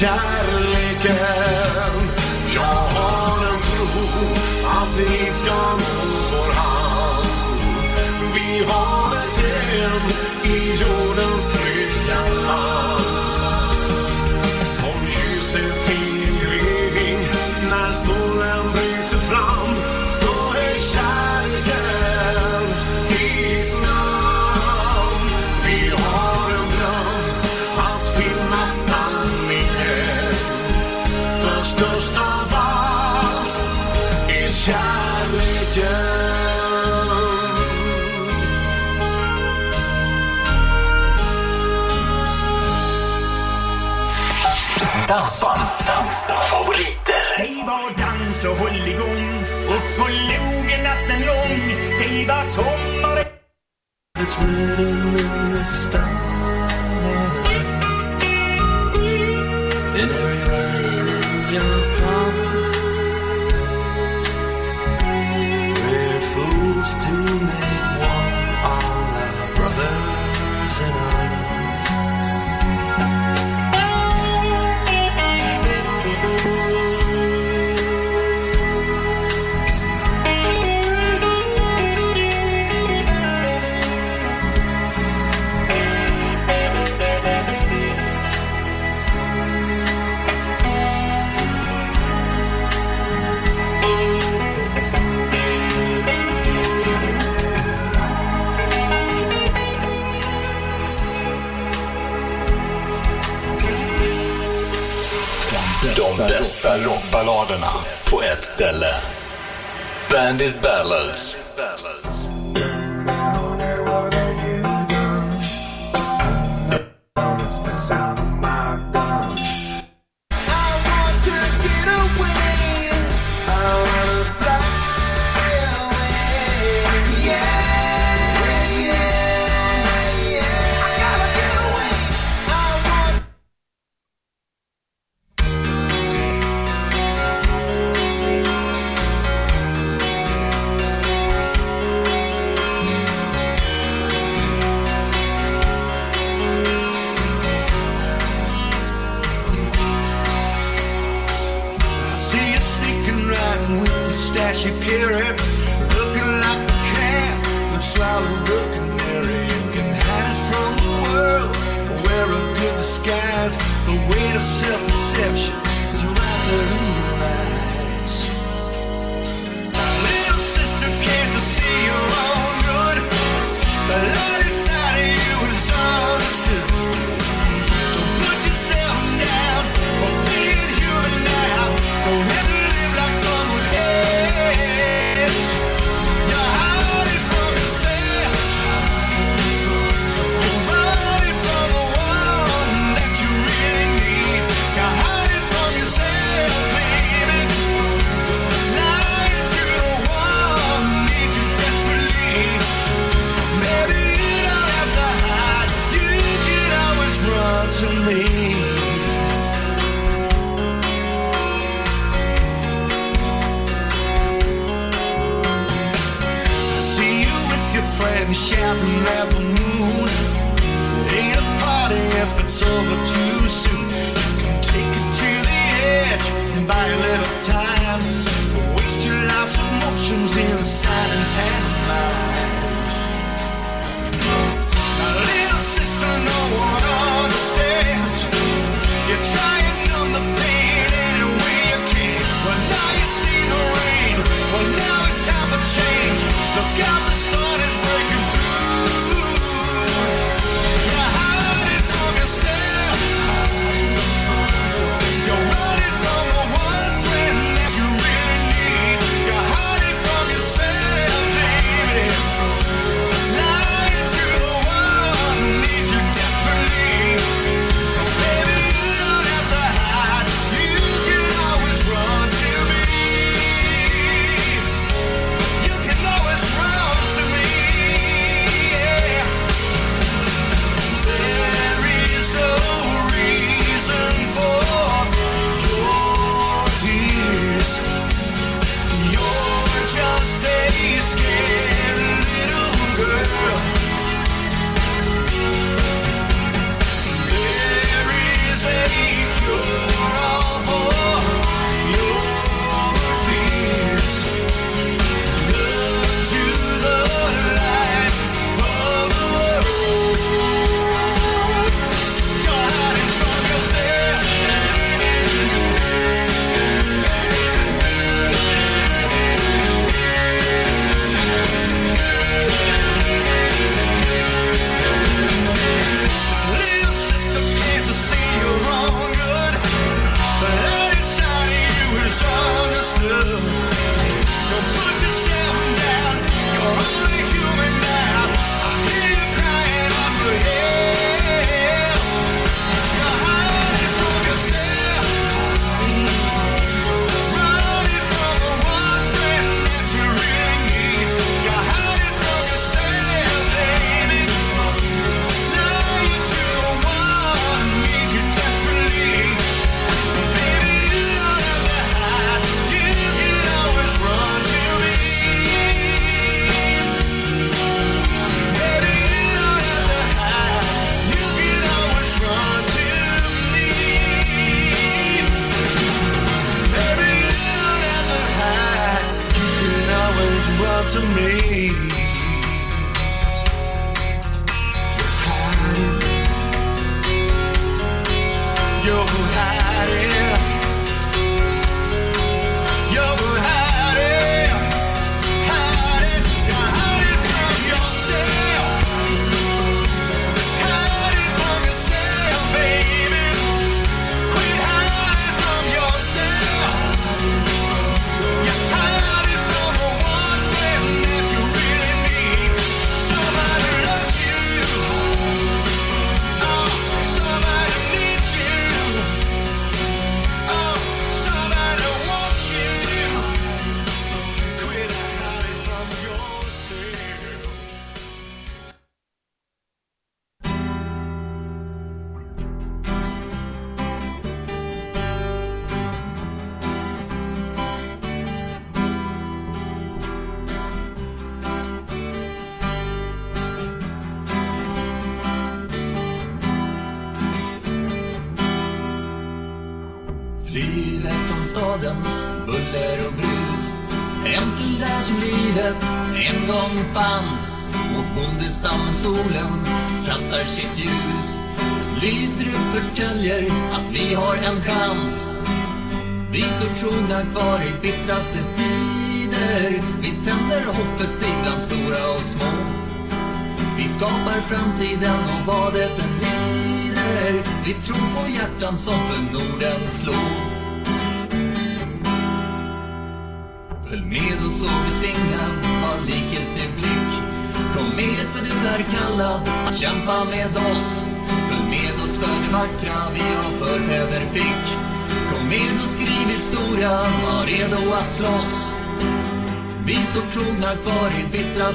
kärleken. Jag har en tro att vi ska nå vår hand. Vi har ett hem i jorden Favoriter. Det var dans och hålligång, upp på logen natten lång. Det var sommar... It's written in the starlight In every line in your We're fools to bästa rockballaderna på ett ställe. Bandit Ballads. Bandit Ballads.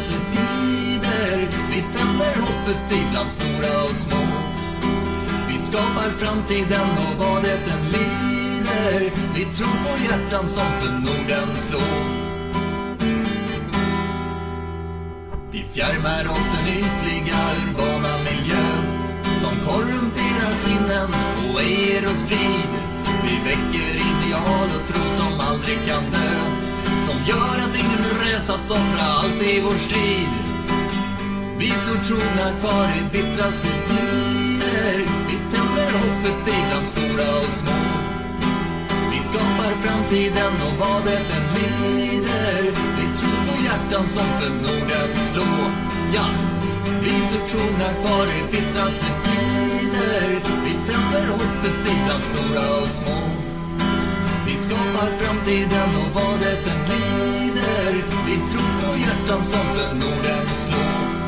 Bittraste tider. Vi tänder hoppet ibland stora och små. Vi skapar framtiden och vad det än lider. Vi tror på hjärtan som för Norden slår. Vi fjärmar oss den ytliga urbana miljön Som korrumperar sinnen och ej ger oss frid. Vi väcker ideal och tro som aldrig kan dö gör att ingen räds att offra allt i vår strid. Vi står trogna kvar i bittraste tider Vi tänder hoppet ibland stora och små. Vi skapar framtiden och vad det än lider. Vi tror på hjärtan som för Norden slå. Ja, vi står trogna kvar i bittraste tider Vi tänder hoppet ibland stora och små. Vi skapar framtiden och vad det än lider vi tror på hjärtan som för Norden slår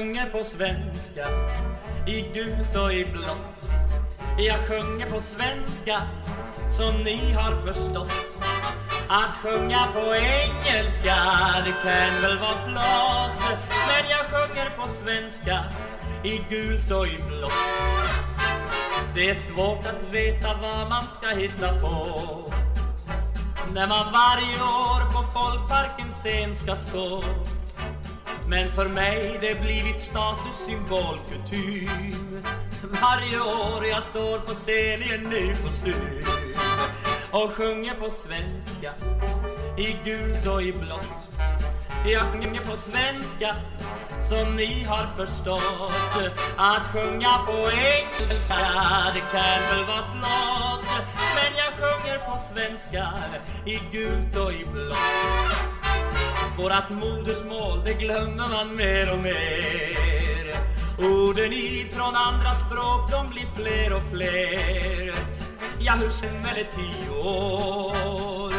sjunger på svenska i gult och i blått. Jag sjunger på svenska som ni har förstått. Att sjunga på engelska, det kan väl vara flott. Men jag sjunger på svenska i gult och i blått. Det är svårt att veta vad man ska hitta på när man varje år på Folkparkens scen ska stå. Men för mig det blivit status, symbol, kutym. Varje år jag står på scen i en ny kostym och sjunger på svenska i gult och i blått. Jag sjunger på svenska som ni har förstått Att sjunga på engelska det kan väl vara flott Men jag sjunger på svenska i gult och i blått Vårat modersmål det glömmer man mer och mer. Orden ifrån andra språk de blir fler och fler. Ja, hur sen eller tio år.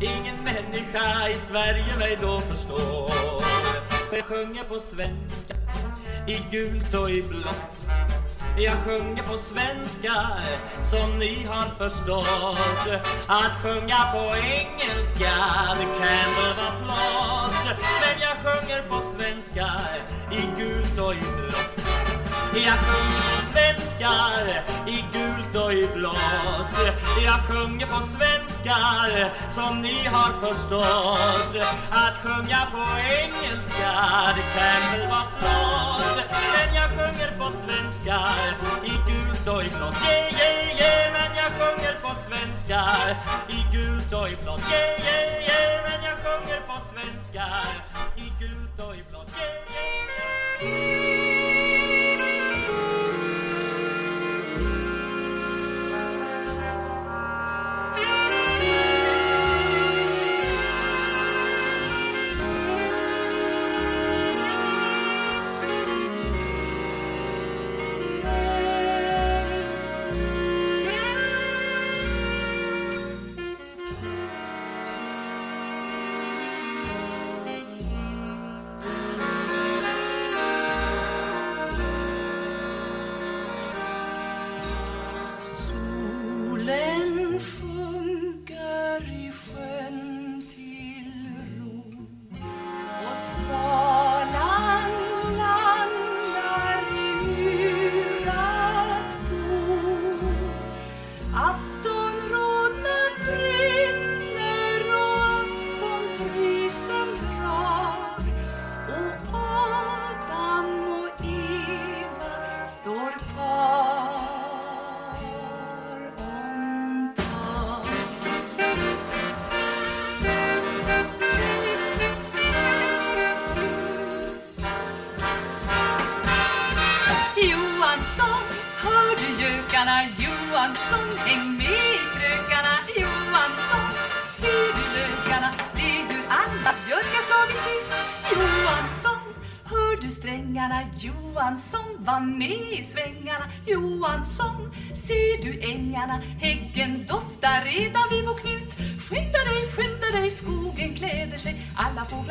Ingen människa i Sverige mig då förstår. För jag sjunger på svenska i gult och i blått jag sjunger på svenska som ni har förstått. Att sjunga på engelska det kan väl vara flott. Men jag sjunger på svenska i gult och i blått. Jag sjunger svenskar i gult och i blått. Jag sjunger på svenskar som ni har förstått. Att sjunga på engelska det kan väl vara flott. Men jag sjunger på svenskar i gult och i blått. Yeah, yeah, yeah, men jag sjunger på svenskar i gult och i blått. Yeah, yeah, yeah, men jag sjunger på svenskar i gult och i blått. Yeah, yeah. yeah.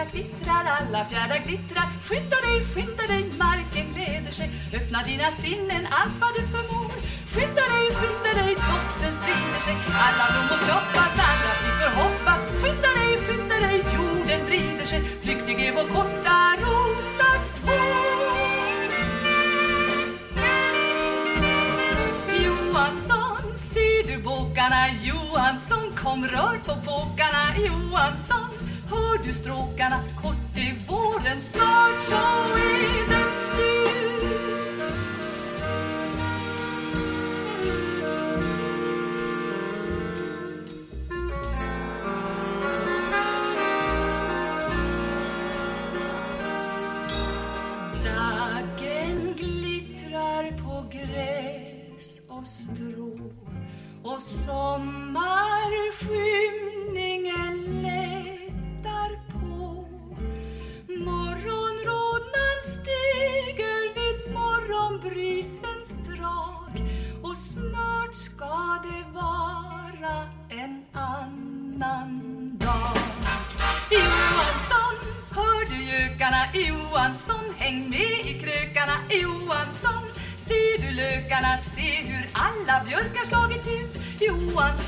Alla glittrar, alla fjärdar glittrar. Skynda dig, skynda dig, marken gläder sig. Öppna dina sinnen, allt vad du förmår. Skynda dig, skynda dig, doften sprider sig. Alla blommor knoppas, alla flickor hoppas. Skynda dig, skynda dig, jorden vrider sig. Flyktig är vår korta roslagsvår. Johansson, ser du båkarna? Johansson, kom rör på påkarna. Johansson, hör du stråkarna? Kort är våren, snart så är den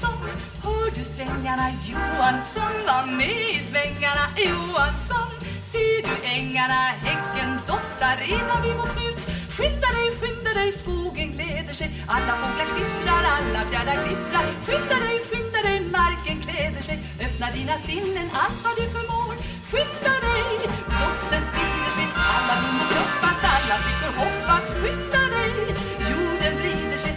Johansson, hör du strängarna Johansson, var med i svängarna Johansson? Ser du ängarna, häcken doftar innan vi må Knut Skynda dig, skynda dig, skogen gläder sig. Alla fåglar kvittrar, alla fjärdar glittrar. Skynda dig, skynda dig, marken kläder sig. Öppna dina sinnen, allt vad du förmår. Skynda dig, doften sprider sig. Alla blommor kloppas, alla flickor hoppas. Skynda dig, jorden vrider sig.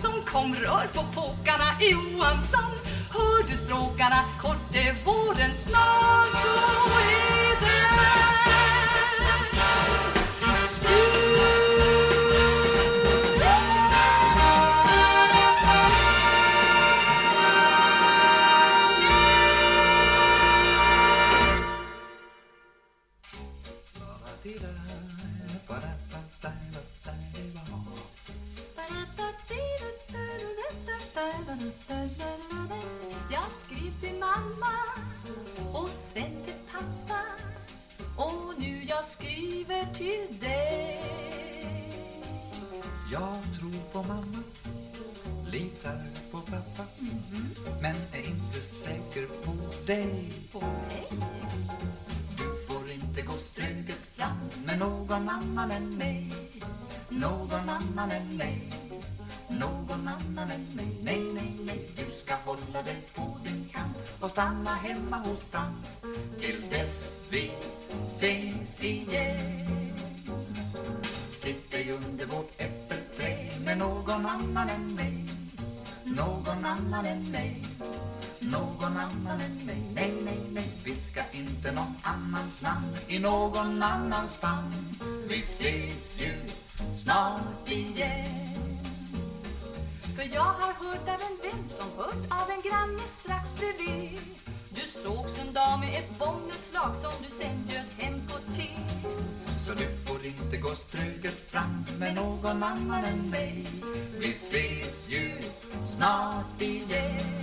Som kom rör på påkarna. Johansson Hör du stråkarna, kort är våren snart skrev till mamma och sen till pappa. Och nu jag skriver till dig. Jag tror på mamma, litar på pappa Men är inte säker på dig. På mig. Du får inte gå stryket fram med någon annan än mig. Någon annan än mig någon annan än mig. Nej, nej, nej Du ska hålla dig på din kant Och stanna hemma hos tant. Till dess vi ses igen. Sitter ju under vårt äppelträd Med någon annan än mig. Någon annan än mig. Någon annan än mig. Nej, nej, nej, viska inte någon annans namn I någon annans famn. Vi ses ju snart igen. För jag har hört av en vän som hört av en granne strax bredvid. Du sågs en dag med ett bomullslag som du sen bjöd hem på te. Så du får inte gå struket fram med någon annan än mig. Vi ses ju snart igen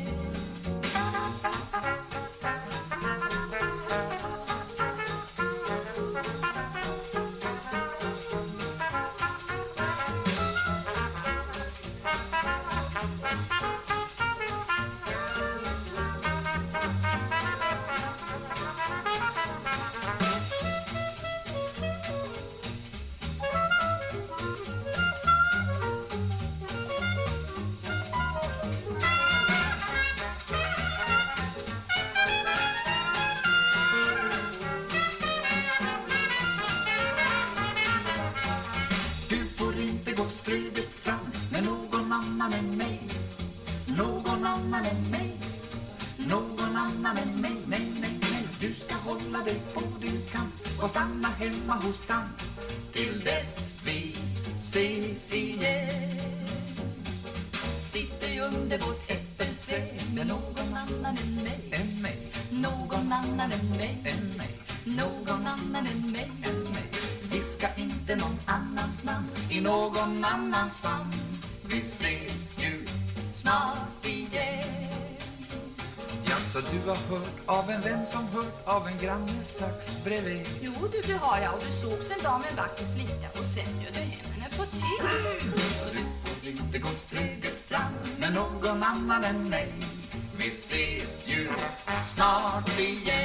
bara och du såg en dag med en vacker flicka och sen bjöd du hem henne på till Så du får inte gå struket fram med någon annan än mig. Vi ses ju snart igen.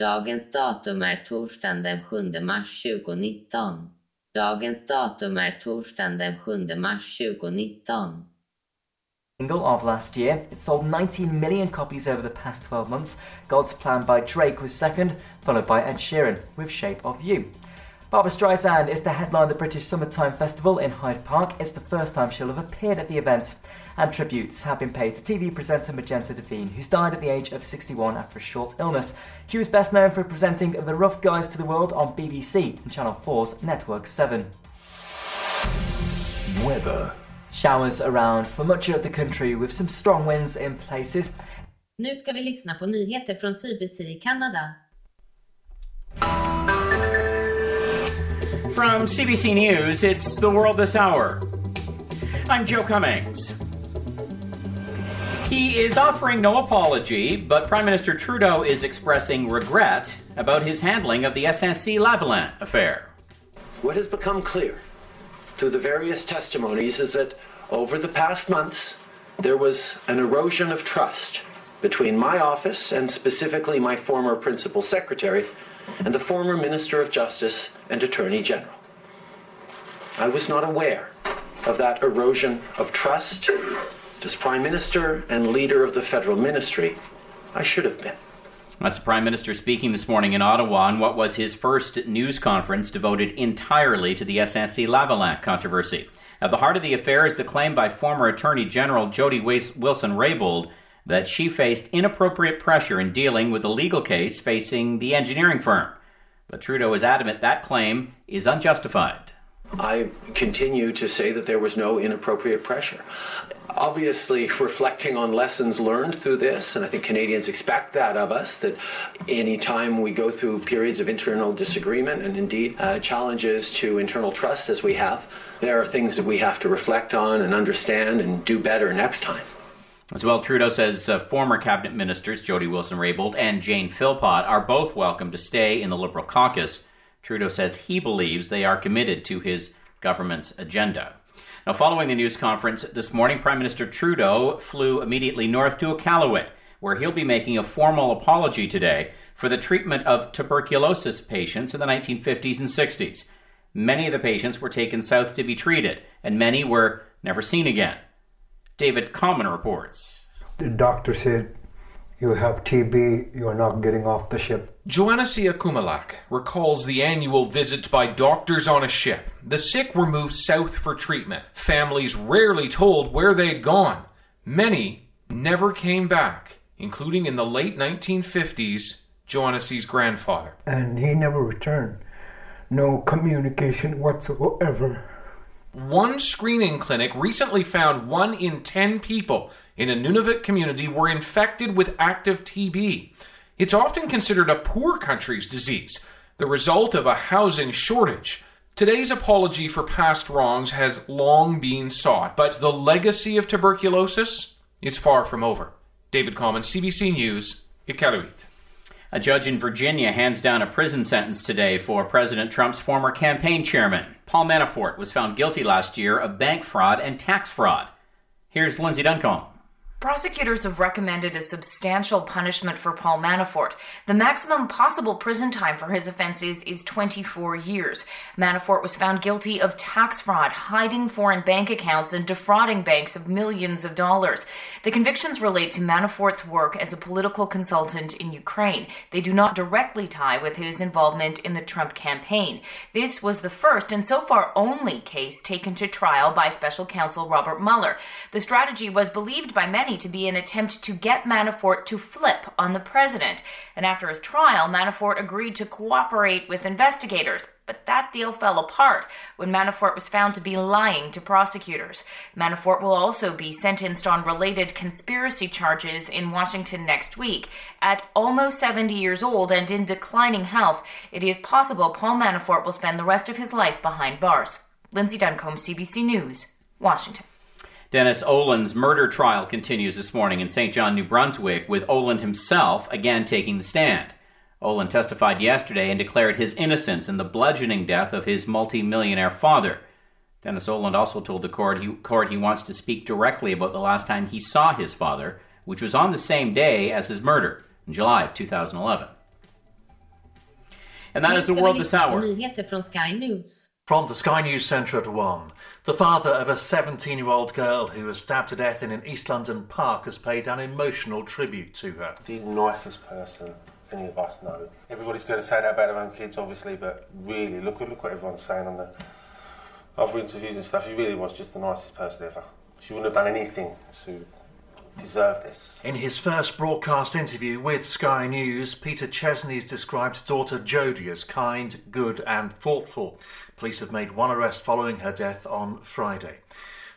Dagens datum är torsdagen den 7 mars 2019. Dagens datum är torsdagen den 7 mars 2019. single of last year. It sold 19 million copies over the past 12 months. God's Plan by Drake was second, followed by Ed Sheeran with Shape of You. Barbara Streisand is to headline of the British Summertime Festival in Hyde Park. It's the first time she'll have appeared at the event. And tributes have been paid to TV presenter Magenta Devine, who's died at the age of 61 after a short illness. She was best known for presenting The Rough Guys to the World on BBC and Channel 4's Network 7. Weather. Showers around for much of the country with some strong winds in places. Nu ska vi lyssna på nyheter från CBC i Kanada. From CBC News, it's The World This Hour. I'm Joe Cummings. He is offering no apology, but Prime Minister Trudeau is expressing regret about his handling of the SNC Lavalin affair. What has become clear through the various testimonies is that over the past months, there was an erosion of trust between my office and specifically my former principal secretary and the former Minister of Justice and Attorney General. I was not aware of that erosion of trust. As Prime Minister and leader of the federal ministry, I should have been. That's the Prime Minister speaking this morning in Ottawa on what was his first news conference devoted entirely to the SNC Lavalin controversy. At the heart of the affair is the claim by former Attorney General Jody Wilson Raybould that she faced inappropriate pressure in dealing with the legal case facing the engineering firm. But Trudeau is adamant that claim is unjustified. I continue to say that there was no inappropriate pressure. Obviously, reflecting on lessons learned through this, and I think Canadians expect that of us, that any time we go through periods of internal disagreement and indeed uh, challenges to internal trust as we have, there are things that we have to reflect on and understand and do better next time. As well, Trudeau says uh, former cabinet ministers Jody Wilson-Raybould and Jane Philpott are both welcome to stay in the Liberal caucus. Trudeau says he believes they are committed to his government's agenda. Now, following the news conference this morning, Prime Minister Trudeau flew immediately north to Iqaluit, where he'll be making a formal apology today for the treatment of tuberculosis patients in the 1950s and 60s. Many of the patients were taken south to be treated, and many were never seen again. David Common reports. The doctor said, You have TB, you're not getting off the ship. Joanna Sia Kumalak recalls the annual visits by doctors on a ship. The sick were moved south for treatment. Families rarely told where they'd gone. Many never came back, including in the late 1950s, Joanna C's grandfather. And he never returned. No communication whatsoever. One screening clinic recently found one in 10 people in a Nunavut community were infected with active TB. It's often considered a poor country's disease, the result of a housing shortage. Today's apology for past wrongs has long been sought, but the legacy of tuberculosis is far from over. David Common, CBC News, Iqaluit. A judge in Virginia hands down a prison sentence today for President Trump's former campaign chairman. Paul Manafort was found guilty last year of bank fraud and tax fraud. Here's Lindsay Duncombe. Prosecutors have recommended a substantial punishment for Paul Manafort. The maximum possible prison time for his offenses is 24 years. Manafort was found guilty of tax fraud, hiding foreign bank accounts, and defrauding banks of millions of dollars. The convictions relate to Manafort's work as a political consultant in Ukraine. They do not directly tie with his involvement in the Trump campaign. This was the first and so far only case taken to trial by special counsel Robert Mueller. The strategy was believed by many to be an attempt to get Manafort to flip on the president. And after his trial, Manafort agreed to cooperate with investigators. But that deal fell apart when Manafort was found to be lying to prosecutors. Manafort will also be sentenced on related conspiracy charges in Washington next week. At almost 70 years old and in declining health, it is possible Paul Manafort will spend the rest of his life behind bars. Lindsay Duncombe, CBC News, Washington. Dennis Oland's murder trial continues this morning in St. John, New Brunswick, with Oland himself again taking the stand. Oland testified yesterday and declared his innocence in the bludgeoning death of his multi-millionaire father. Dennis Oland also told the court he, court he wants to speak directly about the last time he saw his father, which was on the same day as his murder, in July of 2011. And that is the world this hour. Nyheter från Sky News. From the Sky News Centre at 1, the father of a 17 year old girl who was stabbed to death in an East London park has paid an emotional tribute to her. the nicest person any of us know. Everybody's going to say that about their own kids, obviously, but really, look, look what everyone's saying on the other interviews and stuff. She really was just the nicest person ever. She wouldn't have done anything to deserve this. In his first broadcast interview with Sky News, Peter Chesney's described daughter Jodie as kind, good, and thoughtful. Police have made one arrest following her death on Friday.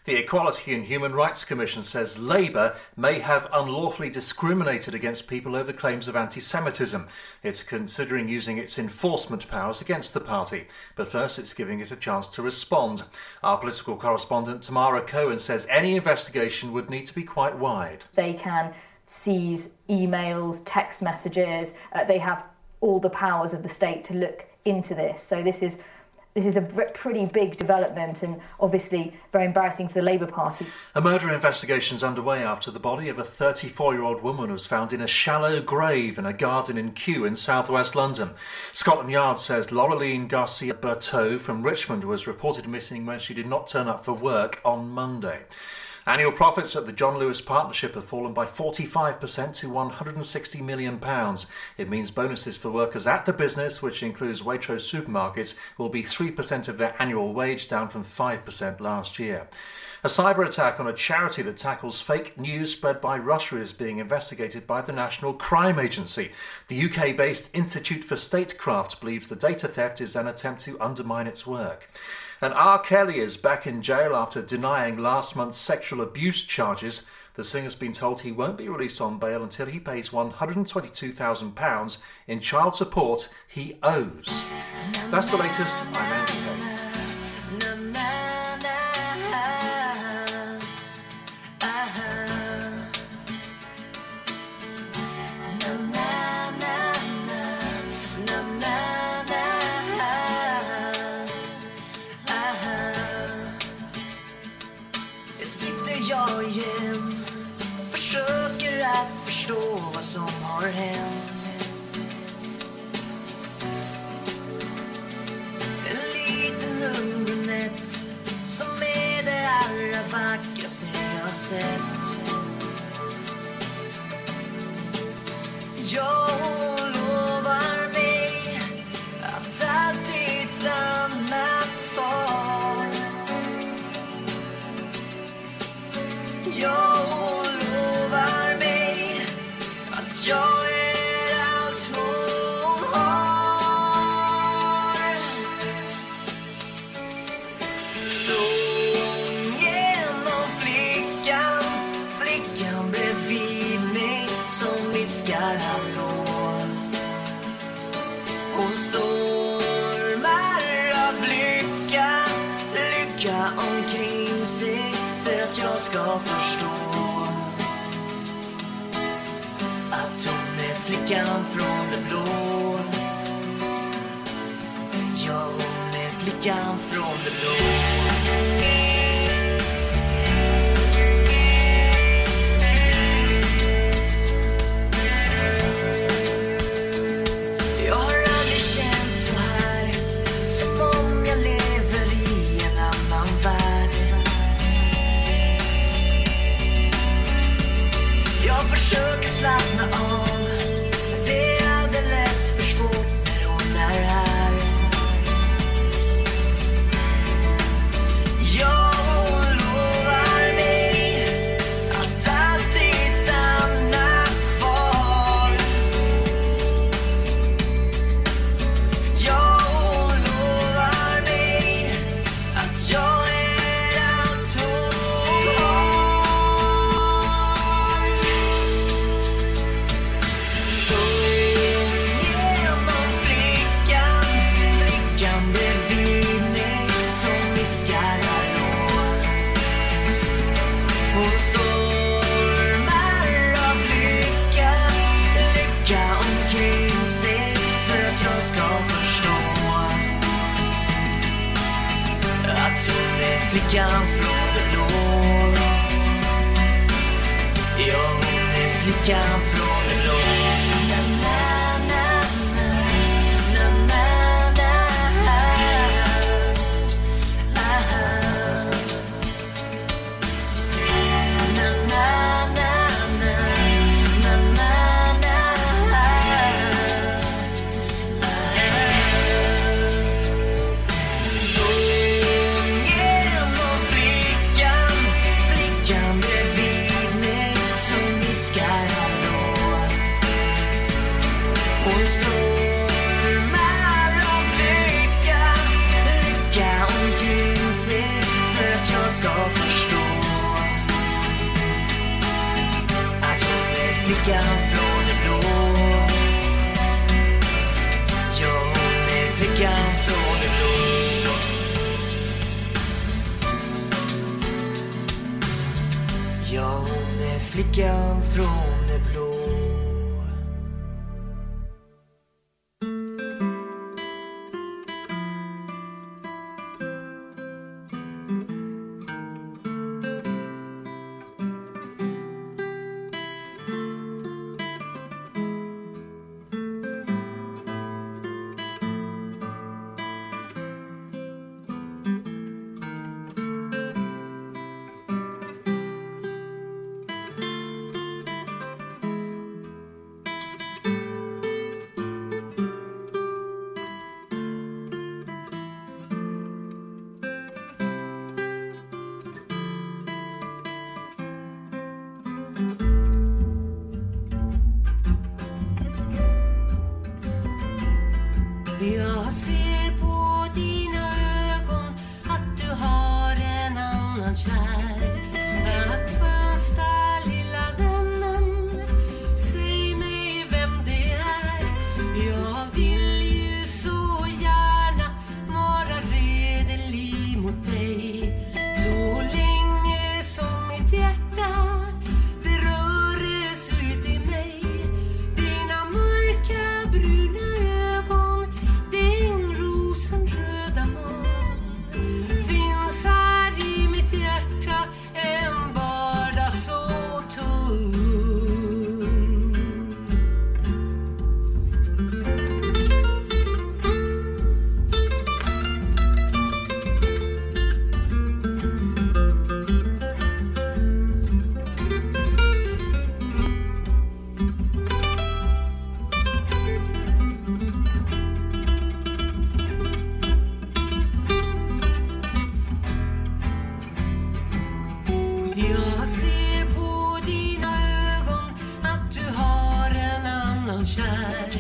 The Equality and Human Rights Commission says Labour may have unlawfully discriminated against people over claims of anti Semitism. It's considering using its enforcement powers against the party, but first it's giving it a chance to respond. Our political correspondent Tamara Cohen says any investigation would need to be quite wide. They can seize emails, text messages. Uh, they have all the powers of the state to look into this. So this is this is a pretty big development and obviously very embarrassing for the Labour Party. A murder investigation is underway after the body of a 34 year old woman was found in a shallow grave in a garden in Kew in southwest London. Scotland Yard says Laureline Garcia Berteau from Richmond was reported missing when she did not turn up for work on Monday. Annual profits at the John Lewis Partnership have fallen by 45% to £160 million. It means bonuses for workers at the business, which includes Waitrose supermarkets, will be 3% of their annual wage, down from 5% last year. A cyber attack on a charity that tackles fake news spread by Russia is being investigated by the National Crime Agency. The UK based Institute for Statecraft believes the data theft is an attempt to undermine its work. And R. Kelly is back in jail after denying last month's sexual abuse charges. The singer's been told he won't be released on bail until he pays £122,000 in child support he owes. That's the latest. I'm Andy Hayes. Förstå vad som har hänt. En liten ung brunett Som är det allra vackraste jag sett. Ja, hon lovar mig Att alltid stanna kvar. Ja jag är allt hon har. Sången om flickan, flickan bredvid mig som viskar hallå. Hon stormar av lycka, lycka omkring sig för att jag ska förstå. Flickan från det blå. Ja, hon är flickan från det blå. Annan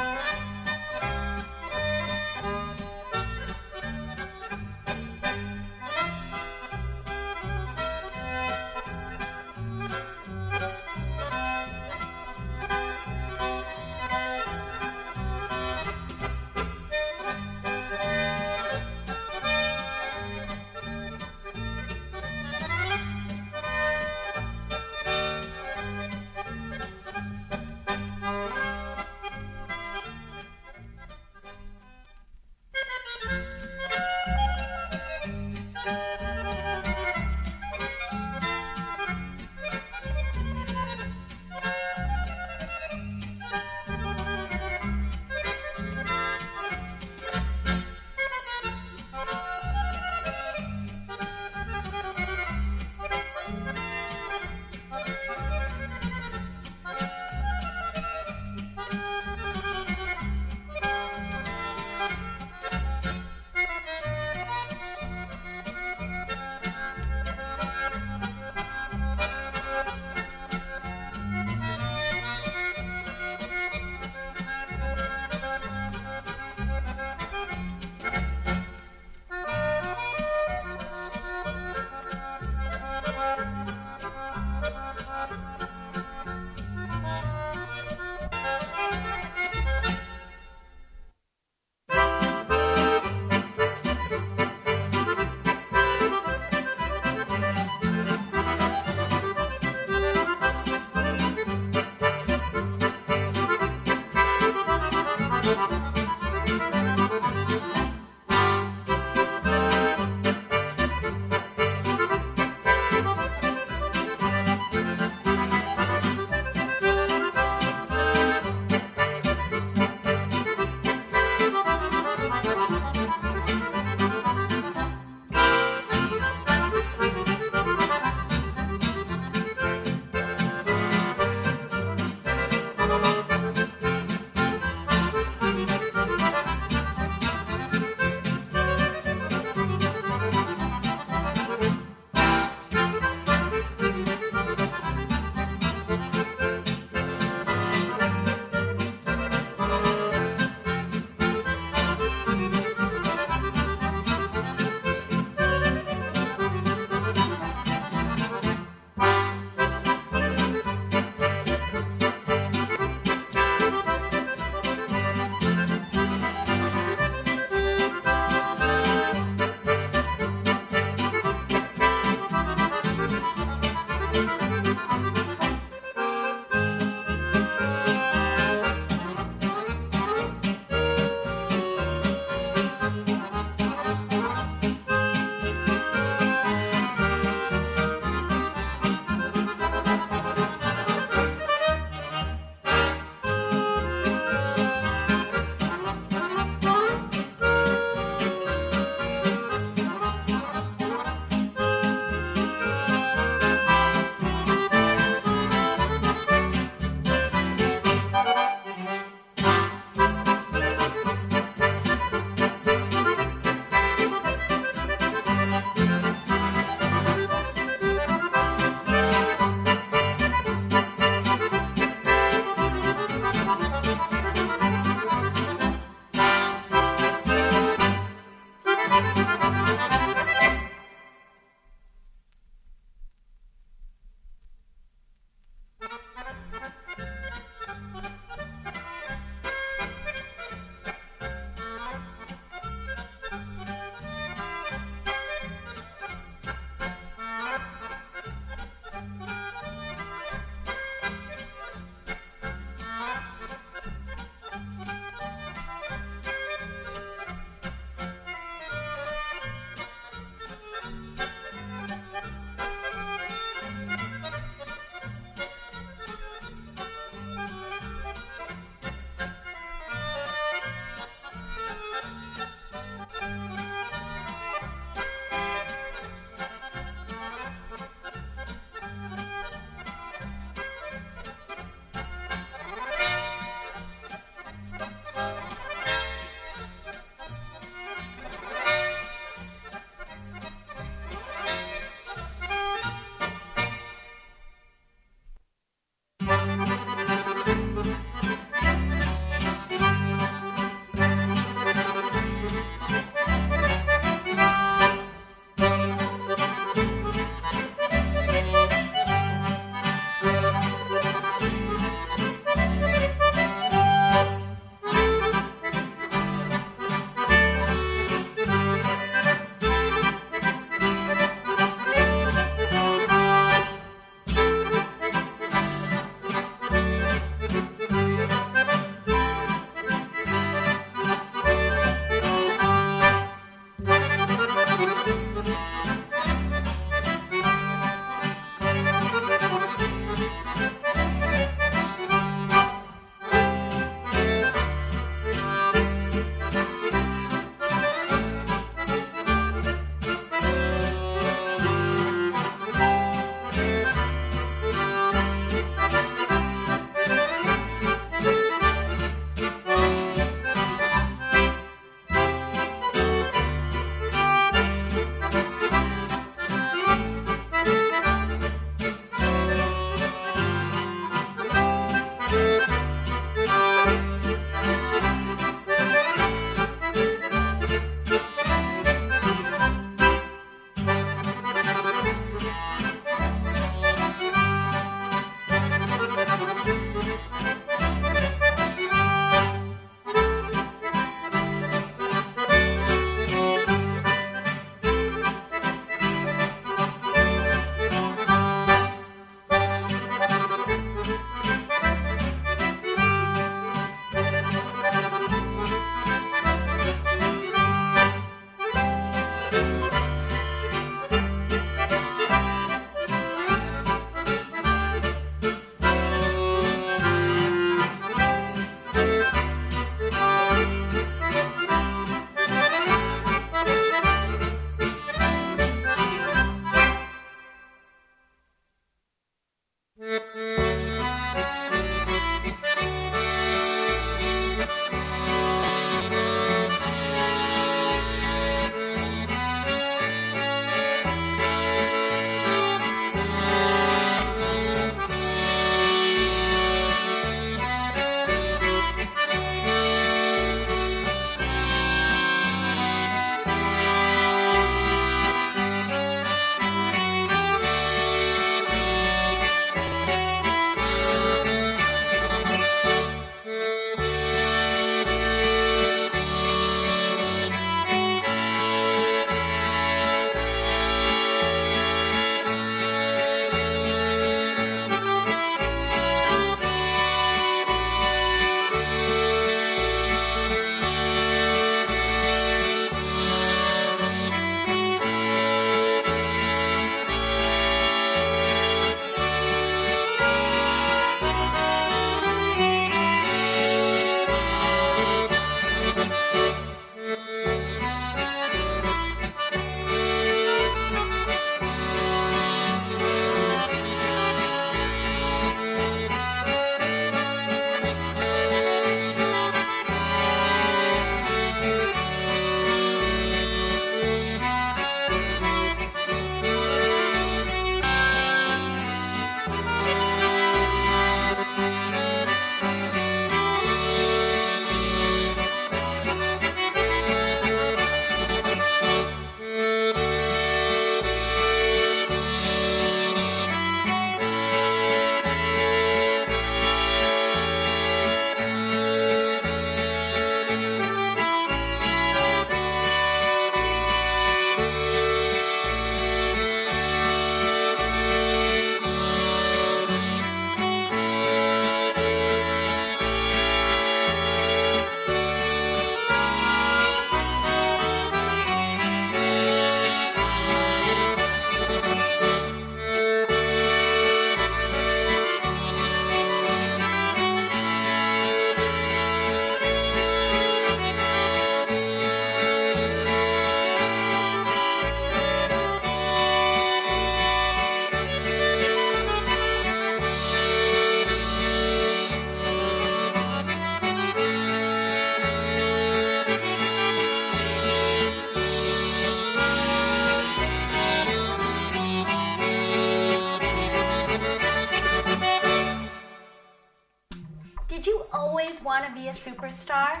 a superstar?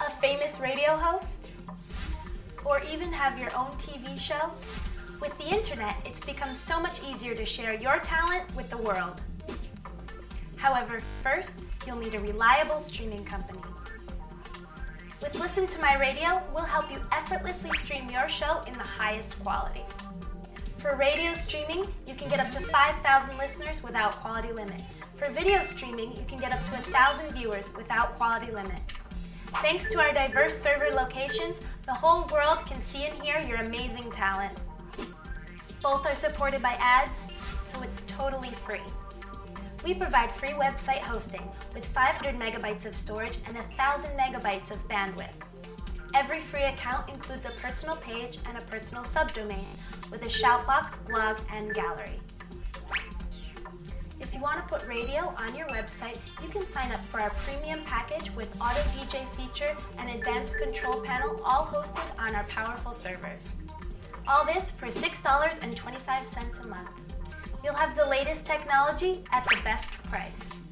A famous radio host? Or even have your own TV show? With the internet, it's become so much easier to share your talent with the world. However, first, you'll need a reliable streaming company. With Listen to My Radio, we'll help you effortlessly stream your show in the highest quality. For radio streaming, you can get up to 5,000 listeners without quality limit. For video streaming, you can get up to 1,000 viewers without quality limit. Thanks to our diverse server locations, the whole world can see and hear your amazing talent. Both are supported by ads, so it's totally free. We provide free website hosting with 500 megabytes of storage and 1,000 megabytes of bandwidth. Every free account includes a personal page and a personal subdomain with a shoutbox, blog, and gallery. If you want to put radio on your website, you can sign up for our premium package with auto DJ feature and advanced control panel, all hosted on our powerful servers. All this for $6.25 a month. You'll have the latest technology at the best price.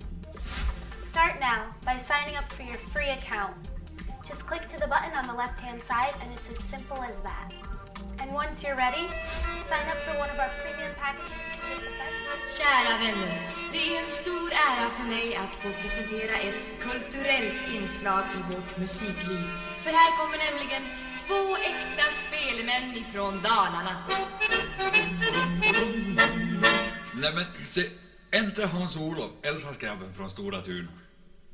Start now by signing up for your free account. Just click to the button on the left hand side, and it's as simple as that. And once you're ready, sign up for one of our premium packages to get the best. Kära vänner, det är en stor ära för mig att få presentera ett kulturellt inslag i vårt musikliv. För här kommer nämligen två äkta spelmän ifrån Dalarna. Nej men se, inte Hans-Olof, Elsa-skrabben från Stora Tuna.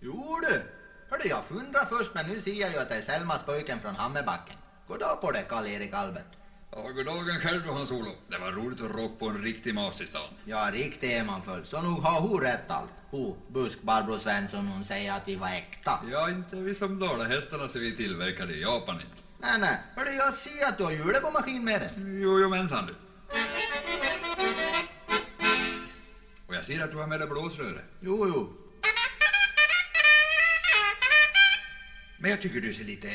Jo du, hörde jag fundrade först men nu ser jag ju att det är Selma spöken från Hammerbacken. God dag på dig Karl-Erik Albert. Ja, god dagen själv du Hans-Olof. Det var roligt att rocka på en riktig mas i stan. Ja, riktigt är man full. Så nog har hon rätt allt. Hon, Busk Barbro Svensson, hon säger att vi var äkta. Ja, inte vi som dalahästarna som vi tillverkade i Japan inte. Nej, nej. Hörde jag ser att du har hjulet på maskin med dig. Jo, jo mensan du. Och jag ser att du har med dig blåsröret. Jo, jo. Men jag tycker du ser lite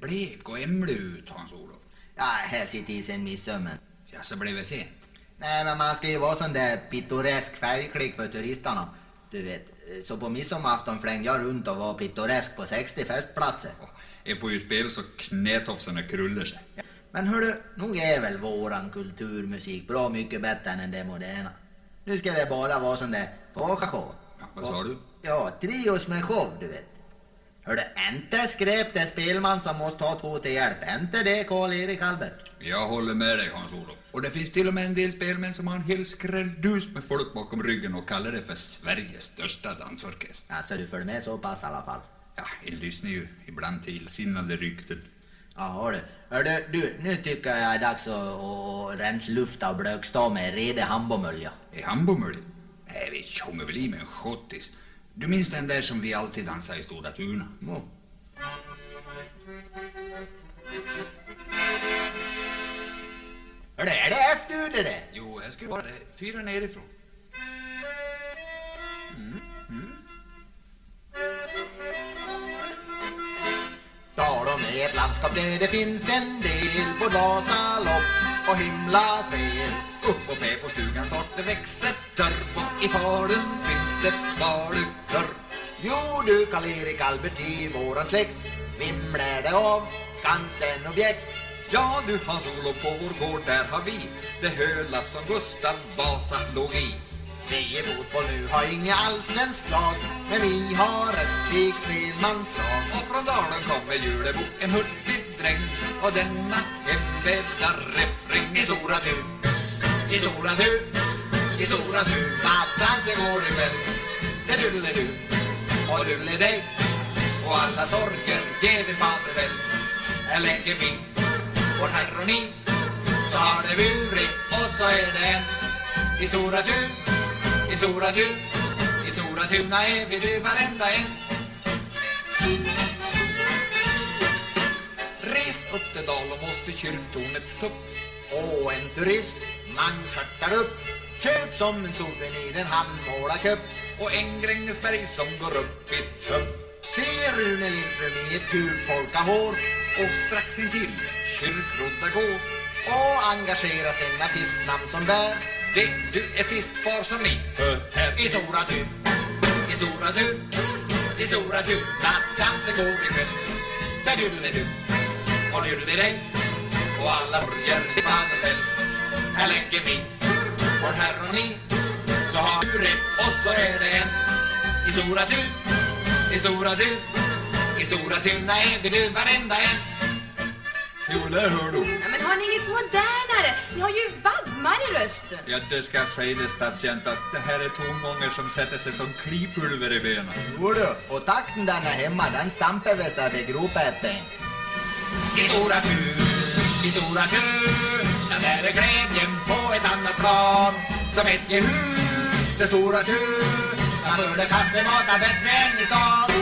blek och ämlig ut, Hans-Olof. Ja, här sitter i sen midsommen. Ja, så blev det sent. Nej, men man ska ju vara sån där pittoresk färgklick för turisterna. Du vet, så på midsommarafton flängde jag runt och var pittoresk på 60 festplatser. Jag får ju spela så knätofsarna krullar sig. Men hörru, nog är väl våran kulturmusik bra mycket bättre än den moderna. Nu ska det bara vara sån där påshow. Ja, vad sa du? Ja, trios med show, du vet. Hörru, inte skräp det spelman som måste ha två till hjälp. Inte det, Karl-Erik Albert. Jag håller med dig, Hans-Olof. Och det finns till och med en del spelmän som har en hel skrälldus med folk bakom ryggen och kallar det för Sveriges största dansorkester. Alltså, du följer med så pass i alla fall. Ja, jag lyssnar ju ibland till sinnade rykten. Ja, du. Hörru, du, nu tycker jag det är dags att, att rensa lufta och blökstå med redig hambomölja. Är hambomölja? Nej, vi tjongar väl i med en schottis. Du minns den där som vi alltid dansade i Stora Tuna? Ja. Hörru, är det efter det? Jo, jag ska vara det. Fyra nerifrån. Mm. Mm. Dalom är ett landskap där det finns en del på Vasalopp och himlaspel. Upp på stugan snart det växer törf och i Falun finns det falukörf. Jo du Karl-Erik Albert i våran släkt vimlar det av Skansen-objekt. Ja du Hans-Olof, på vår gård där har vi det höla som Gustav Vasa låg i. Vi i fotboll nu har inga allsvensk lag Men vi har ett viksmedmanslag Och från Dalen kommer Julebo, en hurtig dräng Och denna hemvävda refräng I Stora tur i Stora Tun, i Stora Tun nattdansen går ikväll Det dulle du och dulle dig Och alla sorger ger vi fader väl Här lägger vi vår harmoni Så har det burit och så är det en I Stora Tun, i Stora Tun I Stora Tuna är vi du varenda en Res upp till Dalåmås i kyrktornets topp Och en turist, man skörtar upp Köp som en souvenir en handmålarkupp Och en Grängesberg som går upp i tupp Se Rune Lindström i ett gult polkahår Och strax intill kyrkrodda gå Och engagera sin artistnamn som bär. Det du ett istpar som ni här. I Stora tur, i stora tur, i stora tur, dansen går i själv. Där du och dig, och alla sorger i Panelfäll. Här lägger vi vår harmoni så har du rätt och så är det en i stora tur, i stora tur, i stora turna är vi nu varenda en. Jo, det hör du. Ja, men har ni inget modernare? Ni har ju vadmar i rösten. Ja, det ska jag säga det stadsjämt att det här är tongångar som sätter sig som klipulver i benen. Jo du, och takten där hemma den stampar vi sig vid gropeten. I stora tur, i stora tur Ja, där är glädjen på ett annat plan. Som ett gehus, det stora tur Man hörde kassemasa bättre än i stan.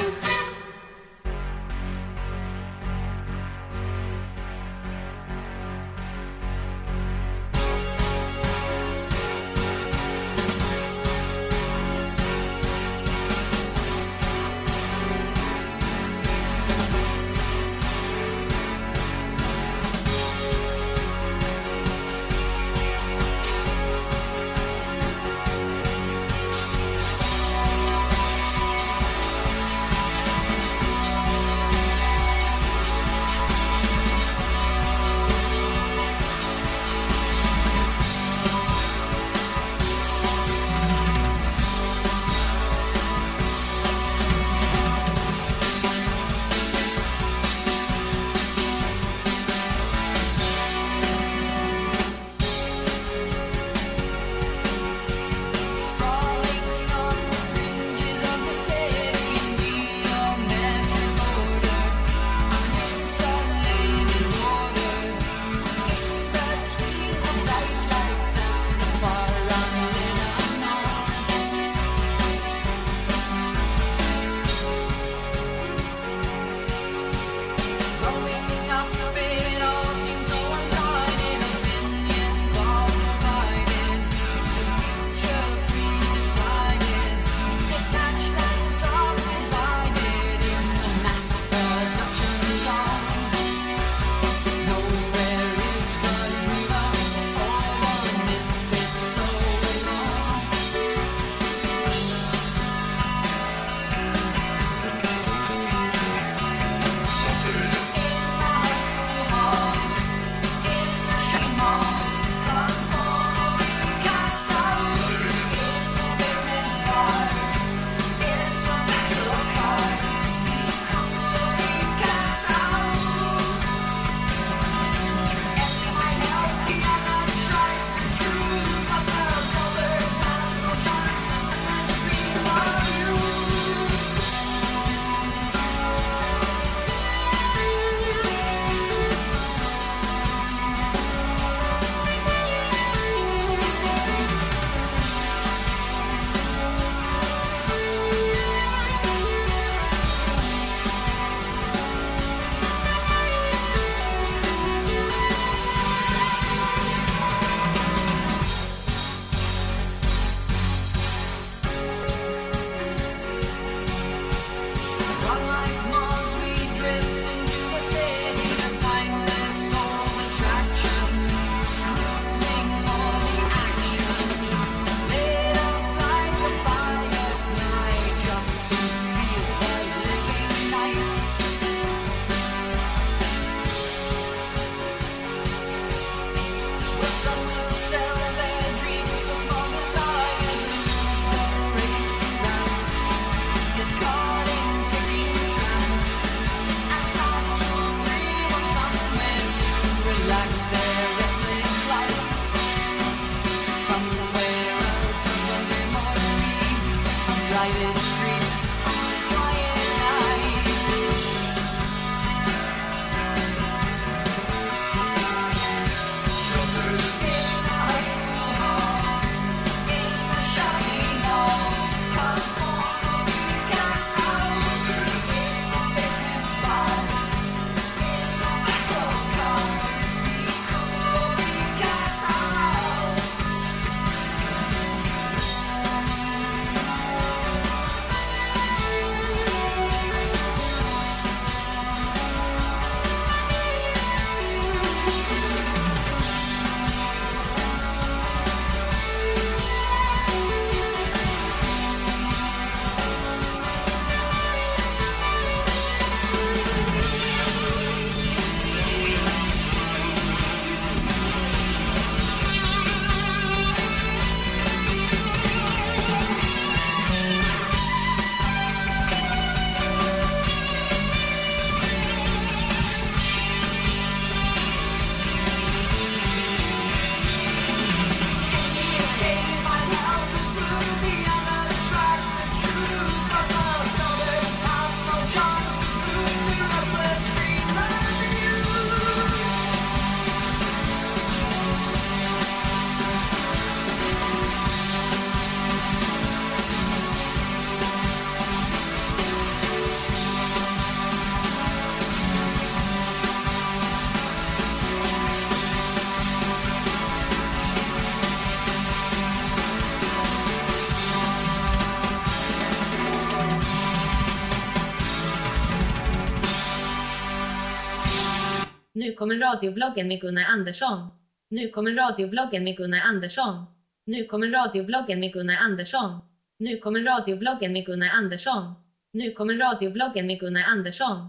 Nu kommer radiobloggen med Gunnar Andersson. Nu kommer radiobloggen med Gunnar Andersson. Nu kommer radiobloggen med Gunnar Andersson. Nu kommer radiobloggen med Gunnar Andersson. Nu kommer radiobloggen med Gunnar Andersson.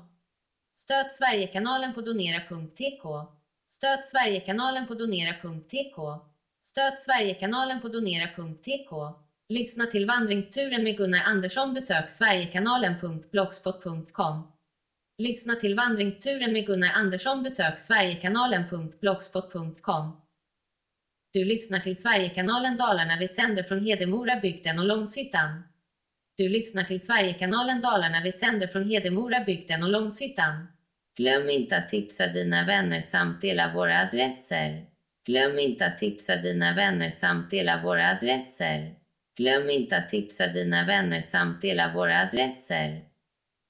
Stöd Sverigekanalen på donera.tk. Stöd Sverigekanalen på donera.tk. Stöd Sverigekanalen på donera.tk. Lyssna till vandringsturen med Gunnar Andersson. Besök sverigekanalen.blogspot.com. Lyssna till vandringsturen med Gunnar Andersson. Besök sverigekanalen.blogspot.com. Du lyssnar till Sverigekanalen Dalarna. Vi sänder från Hedemora bygden och Långshyttan. Du lyssnar till Sverigekanalen Dalarna. Vi sänder från Hedemora bygden och Långshyttan. Glöm inte att tipsa dina vänner samt dela våra adresser. Glöm inte att tipsa dina vänner samt dela våra adresser. Glöm inte att tipsa dina vänner samt dela våra adresser.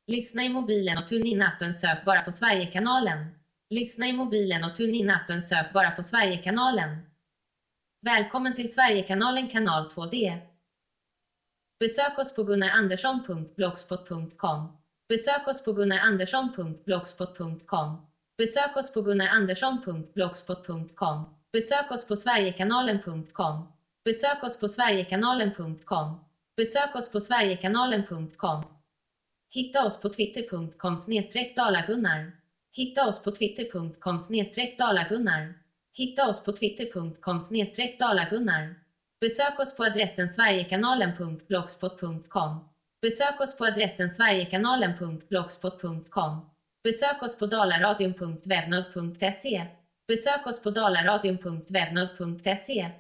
Lyssna i mobilen och TuneIn-appen sök bara på Sverigekanalen. Lyssna i mobilen och TuneIn-appen sök bara på Sverigekanalen. Välkommen till Sverigekanalen kanal 2D. Besök oss på gunnarandersson.blogspot.com. Besök oss på gunnarandersson.blogspot.com. Besök oss på gunnarandersson.blogspot.com. Besök oss på sverigekanalen.com. Besök oss på sverigekanalen.com. Besök oss på sverigekanalen.com. Hitta oss på twitter.com snedstreck dalagunnar. Hitta oss på twitter.com snedstreck dalagunnar. Hitta oss på twitter.com snedstreck dalagunnar. Besök oss på adressen sverigekanalen.blogspot.com. Besök oss på adressen sverigekanalen.blogspot.com. Besök oss på dalaradion.webnode.se. Besök oss på dalaradion.webnode.se.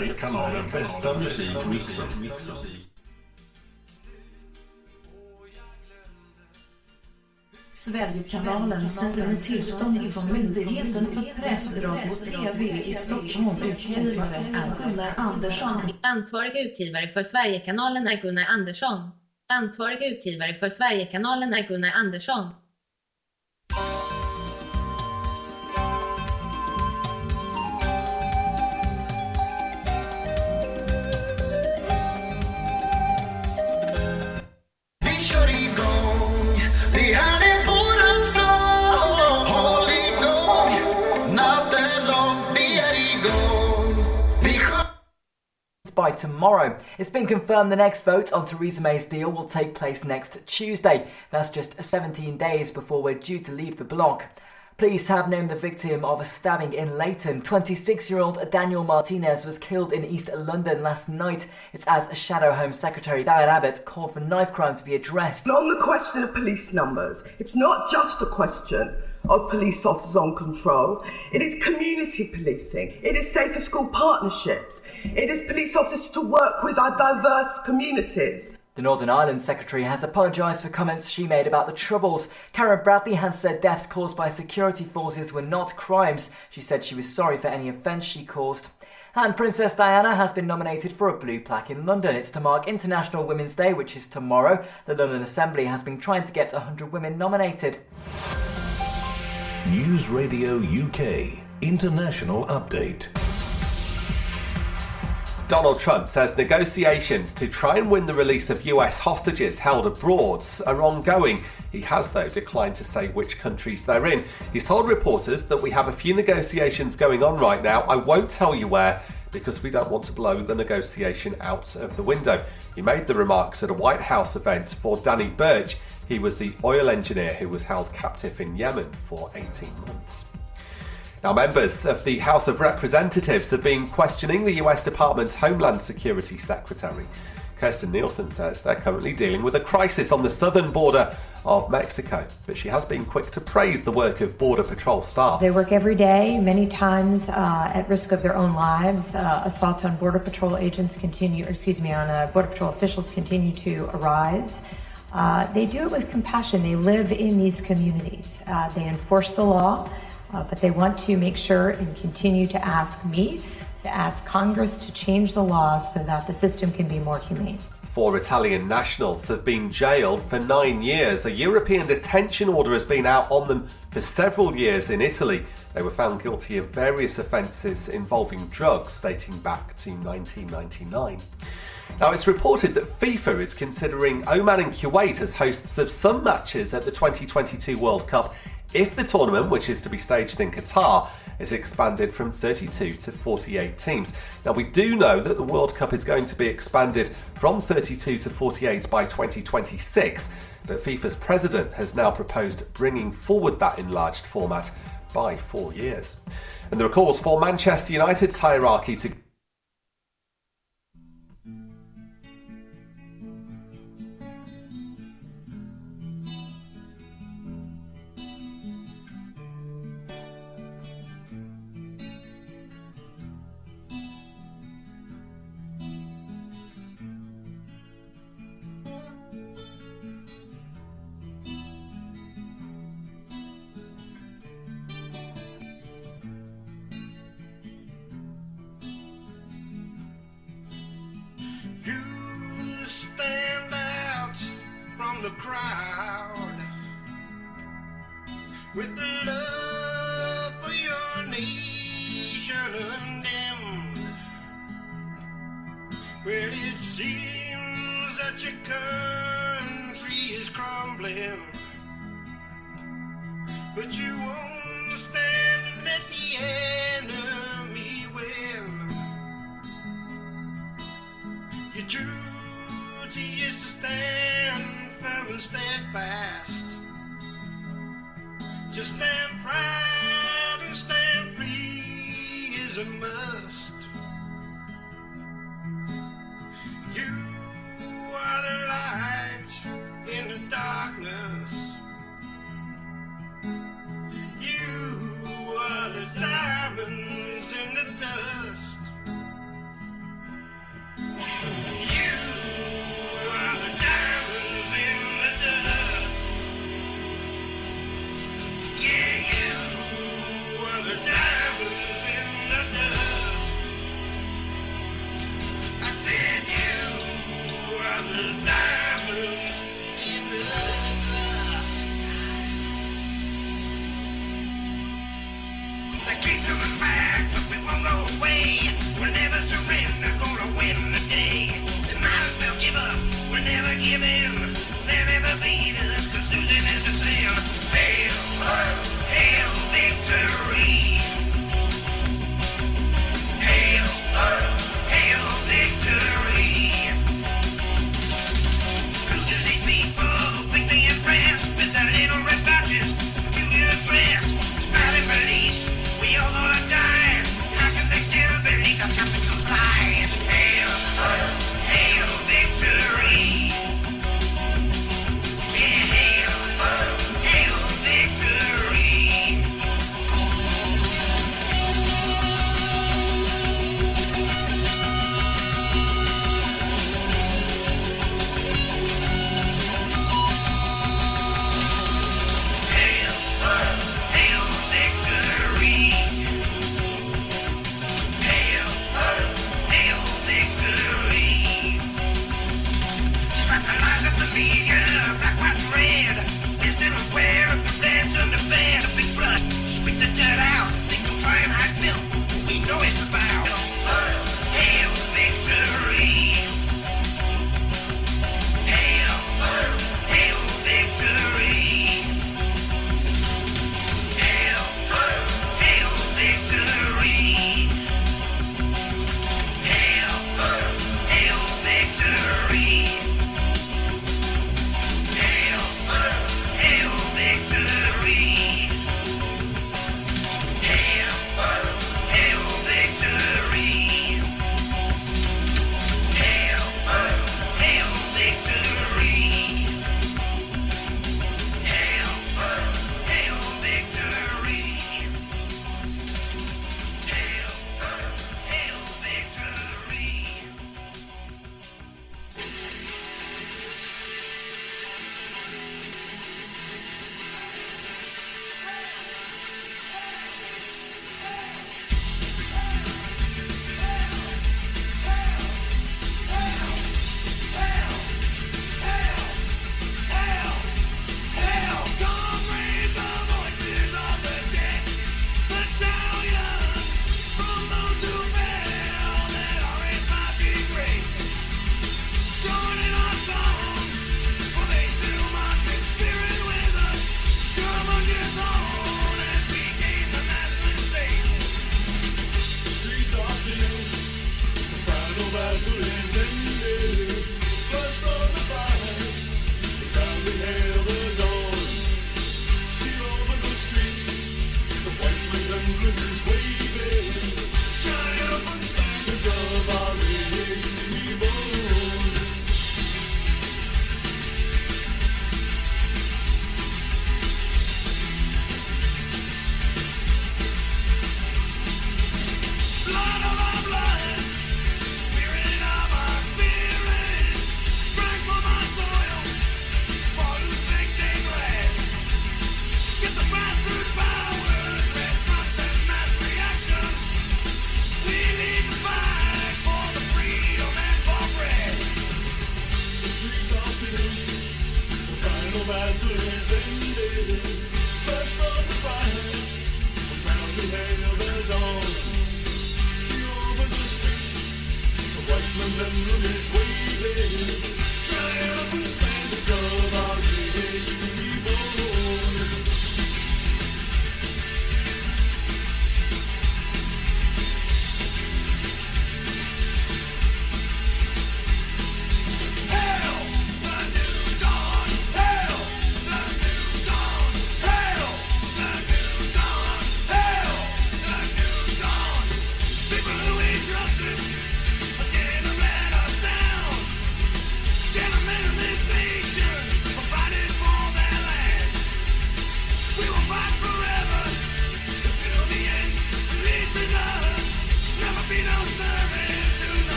Sverigekanalen bästa musik mixad. Sverigekanalen sänder med tillstånd från Myndigheten för press, radio och TV i Stockholm. Utgivare är Gunnar Andersson. Ansvarig utgivare för Sverigekanalen är Gunnar Andersson. Ansvarig utgivare för Sverigekanalen är Gunnar Andersson. It's been confirmed the next vote on Theresa May's deal will take place next Tuesday. That's just 17 days before we're due to leave the bloc. Police have named the victim of a stabbing in Leighton. 26 year old Daniel Martinez was killed in East London last night. It's as Shadow Home Secretary Diane Abbott called for knife crime to be addressed. On the question of police numbers, it's not just a question of police officers on control. It is community policing. It is safer school partnerships. It is police officers to work with our diverse communities. The Northern Ireland Secretary has apologised for comments she made about the Troubles. Karen Bradley has said deaths caused by security forces were not crimes. She said she was sorry for any offence she caused. And Princess Diana has been nominated for a blue plaque in London. It's to mark International Women's Day, which is tomorrow. The London Assembly has been trying to get 100 women nominated. News Radio UK International Update. Donald Trump says negotiations to try and win the release of US hostages held abroad are ongoing. He has, though, declined to say which countries they're in. He's told reporters that we have a few negotiations going on right now. I won't tell you where because we don't want to blow the negotiation out of the window. He made the remarks at a White House event for Danny Birch. He was the oil engineer who was held captive in Yemen for 18 months. Now, members of the House of Representatives have been questioning the US Department's Homeland Security Secretary. Kirsten Nielsen says they're currently dealing with a crisis on the southern border of Mexico, but she has been quick to praise the work of Border Patrol staff. They work every day, many times uh, at risk of their own lives. Uh, assaults on Border Patrol agents continue, excuse me, on uh, Border Patrol officials continue to arise. Uh, they do it with compassion. They live in these communities. Uh, they enforce the law, uh, but they want to make sure and continue to ask me, to ask Congress to change the law so that the system can be more humane. Four Italian nationals have been jailed for nine years. A European detention order has been out on them for several years in Italy. They were found guilty of various offences involving drugs dating back to 1999. Now, it's reported that FIFA is considering Oman and Kuwait as hosts of some matches at the 2022 World Cup if the tournament, which is to be staged in Qatar, is expanded from 32 to 48 teams. Now, we do know that the World Cup is going to be expanded from 32 to 48 by 2026, but FIFA's president has now proposed bringing forward that enlarged format by four years. And there are calls for Manchester United's hierarchy to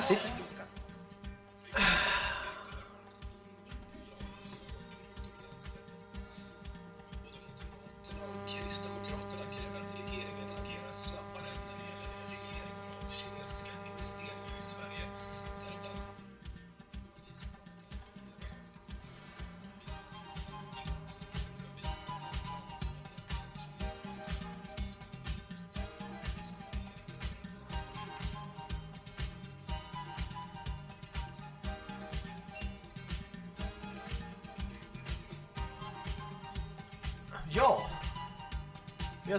kille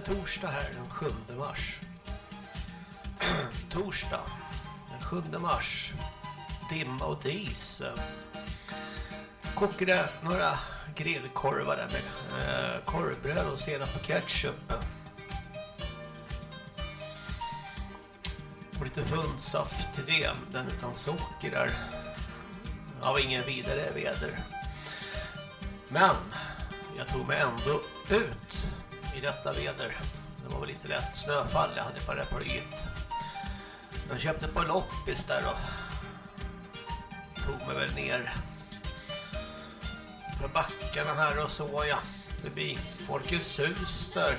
torsdag här den 7 mars. torsdag den 7 mars. Dimma och dis. Kokade några grillkorvar där med eh, korvbröd och senap och ketchup. Och lite funtsaft till det. Den utan socker där. Av ingen vidare väder. Men jag tog mig ändå detta väder. Det var väl lite lätt snöfall jag hade bara paraplyet. Jag köpte på loppis där och tog mig väl ner för backarna här och så ja. Förbi Folkets hus där.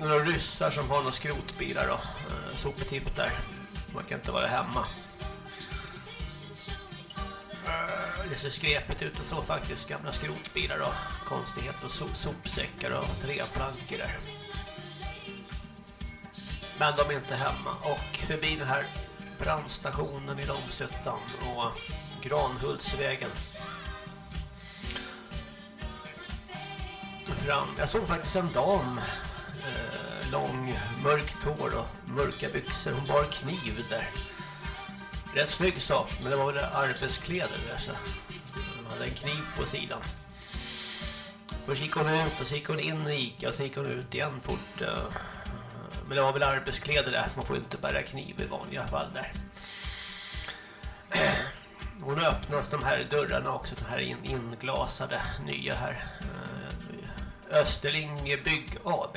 Några ryssar som har några skrotbilar och eh, sopetipp där. Man kan inte vara hemma. Det ser skrepet ut och så faktiskt. Gamla skrotbilar och konstigheter och so sopsäckar och träplankor där. Men de är inte hemma. Och förbi den här brandstationen i Långsötan och Granhultsvägen. Fram. Jag såg faktiskt en dam eh, lång, mörkt hår och mörka byxor. Hon bar kniv där. Rätt snygg sak, men det var väl arbetskläder där så. Hon hade en kniv på sidan. Först gick hon ut och så gick hon in i Ica och så gick hon ut igen fort. Men det var väl arbetskläder där. Man får ju inte bära kniv i vanliga fall där. Hon öppnas de här dörrarna också, de här in inglasade nya här. Eh, Österling Bygg AB.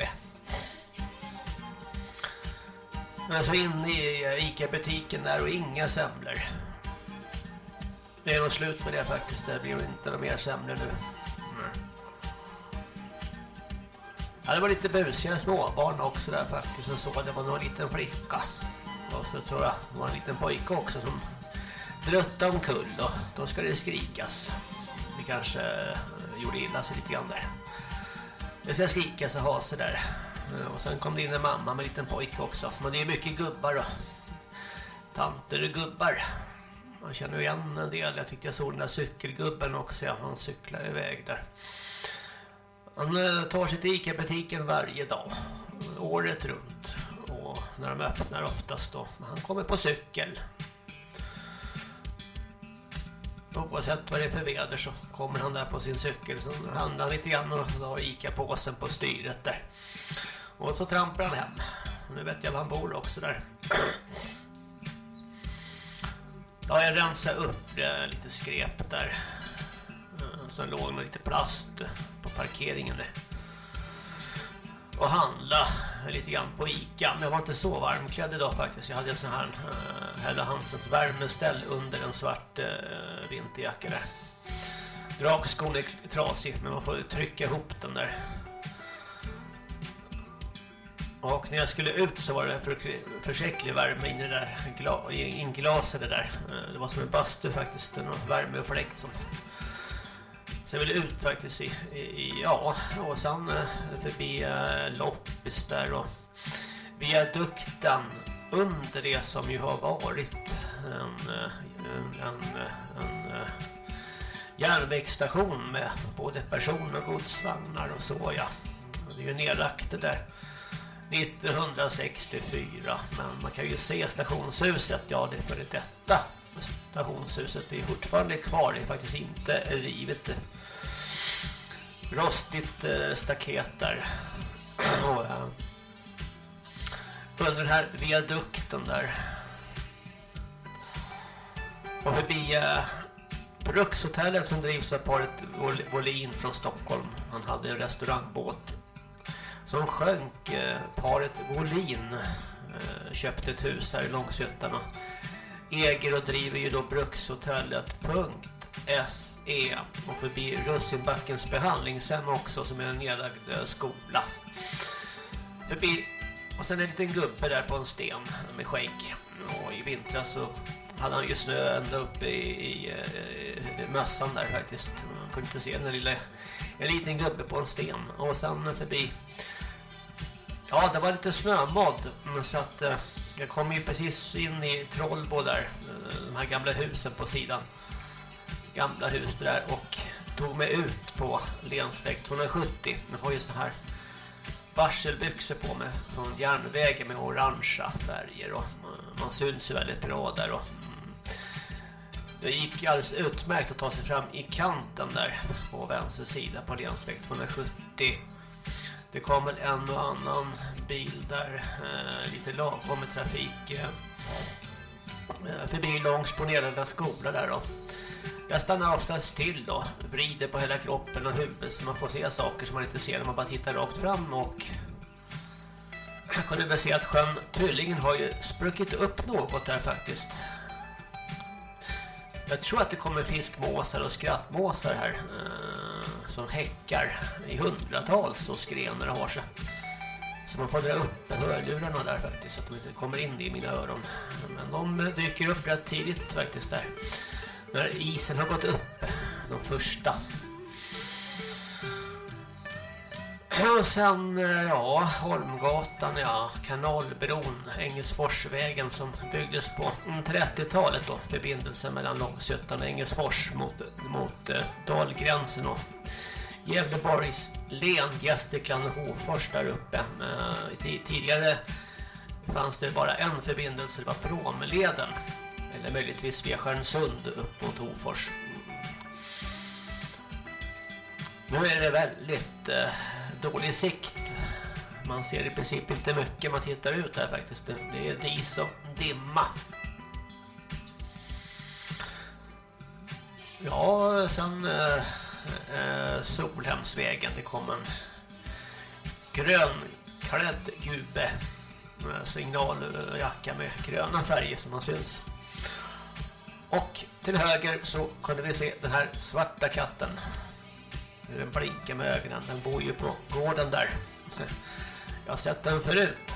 Men så in i Ica-butiken där och inga semlor. Det är nog slut med det faktiskt. Det blir nog inte några mer semlor nu. Ja, det var lite busiga småbarn också där faktiskt. Jag såg att det var någon liten flicka. Och så tror jag det var en liten pojke också som druttade omkull och då ska det skrikas. Det kanske eh, gjorde illa sig lite grann där. Det ska skrikas och ha sig där. Eh, och sen kom det in en mamma med en liten pojke också. Men det är mycket gubbar då. Tanter och gubbar. Man känner ju igen en del. Jag tyckte jag såg den där cykelgubben också. Ja, han cyklar iväg där. Han eh, tar sig till Ica-butiken varje dag. Året runt. Och när de öppnar oftast då. Men han kommer på cykel. Oavsett vad det är för väder så kommer han där på sin cykel. Så handlar han lite grann och har Ica-påsen på styret där. Och så trampar han hem. Nu vet jag var han bor också där. Ja, jag rensade upp eh, lite skräp där. Eh, Sen låg med lite plast på parkeringen där. Och handla lite grann på Ica. Men jag var inte så varmklädd idag faktiskt. Jag hade en sån här eh, uh, Hella Hansens värmeställ under en svart vinterjacka där. Dragskon är trasig men man får trycka ihop den där. Och när jag skulle ut så var det för, försäklig värme in i det där inglaset. inglasade där. Eh, det var som en bastu faktiskt, med värme och som så jag ville ut faktiskt i, i, ja, och sen eh, förbi eh, loppis där och viadukten under det som ju har varit en, en, en, en järnvägsstation med både person- och godsvagnar och så ja. Det är ju nedlagt det där 1964 men man kan ju se stationshuset, ja det är före detta. Stationshuset är fortfarande kvar, det är faktiskt inte rivet. Rostigt eh, staket där. Och, eh, under den här viadukten där. Och förbi eh, Brukshotellet som drivs av paret Vol- Volin från Stockholm. Han hade en restaurangbåt som sjönk eh, paret Wåhlin. Eh, köpte ett hus här i Långshyttan äger och driver ju då brukshotellet.se och förbi Russinbackens behandlingshem också som är en nedlagd eh, skola. Förbi och sen en liten gubbe där på en sten med skägg. Och i vintras så hade han ju snö ända uppe i, i, i, i mössan där faktiskt. Man kunde inte se den lilla en liten gubbe på en sten. Och sen förbi Ja, det var lite snömodd mm, så att eh, jag kom ju precis in i Trollbo där, eh, de här gamla husen på sidan. Gamla hus där och tog mig ut på Lensväg 270. Jag har ju så här varselbyxor på mig från järnvägen med orangea färger och eh, man syns ju väldigt bra där och mm. det gick alldeles utmärkt att ta sig fram i kanten där på vänster sida på Lensväg 270 det kommer en och annan bil där, eh, lite lagom med trafik eh, eh förbi långs på långspånerade skola där då. Jag stannar oftast till då, vrider på hela kroppen och huvudet så man får se saker som man inte ser när man bara tittar rakt fram och jag kunde väl se att sjön Tullingen har ju spruckit upp något där faktiskt. Jag tror att det kommer fiskmåsar och skrattmåsar här eh, som häckar i hundratals och skrenar och har sig. Så man får dra upp hörlurarna där faktiskt så att de inte kommer in i mina öron. Men de dyker upp rätt tidigt faktiskt där. När isen har gått upp, de första. Och sen, eh, ja, Holmgatan, ja, Kanalbron, Engelsforsvägen som byggdes på mm, 30-talet då, förbindelsen mellan Långsötan och Engelsfors mot, mot eh, Dalgränsen och Gävleborgs län, Gästrikland och Hofors där uppe. Eh, tidigare fanns det bara en förbindelse, det var Promleden. Eller möjligtvis via Stjärnsund upp mot Hofors. Mm. Nu är det väldigt eh, dålig sikt. Man ser i princip inte mycket man tittar ut här faktiskt. Det är dis och dimma. Ja, sen eh, eh, Solhemsvägen. Det kom en grönklädd gubbe med signaljacka med gröna färger som man syns. Och till höger så kunde vi se den här svarta katten. Den blinkar med ögonen. Den bor ju på gården där. Jag har sett den förut.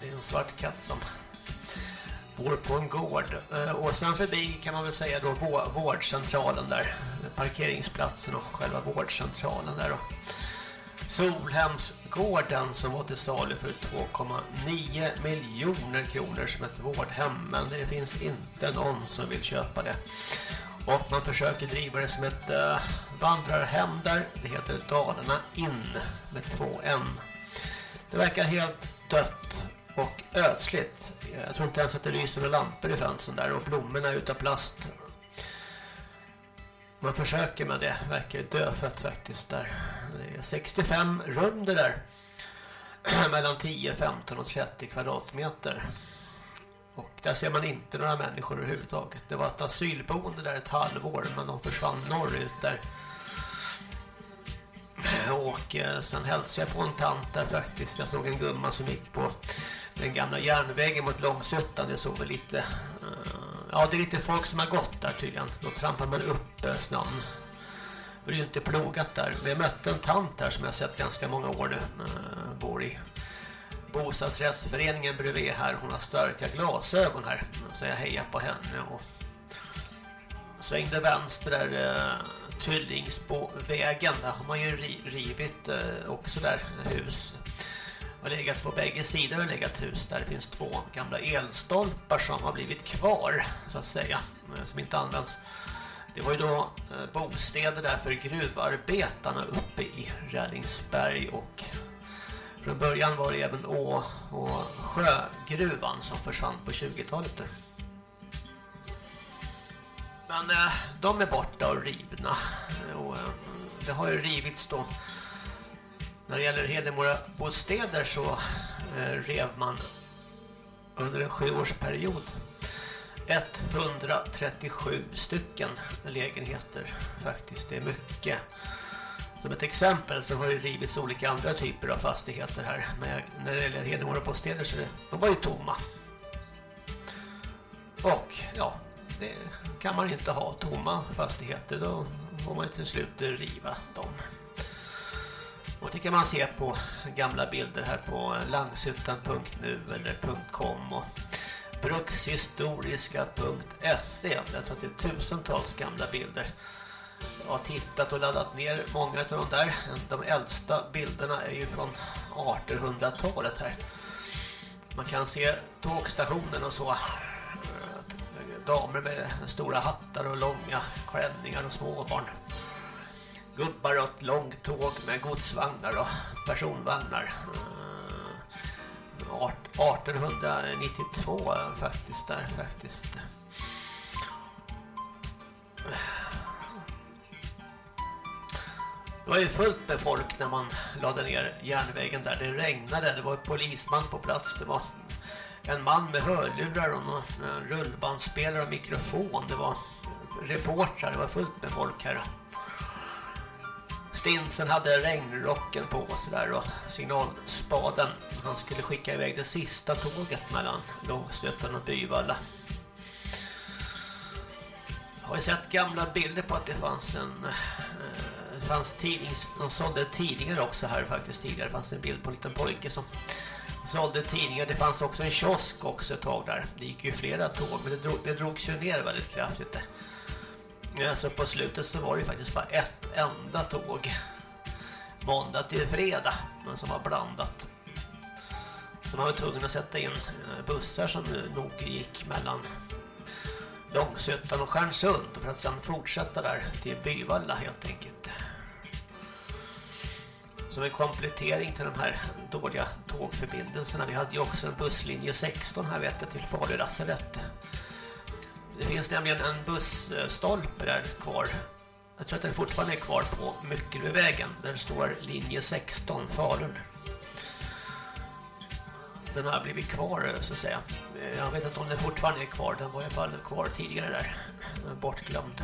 Det är en svart katt som bor på en gård. Eh, och sen förbi kan man väl säga då vårdcentralen där. Parkeringsplatsen och själva vårdcentralen där då. Solhemsgården som var till salu för 2,9 miljoner kronor som ett vårdhem men det finns inte någon som vill köpa det. Och man försöker driva det som ett eh, vandrar hem där. Det heter Dalarna in med två N. Det verkar helt dött och ödsligt. Jag tror inte ens att det lyser med lampor i fönstren där och blommorna är utav plast. Man försöker med det, verkar dödfött faktiskt där. Det är 65 rum det där. Mellan 10, 15 och 30 kvadratmeter. Och där ser man inte några människor överhuvudtaget. Det var ett asylboende där ett halvår men de försvann norrut där. Eh, och eh, sen hälsade jag på en tant där faktiskt. Jag såg en gumma som gick på den gamla järnvägen mot Långsötan. Det såg väl lite... Eh, ja, det är lite folk som har gått där tydligen. Då trampar man upp snön. Det är ju inte plogat där. Men jag mötte en tant här som jag sett ganska många år nu. Bor i bostadsrättsföreningen bredvid här. Hon har starka glasögon här. Så jag hejar på henne och svängde vänster där Tullingsbovägen. Tyllingsbovägen. Där har man ju rivit eh, också där hus har legat på bägge sidor och legat hus där det finns två gamla elstolpar som har blivit kvar så att säga eh, som inte används. Det var ju då eh, bostäder där för gruvarbetarna uppe i Rällingsberg och från början var det även Å och Sjögruvan som försvann på 20-talet. Men eh, de är borta och rivna och eh, det har ju rivits då när det gäller Hedemora bostäder så eh, rev man under en sjuårsperiod 137 stycken lägenheter faktiskt. Det är mycket Som ett exempel så har det rivits olika andra typer av fastigheter här. Men när det gäller Hedemora bostäder så det, de var ju tomma. Och ja, det kan man inte ha tomma fastigheter. Då får man ju till slut riva dem. Och det kan man se på gamla bilder här på langshyttan.nu eller .com och brukshistoriska.se. Jag tror att det är tusentals gamla bilder. Jag har tittat och laddat ner många av de där. De äldsta bilderna är ju från 1800-talet här. Man kan se tågstationen och så. Damer med stora hattar och långa klänningar och småbarn. Gubbar och ett långt tåg med godsvagnar och personvagnar. Eh, 1892 eh, faktiskt där faktiskt. Det var ju fullt med folk när man lade ner järnvägen där. Det regnade, det var polisman på plats. Det var en man med hörlurar och en rullbandspelare och mikrofon. Det var reportrar, det var fullt med folk här. Stinsen hade regnrocken på sig där och signalspaden. Han skulle skicka iväg det sista tåget mellan Långstötan och Byvalla. Jag har ju sett gamla bilder på att det fanns en eh, det fanns tidnings, de sålde tidningar också här faktiskt tidigare. Det fanns en bild på en liten pojke som sålde tidningar. Det fanns också en kiosk också ett tag där. Det gick ju flera tåg men det, drog, det drogs ju ner väldigt kraftigt. Så på slutet så var det faktiskt bara ett enda tåg. Måndag till fredag, men som var blandat. Så man var tvungen att sätta in eh, bussar som nog gick mellan Långsötan och Stjärnsund för att sedan fortsätta där till Byvalla helt enkelt. Som en komplettering till de här dåliga tågförbindelserna. Vi hade ju också en busslinje 16 här vet jag till Falu Lasarett. Det finns nämligen en bussstolpe där kvar. Jag tror att den fortfarande är kvar på Myckelbyvägen. Där står linje 16 Falun. Den har blivit kvar så att säga. Jag vet inte om den fortfarande är kvar. Den var i alla fall kvar tidigare där. Bortglömd.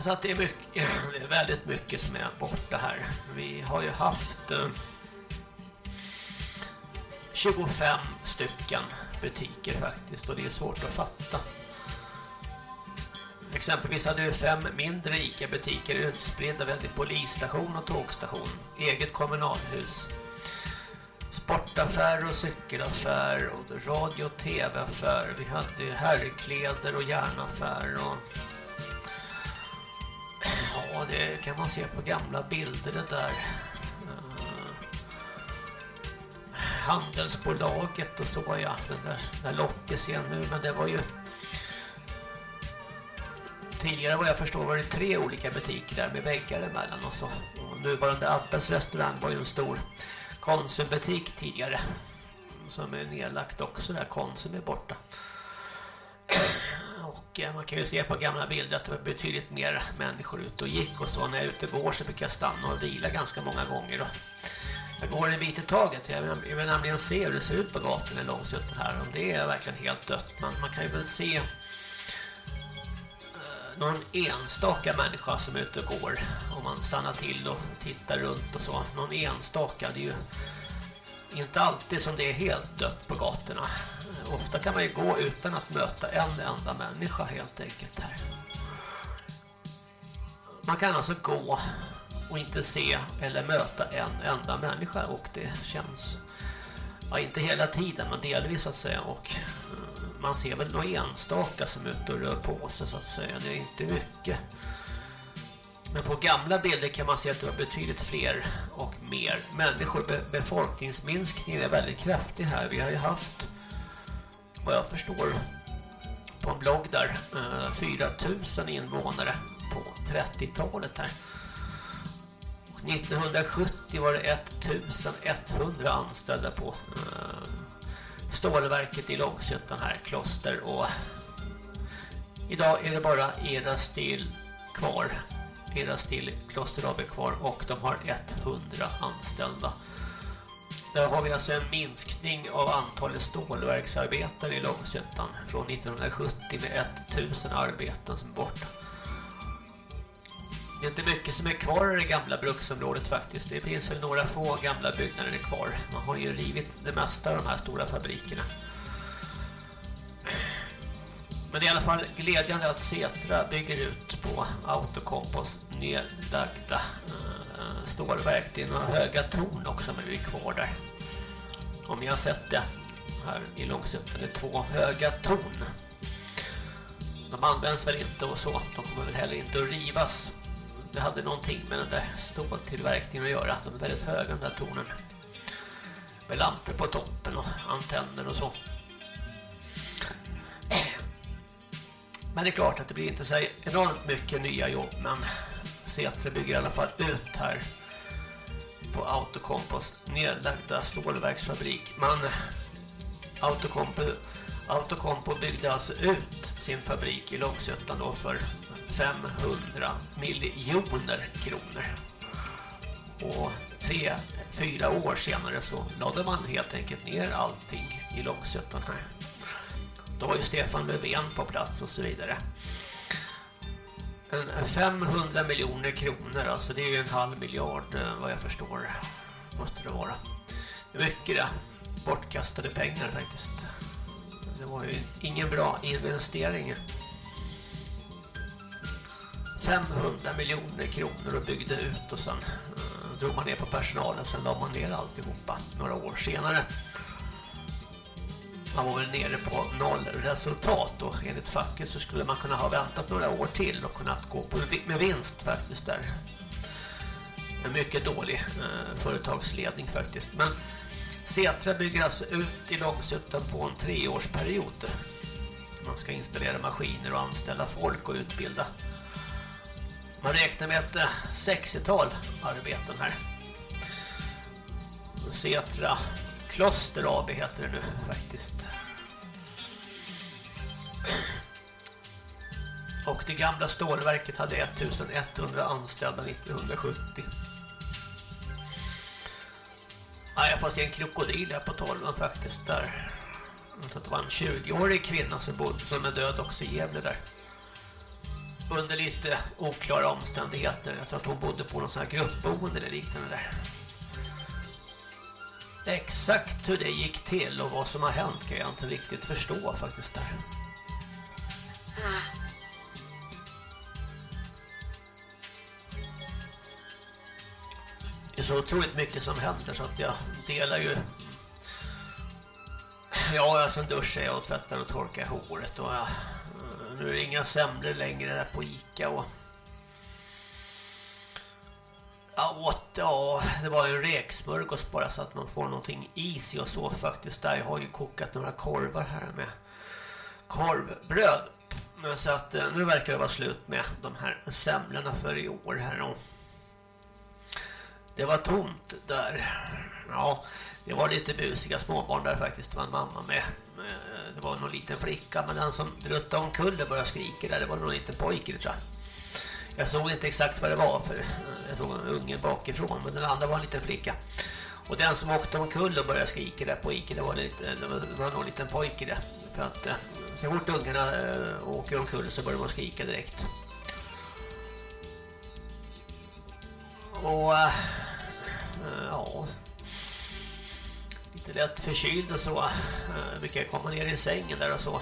Så att det är, mycket, det är väldigt mycket som är borta här. Vi har ju haft eh, 25 stycken butiker faktiskt och det är svårt att fatta. Exempelvis hade vi fem mindre ICA-butiker utspridda vid polisstation och tågstation, eget kommunalhus, sportaffär och cykelaffär och radio- och tv-affär. Vi hade herrkläder och järnaffär och ja, det kan man se på gamla bilder det där. Eh, handelsbolaget och så ja, den där, där loppisen nu men det var ju tidigare vad jag förstår var det tre olika butiker där med väggar emellan och så. Och nuvarande Appes restaurang var ju en stor Konsumbutik tidigare som är nedlagt också där. Konsum är borta och man kan ju se på gamla bilder att det var betydligt mer människor ute och gick och så när jag är ute och går så brukar jag stanna och vila ganska många gånger då. Jag går en bit i taget. Jag vill, jag vill nämligen se hur det ser ut på gatan i Långsötan här. Om det är verkligen helt dött. Men man kan ju väl se eh, någon enstaka människa som är ute och går. Om man stannar till och tittar runt och så. Någon enstaka. Det är ju inte alltid som det är helt dött på gatorna. Ofta kan man ju gå utan att möta en enda människa helt enkelt här. Man kan alltså gå och inte se eller möta en enda människa och det känns ja, inte hela tiden men delvis att säga och eh, man ser väl några enstaka som är ute och rör på sig så att säga, det är inte mycket men på gamla bilder kan man se att det var betydligt fler och mer människor. Be befolkningsminskningen är väldigt kraftig här. Vi har ju haft, vad jag förstår, på en blogg där, 4000 eh, invånare på 30-talet här. 1970 var det 1100 anställda på eh, stålverket i Långsjötan här, kloster och idag är det bara Era Stil kvar. Deras Stil Kloster AB kvar och de har 100 anställda. Där har vi alltså en minskning av antalet stålverksarbetare i Långsjötan från 1970 med 1000 arbeten som är borta. Det är inte mycket som är kvar i det gamla bruksområdet faktiskt. Det finns väl några få gamla byggnader kvar. Man har ju rivit det mesta av de här stora fabrikerna. Men det är i alla fall glädjande att Setra bygger ut på Autokompos nedlagda eh, stålverk. Det är några höga torn också men vi är kvar där. Om ni har sett det här i Långsötan. Det är två höga torn. De används väl inte och så. De kommer väl heller inte att rivas. Det hade någonting med den där ståltillverkningen att göra. De är väldigt höga de där tornen. Med lampor på toppen och antenner och så. Men det är klart att det blir inte så enormt mycket nya jobb men Setre bygger i alla fall ut här på Autokompos nedlagda stålverksfabrik. Man Autocompo, Autocompo byggde alltså ut sin fabrik i Långsötan då för 500 miljoner kronor. Och tre, fyra år senare så lade man helt enkelt ner allting i Långsötan här. Då var ju Stefan Löfven på plats och så vidare. En 500 miljoner kronor, alltså det är ju en halv miljard eh, vad jag förstår. Måste det vara. Det är mycket det. Bortkastade pengar faktiskt. Det var ju ingen bra investering. 500 miljoner kronor och byggde ut och sen eh, drog man ner på personalen sen la man ner alltihopa några år senare. Man var väl nere på noll resultat och enligt facket så skulle man kunna ha väntat några år till och kunnat gå på med vinst faktiskt där. En mycket dålig eh, företagsledning faktiskt. Men Setra bygger alltså ut i Långsuttan på en treårsperiod. Man ska installera maskiner och anställa folk och utbilda. Man räknar med ett eh, 60-tal arbeten här. Setra Kloster AB heter det nu faktiskt. Och det gamla stålverket hade 1100 anställda 1970. Nej, jag får se en krokodil här på 12 faktiskt där. Det var en 20-årig kvinna som, bodde, som är död också i Gävle där. Under lite oklara omständigheter. Jag tror att hon bodde på någon sån här gruppboende eller liknande där. Exakt hur det gick till och vad som har hänt kan jag inte riktigt förstå faktiskt där. Det är så otroligt mycket som händer så att jag delar ju Ja, sen duschar jag och tvättar och torkar håret och jag, nu är det inga semlor längre där på Ica och jag åt, ja, det var ju en räksmörgås bara så att man får någonting i sig och så faktiskt. Där jag har ju kokat några korvar här med korvbröd. Så att eh, nu verkar det vara slut med de här semlorna för i år här och det var tomt där. Ja, det var lite busiga småbarn där faktiskt. Det var en mamma med. Eh, det var någon liten flicka. Men den som druttade omkull och började skrika där. Det var någon liten pojke tror jag. Jag såg inte exakt vad det var. För eh, jag såg en unge bakifrån. Men den andra var en liten flicka. Och den som åkte omkull och började skrika där på Ike. Det var, lite, det var någon liten pojke där. För att eh, så fort ungarna eh, åker omkull så börjar man skrika direkt. Och eh, ja lite lätt förkyld och så brukar jag komma ner i sängen där och så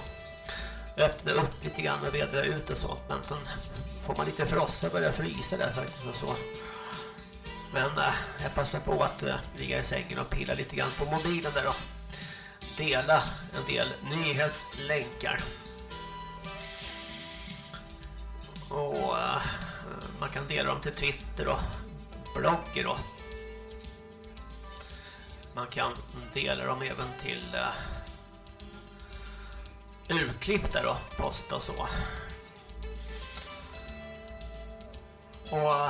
öppna upp lite grann och vedra ut och så men sen får man lite frossa och börjar frysa där faktiskt och så men äh, jag passar på att äh, ligga i sängen och pilla lite grann på mobilen där då dela en del nyhetslänkar och eh, man kan dela dem till Twitter och blogger då man kan dela dem även till eh, uh, urklipp där då, post och så. Och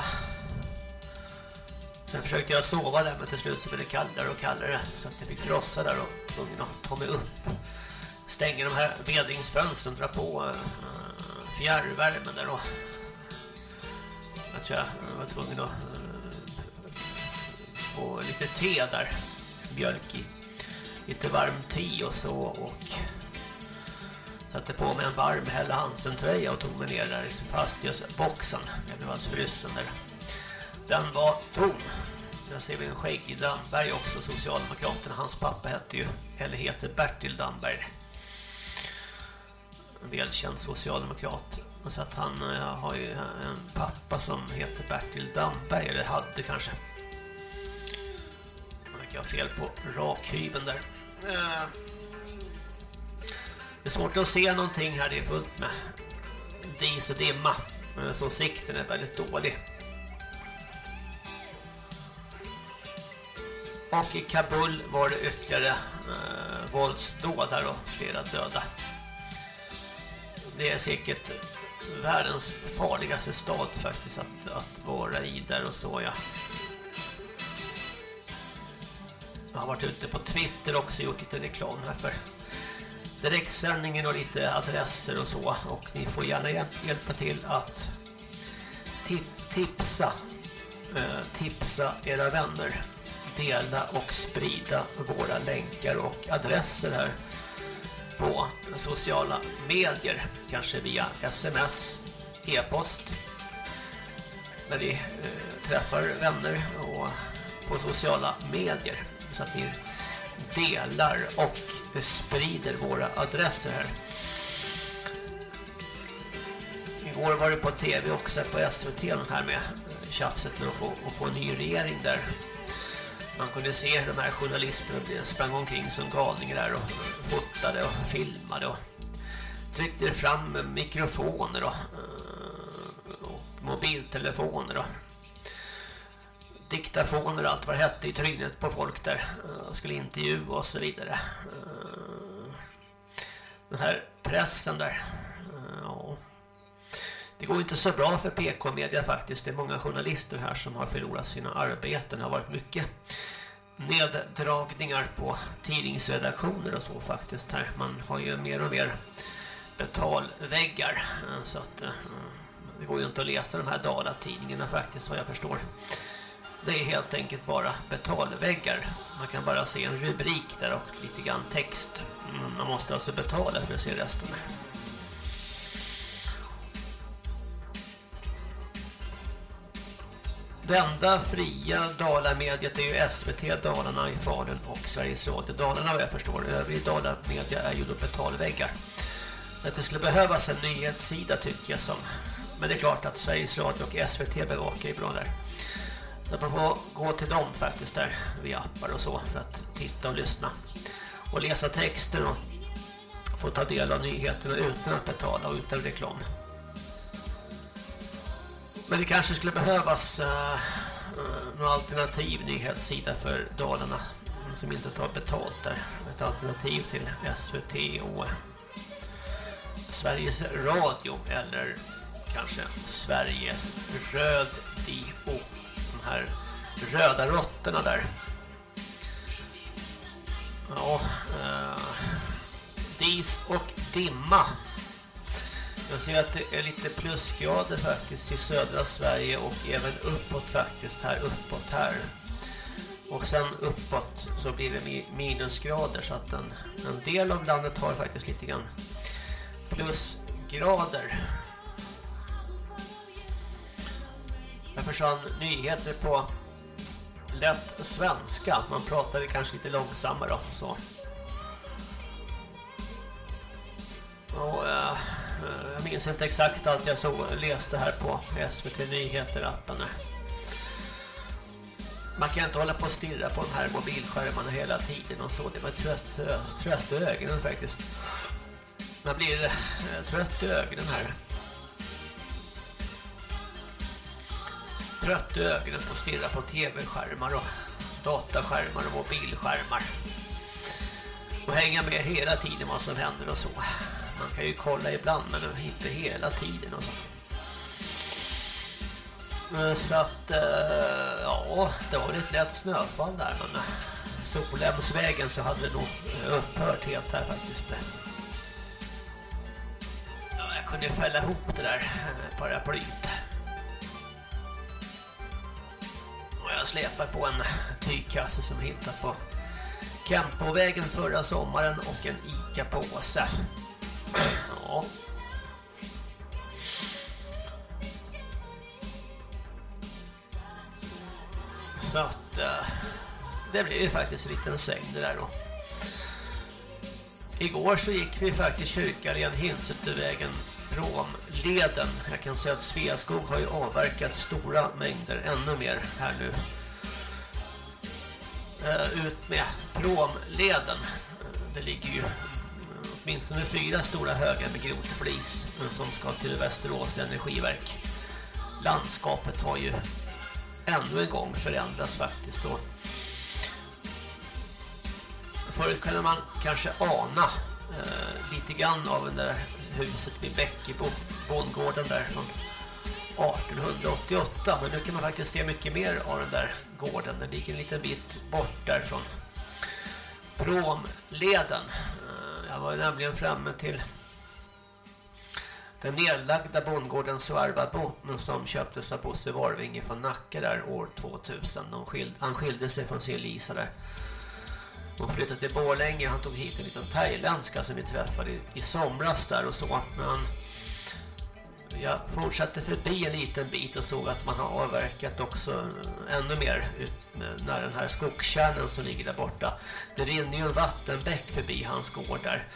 sen försökte jag sova där men till slut så blev det kallare och kallare så att jag fick frossa där och tvungen att ta mig upp. Stänger de här vedringsfönstren dra på eh, fjärrvärmen där då. jag tror jag var tvungen att eh, få lite te där mjölk i lite varm te och så och Satte på mig en varm Helle Hansen-tröja och tog mig ner där i fastighetsboxen. Jag blev alltså frusen där. Den var tom. Där ser vi en skäggig Damberg också, Socialdemokraterna. Hans pappa hette ju, eller heter Bertil Damberg. En välkänd socialdemokrat. Så att han eh, har ju en pappa som heter Bertil Damberg, eller hade kanske. Jag har fel på rakhyven där. Eh, det är svårt att se någonting här, det är fullt med dis och dimma. Så sikten är väldigt dålig. Och i Kabul var det ytterligare eh, våldsdåd här och flera döda. Det är säkert världens farligaste stad faktiskt att, att vara i där och så ja. Jag har varit ute på Twitter också och gjort lite reklam här för direktsändningen och lite adresser och så. Och ni får gärna hjälpa till att tipsa, eh, tipsa era vänner. Dela och sprida våra länkar och adresser här på sociala medier. Kanske via sms, e-post. När vi eh, träffar vänner och på sociala medier. Så att ni delar och sprider våra adresser här. Igår var det på tv också på SVT här med tjafset med att få, att få en ny regering där. Man kunde se de här journalisterna sprang omkring som galningar där och fotade och filmade och tryckte fram mikrofoner och, eh, och mobiltelefoner och diktafoner och allt vad det hette i trynet på folk där eh, och skulle intervjua och så vidare. Eh, den här pressen där. Det går inte så bra för PK-media faktiskt. Det är många journalister här som har förlorat sina arbeten. Det har varit mycket neddragningar på tidningsredaktioner och så faktiskt här. Man har ju mer och mer betalväggar så att eh, det går ju inte att läsa de här Dala-tidningarna faktiskt vad jag förstår. Det är helt enkelt bara betalväggar. Man kan bara se en rubrik där och lite grann text. Mm, man måste alltså betala för att se resten. Det enda fria Dalamediet är ju SVT Dalarna i Falun och Sveriges Radio Dalarna vad jag förstår. Övrig Dalamedia är ju då betalväggar. Att det skulle behövas en nyhetssida tycker jag som. Men det är klart att Sveriges Radio och SVT bevakar ju bra där. Så man får gå till dem faktiskt där via appar och så för att titta och lyssna. Och läsa texter och få ta del av nyheterna utan att betala och utan reklam. Men det kanske skulle behövas eh, eh, uh, någon alternativ nyhetssida för Dalarna som inte tar betalt där. Ett alternativ till SVT och Sveriges Radio eller kanske Sveriges Röd Dio. De här röda råttorna där. Ja, uh, dis och dimma. Jag ser att det är lite plusgrader faktiskt i södra Sverige och även uppåt faktiskt här uppåt här. Och sen uppåt så blir det minusgrader så att en, en del av landet har faktiskt lite grann plusgrader. Jag försvann nyheter på lätt svenska. Man pratade kanske lite långsammare och så. Och, eh, jag minns inte exakt allt jag så, läste här på SVT Nyheter-appen. Man kan inte hålla på och stirra på de här mobilskärmarna hela tiden och så. Det var trött, eh, trött i ögonen faktiskt. Man blir eh, trött i ögonen här. Trött i ögonen på att stirra på tv-skärmar och dataskärmar och mobilskärmar. Och hänga med hela tiden vad som händer och så. Man kan ju kolla ibland men inte hela tiden och så. Eh, så att, eh, ja, det var ett lätt snöfall där men eh, Solhemsvägen så hade det nog upphört helt här faktiskt. Ja, jag kunde fälla ihop det där paraplyt. Och jag släpar på en tygkasse som hittat på Kempovägen förra sommaren och en Ica-påse. Ja. Så att eh, det blev ju faktiskt en liten sväng det där då. Igår så gick vi faktiskt kyrkaleden Hinsetevägen Romleden. Jag kan säga att Sveaskog har ju avverkat stora mängder, ännu mer här nu. Eh, ut med Romleden. Det ligger ju åtminstone fyra stora högar med grotflis som ska till Västerås energiverk. Landskapet har ju ännu en gång förändrats faktiskt då. Förut kunde man kanske ana eh, lite grann av det där huset vid Bäckebo, bondgården där från 1888 men nu kan man faktiskt se mycket mer av den där gården. Den ligger en liten bit bort därifrån. Promleden. Jag var nämligen framme till den nedlagda bondgården Svarvabo som köptes av Bosse Varvinge från Nacka där år 2000. De skild, han skilde sig från sin Lisa där. Hon flyttade till Borlänge. Han tog hit en liten thailändska som vi träffade i, i somras där och så. Men jag fortsatte förbi en liten bit och såg att man har avverkat också ännu mer ut när den här skogskärnan som ligger där borta. Det rinner ju en vattenbäck förbi hans gård där.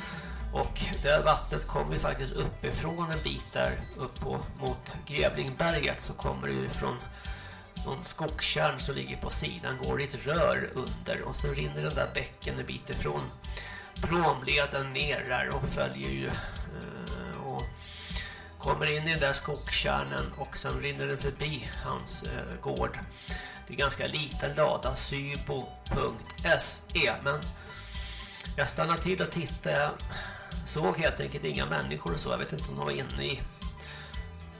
Och det vattnet kommer ju faktiskt uppifrån en bit där upp på, mot Grävlingberget så kommer det ju från någon skogskärn som ligger på sidan går det ett rör under och så rinner den där bäcken en bit ifrån promleden ner där och följer ju eh, och kommer in i den där skogskärnen och sen rinner den förbi hans eh, gård. Det är ganska liten lada sybo.se men jag stannade till och tittade jag såg helt enkelt inga människor och så jag vet inte om de var inne i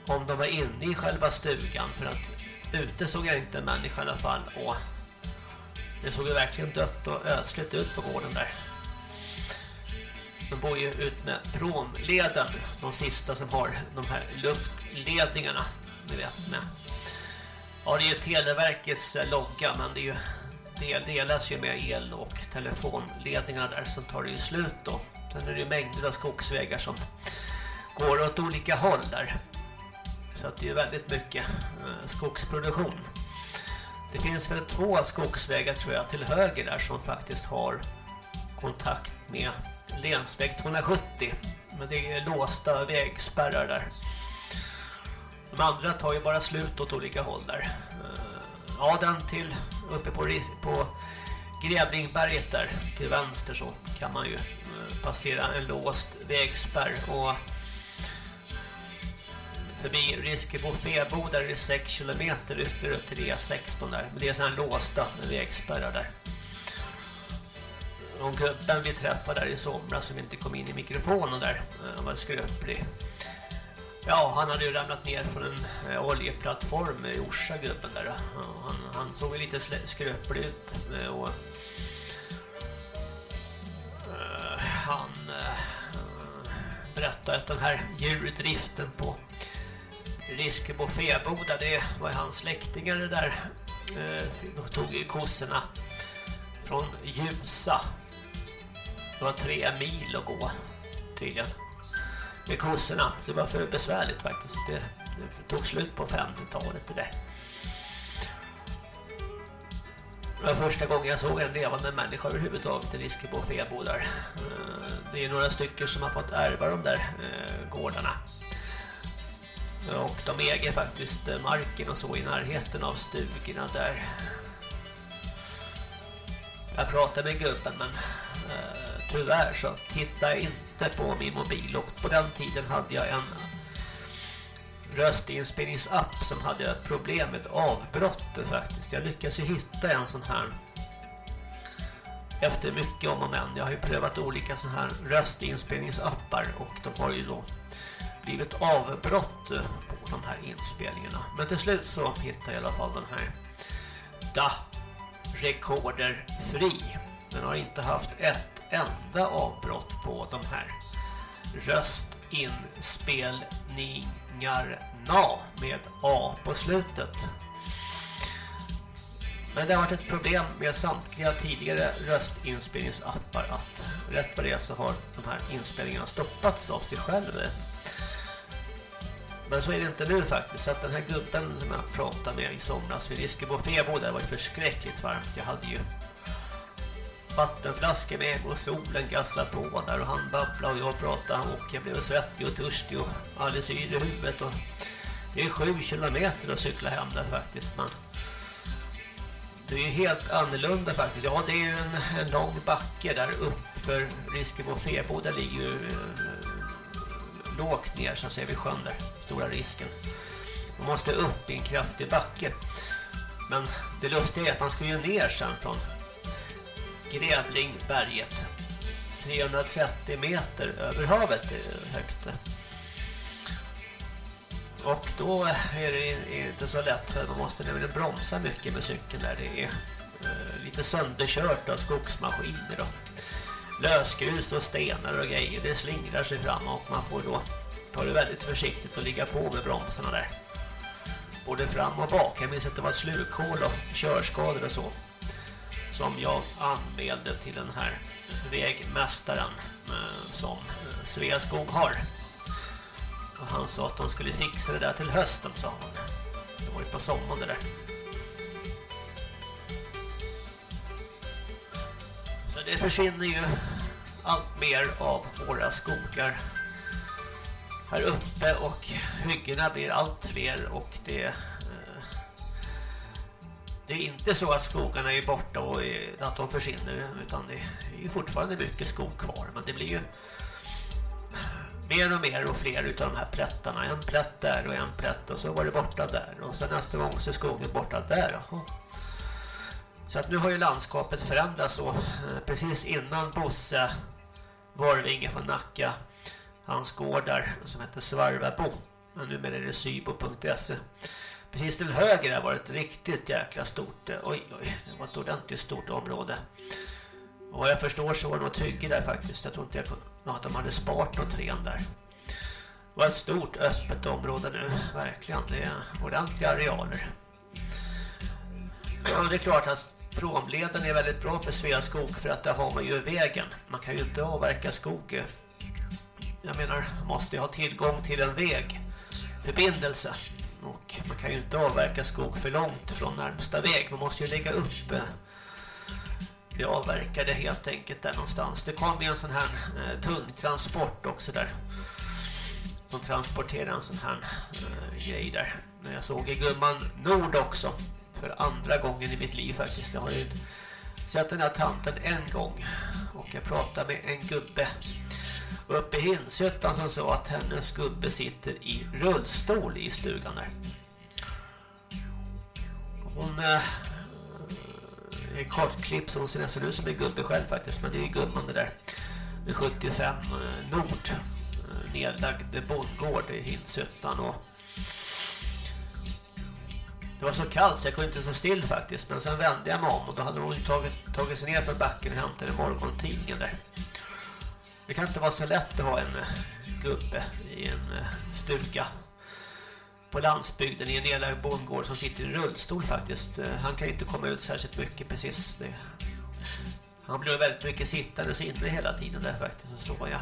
om de var inne i själva stugan för att ute såg jag inte en människa i alla fall och det såg ju verkligen dött och ödsligt ut på gården där. De bor ju ut med promleden, de sista som har de här luftledningarna, ni vet med. Ja, det är ju Televerkets logga, men det är ju det delas ju med el och telefonledningarna där så tar det ju slut då. Sen är det ju mängder av skogsvägar som går åt olika håll där. Så att det är ju väldigt mycket eh, skogsproduktion. Det finns väl två skogsvägar tror jag till höger där som faktiskt har kontakt med länsväg 270. Men det är låsta vägspärrar där. De andra tar ju bara slut åt olika håll där. Eh, ja, den till uppe på, på Grävlingberget där till vänster så kan man ju eh, passera en låst vägspärr och förbi Riskebo Febo där är det 6 kilometer ut upp till E16 där. Men det är sådana låsta vägspärrar där. Och gubben vi träffade där i somras som inte kom in i mikrofonen där, han var skröplig. Ja, han hade ju ramlat ner från en eh, oljeplattform i Orsa gubben där. Han, han såg ju lite skröplig ut och han berättade att den här djurdriften på Riskebo Feboda, det var ju hans släktingar det där. De tog ju kossorna från Ljusa. Det var tre mil att gå tydligen. Med kossorna. Det var för besvärligt faktiskt. Det, det tog slut på 50-talet det där. Det var första gången jag såg en levande människa överhuvudtaget i Riskebo fäbodar. Eh, det är några stycken som har fått ärva de där eh, gårdarna. Och de äger faktiskt eh, marken och så i närheten av stugorna där. Jag pratade med gubben men eh, tyvärr så tittade jag inte på min mobil och på den tiden hade jag en röstinspelningsapp som hade ett problem med avbrott faktiskt. Jag lyckades ju hitta en sån här efter mycket om och men. Jag har ju prövat olika sån här röstinspelningsappar och de har ju då blivit avbrott på de här inspelningarna. Men till slut så hittade jag i alla fall den här Da Recorder Fri. Den har inte haft ett enda avbrott på de här röstinspelningarna med A på slutet. Men det har varit ett problem med samtliga tidigare röstinspelningsappar att rätt vad det är så har de här inspelningarna stoppats av sig själva. Men så är det inte nu faktiskt. Så att den här gubben som jag pratade med i somras vid Riskebo Febo där var ju förskräckligt varmt. Jag hade ju vattenflaska väg och solen gassade på där och han babblade och jag pratade och jag blev svettig och törstig och alldeles yr i huvudet och det är sju kilometer att cykla hem där faktiskt men det är ju helt annorlunda faktiskt. Ja, det är ju en, en lång backe där upp för Riskebo Febo. Ligger ju eh, lågt ner så ser vi sjön där. Stora risken. Man måste upp i en kraftig backe. Men det lustiga är att man ska ju ner sen från Grävlingberget. 330 meter över havet är högt. Och då är det inte så lätt för man måste nämligen bromsa mycket med cykeln där. Det är eh, lite sönderkört av skogsmaskiner och lösgrus och stenar och grejer. Det slingrar sig fram och man får då ta det väldigt försiktigt och ligga på med bromsarna där. Både fram och bak. Jag minns att det var slukhål och körskador och så. Som jag anmälde till den här vägmästaren eh, som eh, Sveaskog har. Och han sa att de skulle fixa det där till hösten, sa han. Det var ju på sommaren det där. Så det försvinner ju allt mer av våra skogar här uppe och hyggena blir allt fler och det det är inte så att skogarna är borta och att de försvinner utan det är ju fortfarande mycket skog kvar men det blir ju mer och mer och fler utav de här plättarna. En plätt där och en plätt och så var det borta där. Och sen nästa gång så är skogen borta där. Så att nu har ju landskapet förändrats så eh, precis innan Bosse Varvinge från Nacka hans gård där som heter Svarvabo. Men numera är det sybo.se. Precis till höger har var det ett riktigt jäkla stort, oj oj, det var ett ordentligt stort område. Och vad jag förstår så var det något hygge där faktiskt. Jag tror inte jag, att de hade sparat något träd där. Det var ett stort öppet område nu, verkligen. Det är ordentliga arealer. Ja, det är klart att promleden är väldigt bra för Sveaskog för att där har man ju vägen. Man kan ju inte avverka skog. Jag menar, måste ju ha tillgång till en väg. Förbindelse. Och man kan ju inte avverka skog för långt från närmsta väg. Man måste ju lägga upp eh, det vi avverkade helt enkelt där någonstans. Det kom ju en sån här eh, tung transport också där. Som transporterade en sån här eh, grej där. Men jag såg i Gumman Nord också. För andra gången i mitt liv faktiskt. Jag har ju sett den här tanten en gång. Och jag pratade med en gubbe uppe i Hinshyttan som sa att hennes gubbe sitter i rullstol i stugan där. Hon eh, är kortklipp så hon ser nästan ut som en gubbe själv faktiskt. Men det är gumman det där. Med 75 eh, Nord. Eh, nedlagd bondgård i Hinshyttan och det var så kallt så jag kunde inte stå still faktiskt. Men sen vände jag mig om och då hade hon tagit, tagit sig ner för backen och hämtade morgontingen där. Det kan inte vara så lätt att ha en eh, gubbe i en eh, stuga på landsbygden i en nedlagd bondgård som sitter i rullstol faktiskt. Eh, han kan ju inte komma ut särskilt mycket precis. Det. Han blir väldigt mycket sittandes inne hela tiden där faktiskt, så jag.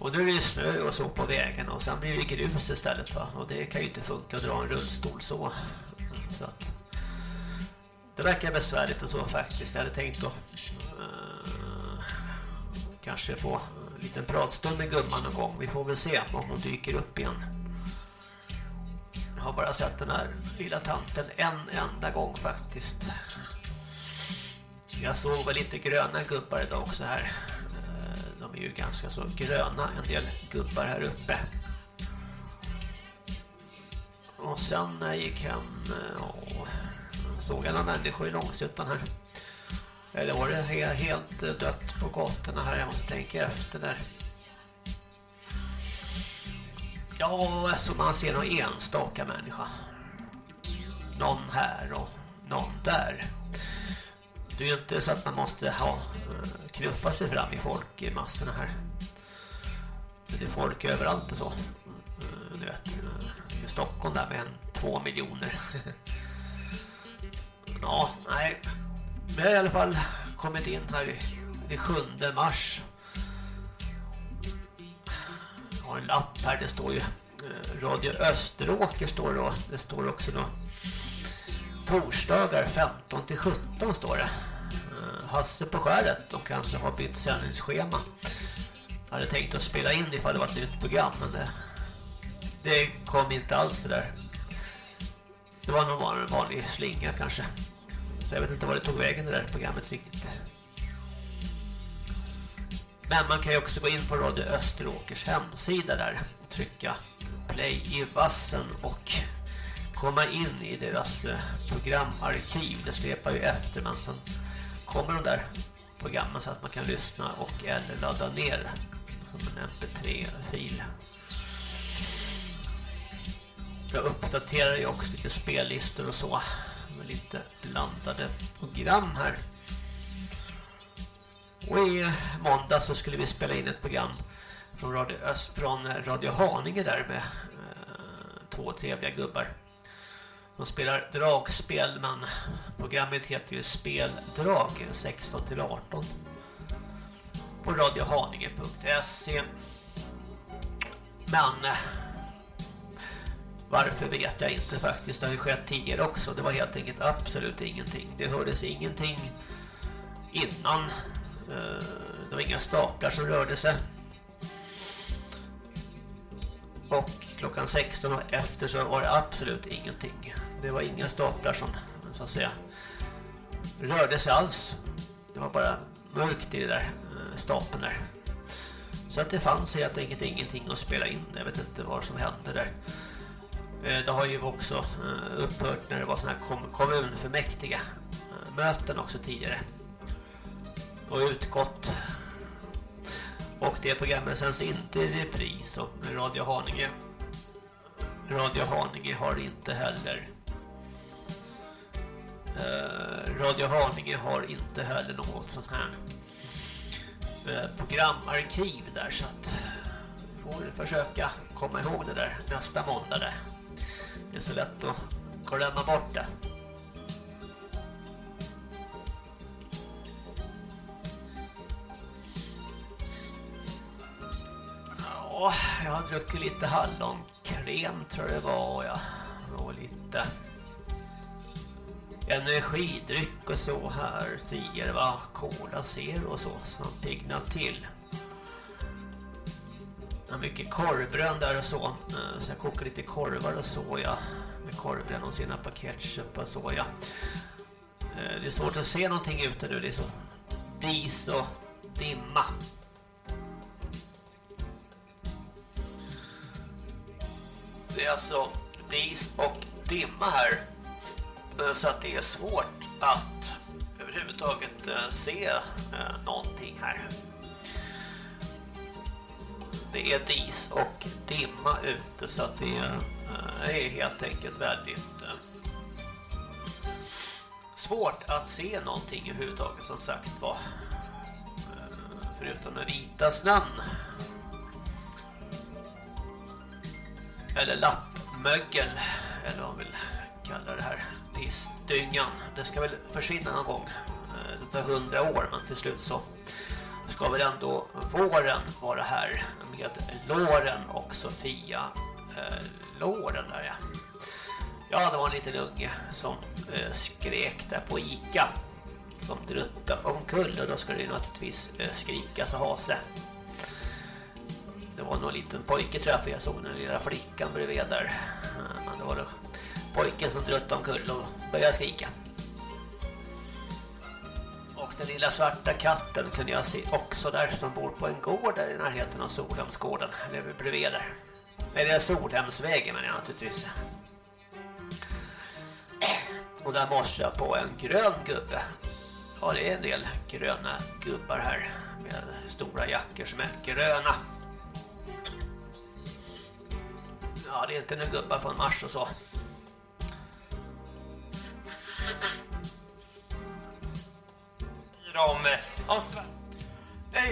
Och nu är det snö och så på vägen och sen blir det grus istället va. Och det kan ju inte funka att dra en rullstol så. så att det verkar besvärligt och så faktiskt. Jag hade tänkt att kanske få en liten pratstund med gumman någon gång. Vi får väl se om hon dyker upp igen. Jag har bara sett den här lilla tanten en enda gång faktiskt. Jag såg väl lite gröna gubbar idag också här. Eh, de är ju ganska så gröna, en del gubbar här uppe. Och sen när jag gick hem eh, och såg jag några människor i Långsuttan här. Eller var det helt eh, dött på gatorna här? Jag måste tänka efter där. Ja, alltså man ser någon enstaka människa. Någon här och någon där. Det är ju inte så att man måste ha eh, knuffa sig fram i folk i massorna här. Det är folk överallt och så. Eh, du vet, i Stockholm där med en två miljoner. Ja, nej. Vi har i alla fall kommit in här i, 7 mars. Jag har en lapp här, det står ju eh, Radio Österåker står det då. Det står också då torsdagar 15 till 17 står det. Eh, Hasse på skäret, de kanske har bytt sändningsschema. Jag hade tänkt att spela in ifall det var ett nytt program men det, det kom inte alls det där. Det var någon vanlig slinga kanske. Så jag vet inte var det tog vägen det där programmet riktigt. Men man kan ju också gå in på Radio Österåkers hemsida där. Trycka play i vassen och komma in i deras eh, programarkiv. Det släpar ju efter men sen kommer de där programmen så att man kan lyssna och eller ladda ner som en mp3-fil. Jag uppdaterar ju också lite spellistor och så lite blandade program här. Och i måndag så skulle vi spela in ett program från Radio, Öst, från Radio Haninge där med eh, två trevliga gubbar. De spelar dragspel men programmet heter ju Speldrag 16 till 18 på radiohaninge.se Men eh, varför vet jag inte faktiskt. Det har ju skett tidigare också. Det var helt enkelt absolut ingenting. Det hördes ingenting innan. Eh, det var inga staplar som rörde sig. Och klockan 16 och efter så var det absolut ingenting. Det var inga staplar som så att säga rörde sig alls. Det var bara mörkt i det där eh, stapeln där. Så att det fanns helt enkelt ingenting att spela in. Jag vet inte vad som hände där. Eh, det har ju också eh, upphört när det var sådana här kommunfullmäktige eh, möten också tidigare. Och utgått. Och det programmet sänds inte i repris och Radio Haninge Radio Haninge har inte heller Radio Haninge har inte heller något sånt här programarkiv där så att vi får försöka komma ihåg det där nästa måndag där. Det är så lätt att glömma bort det. Ja, jag har druckit lite hallonkräm tror jag det var ja. och lite energidryck och så här tidigare va, Cola Zero och så som piggnat till. Jag har mycket korvbröd där och så, eh, så jag kokar lite korvar och så ja, med korvbröd och senap och ketchup och så ja. Eh, det är svårt att se någonting ute nu, det är så dis och dimma. Det är alltså dis och dimma här. Eh, så att det är svårt att överhuvudtaget se någonting här. Det är dis och dimma ute så att det eh, är helt enkelt väldigt eh, svårt att se någonting överhuvudtaget som sagt var. Eh, förutom den vita snön. Eller lappmögel eller vad man vill kalla det här pissdyngan. Det ska väl försvinna någon gång. Det tar hundra år men till slut så ska väl ändå våren vara här med Låren och Sofia eh, Låren där ja. Ja, det var en liten unge som eh, skrek där på Ica som druttade omkull och då ska det naturligtvis eh, skrikas och hase. Det var nog en liten pojke tror jag för jag såg den lilla flickan bredvid där. Men det var då pojken som druttade omkull och började skrika. Den lilla svarta katten kunde jag se också där som bor på en gård där i närheten av Solhemsgården. Eller bredvid där. Nej, det är Solhemsvägen men jag naturligtvis. Och där morsade jag på en grön gubbe. Ja, det är en del gröna gubbar här med stora jackor som är gröna. Ja, det är inte några gubbar från Mars och så. Om, eh, om Sverige.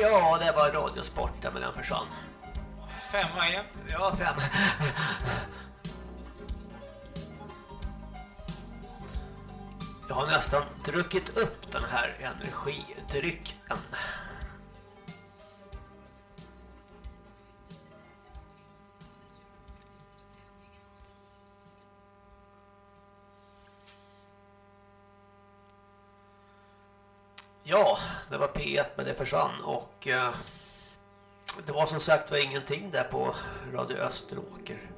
Ja, det var radiosporten men den försvann. Femma igen. Ja, fem. Jag har nästan druckit upp den här energidrycken. Vet men det försvann och eh, det var som sagt var ingenting där på Radio Österåker.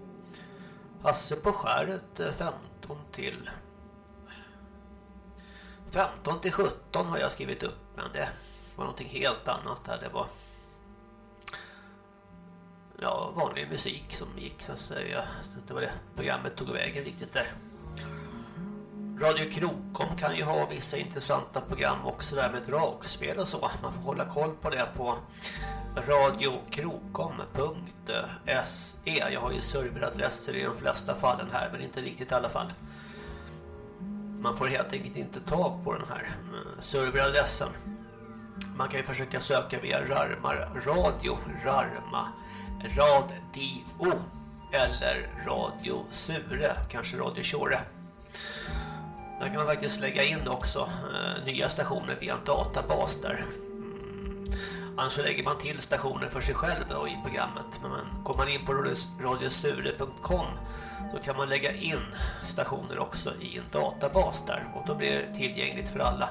Hasse på skäret eh, 15 till 15 till 17 har jag skrivit upp men det var någonting helt annat där det var ja, vanlig musik som gick så att säga. Det var det programmet tog vägen riktigt där. Radio Krokom kan ju ha vissa intressanta program också där med dragspel och så. Man får hålla koll på det på radiokrokom.se. Jag har ju serveradresser i de flesta fallen här men inte riktigt i alla fall. Man får helt enkelt inte tag på den här eh, serveradressen. Man kan ju försöka söka via Rarmar Radio, Rarma Radio eller Radio Sure, kanske Radio Tjore. Där kan man faktiskt lägga in också eh, nya stationer via en databas där. Mm. Annars så lägger man till stationer för sig själv då i programmet. Men kommer man in på radiosure.com så kan man lägga in stationer också i en databas där. Och då blir det tillgängligt för alla.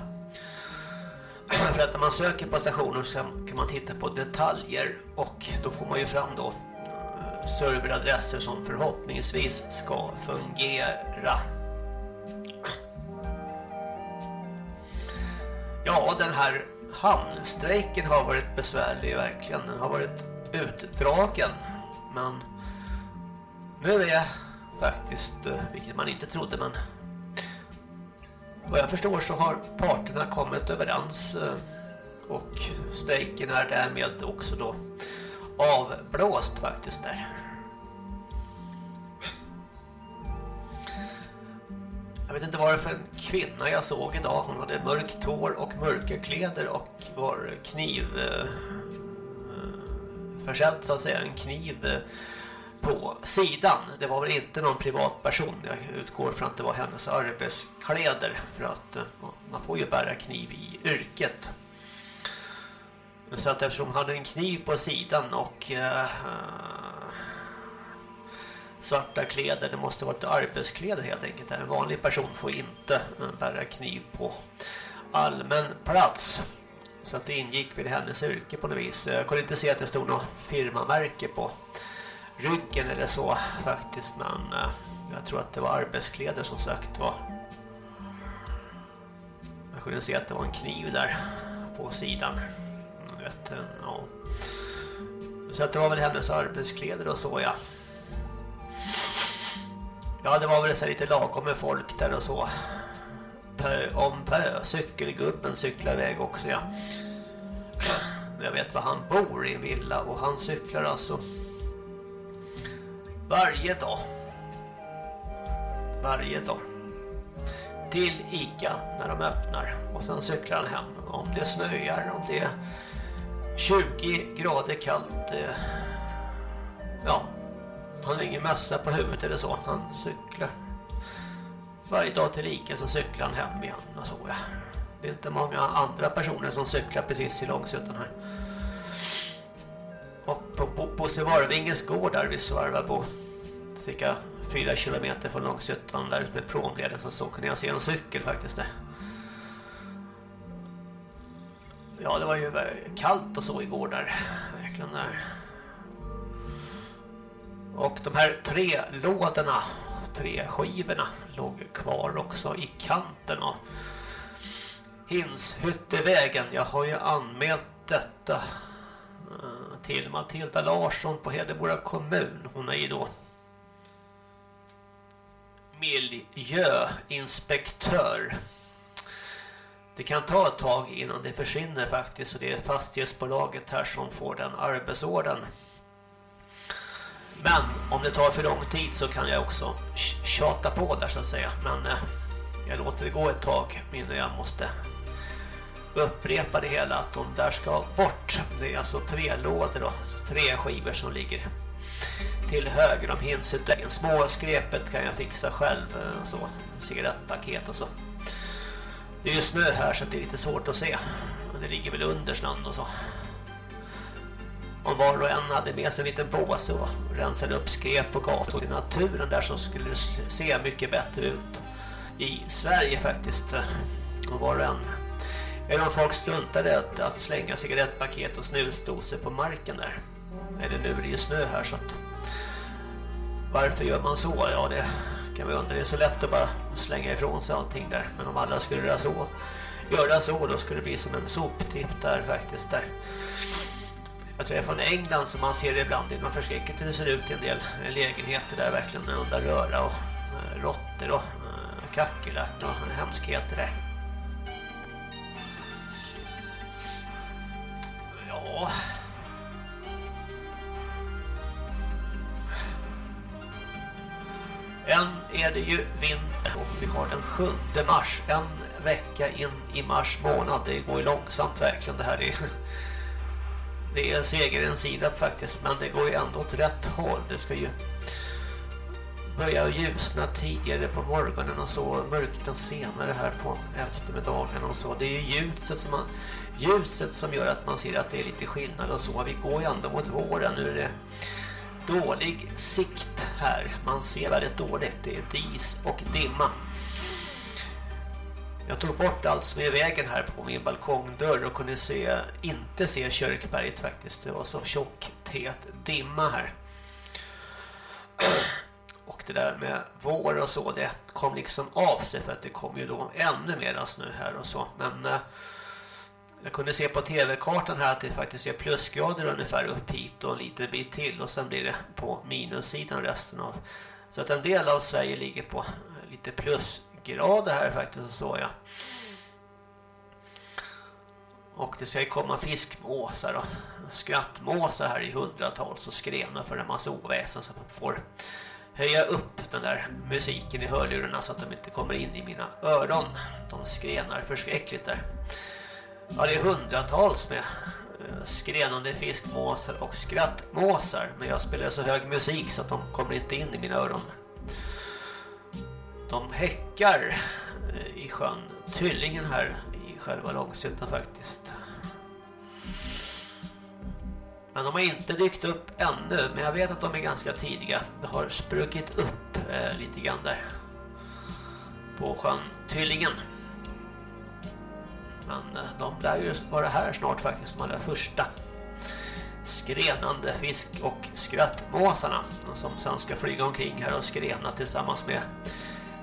för att när man söker på stationer så kan man titta på detaljer och då får man ju fram då eh, serveradresser som förhoppningsvis ska fungera. Ja, den här hamnstrejken har varit besvärlig verkligen. Den har varit utdragen. Men nu är faktiskt, eh, vilket man inte trodde, men vad jag förstår så har parterna kommit överens eh, och strejken är därmed också då avblåst faktiskt där. Jag vet inte vad det var för en kvinna jag såg idag. Hon hade mörkt hår och mörka kläder och var kniv eh, eh, försedd så att säga en kniv eh, på sidan. Det var väl inte någon privatperson. Jag utgår från att det var hennes arbetskläder för att man får ju bära kniv i yrket. Så att eftersom hon hade en kniv på sidan och svarta kläder. Det måste vara ett arbetskläder helt enkelt. En vanlig person får inte bära kniv på allmän plats. Så att det ingick vid hennes yrke på något vis. Jag kunde inte se att det stod något firmamärke på ryggen eller så faktiskt. Men eh, jag tror att det var arbetskläder som sagt var. Jag kunde se att det var en kniv där på sidan. Jag vet, eh, ja. Så att det var väl hennes arbetskläder och så ja. Ja, det var väl så lite lagom med folk där och så. Pö om pö. Cykelgubben cyklar iväg också, ja. Jag vet var han bor i en villa och han cyklar alltså varje dag. Varje dag. Till Ica när de öppnar. Och sen cyklar han hem. Om det snöar, om det är 20 grader kallt. Eh, ja, han har ingen mössa på huvudet eller så. Han cyklar. Varje dag till Ica så cyklar han hem igen och så ja. Det är inte många andra personer som cyklar precis i Långsötan här. Och på, på, på Sevarvingens gård där vi svarvar på cirka fyra kilometer från Långsötan där ute med promleden så, så kunde jag se en cykel faktiskt där. Ja, det var ju kallt och så igår där. Verkligen där. Och de här tre lådorna, tre skivorna låg kvar också i kanten av Hinshyttevägen. Jag har ju anmält detta eh, till Matilda Larsson på Hedemora kommun. Hon är ju då miljöinspektör. Det kan ta ett tag innan det försvinner faktiskt och det är fastighetsbolaget här som får den arbetsorden. Men om det tar för lång tid så kan jag också tjata på där så att säga. Men eh, jag låter det gå ett tag innan jag måste upprepa det hela att de där ska bort. Det är alltså tre lådor då, tre skivor som ligger till höger om hinsutläggen. Små skrepet kan jag fixa själv, eh, så cigarettpaket och så. Det är ju snö här så det är lite svårt att se. Men det ligger väl under snön och så. Om var och en hade med sig en liten påse och rensade upp skräp på gator i naturen där så skulle det se mycket bättre ut i Sverige faktiskt. Om var och en. Eller om folk struntade att, att slänga cigarettpaket och snusdoser på marken där. Eller nu är det ju snö här så att varför gör man så? Ja, det kan vi undra. Det är så lätt att bara slänga ifrån sig allting där. Men om alla skulle göra så, göra så då skulle det bli som en soptipp där faktiskt. Där. Jag tror det är från England som man ser det ibland. Det är förskräckligt hur det ser ut i en del lägenheter där verkligen en röra och eh, råttor och eh, kackerlack och hemskheter där. Ja... Än är det ju vinter och vi har den 7 mars. En vecka in i mars månad. Det går ju långsamt verkligen. Det här är, det är seger en sida faktiskt. Men det går ju ändå åt rätt håll. Det ska ju börja ljusna tidigare på morgonen och så mörkna senare här på eftermiddagen och så. Det är ju ljuset som, man, ljuset som gör att man ser att det är lite skillnad och så. Vi går ju ändå mot våren. Nu är det dålig sikt här. Man ser väldigt dåligt. Det är dis och dimma. Jag tog bort allt som är i vägen här på min balkongdörr och kunde se, inte se kyrkberget faktiskt. Det var så tjock, tät dimma här. Och det där med vår och så, det kom liksom av sig för att det kom ju då ännu mer snö här och så. Men eh, jag kunde se på tv-kartan här att det faktiskt är plusgrader ungefär upp hit och en liten bit till och sen blir det på minussidan resten av. Så att en del av Sverige ligger på lite plus eh, lite här faktiskt så ja. Och det ska ju komma fiskmåsar och skrattmåsar här i hundratals och skrena för en massa oväsen så att man får höja upp den där musiken i hörlurarna så att de inte kommer in i mina öron. De skrenar förskräckligt där. Ja, det är hundratals med eh, skrenande fiskmåsar och skrattmåsar. Men jag spelar så hög musik så att de kommer inte in i mina öron. De häckar eh, i sjön Tyllingen här i själva Långshyttan faktiskt. Men de har inte dykt upp ännu. Men jag vet att de är ganska tidiga. Det har spruckit upp eh, lite grann där. På sjön Tyllingen. Men eh, de lär ju vara här snart faktiskt, de allra första skrenande fisk- och skrattmåsarna som sen ska flyga omkring här och skrena tillsammans med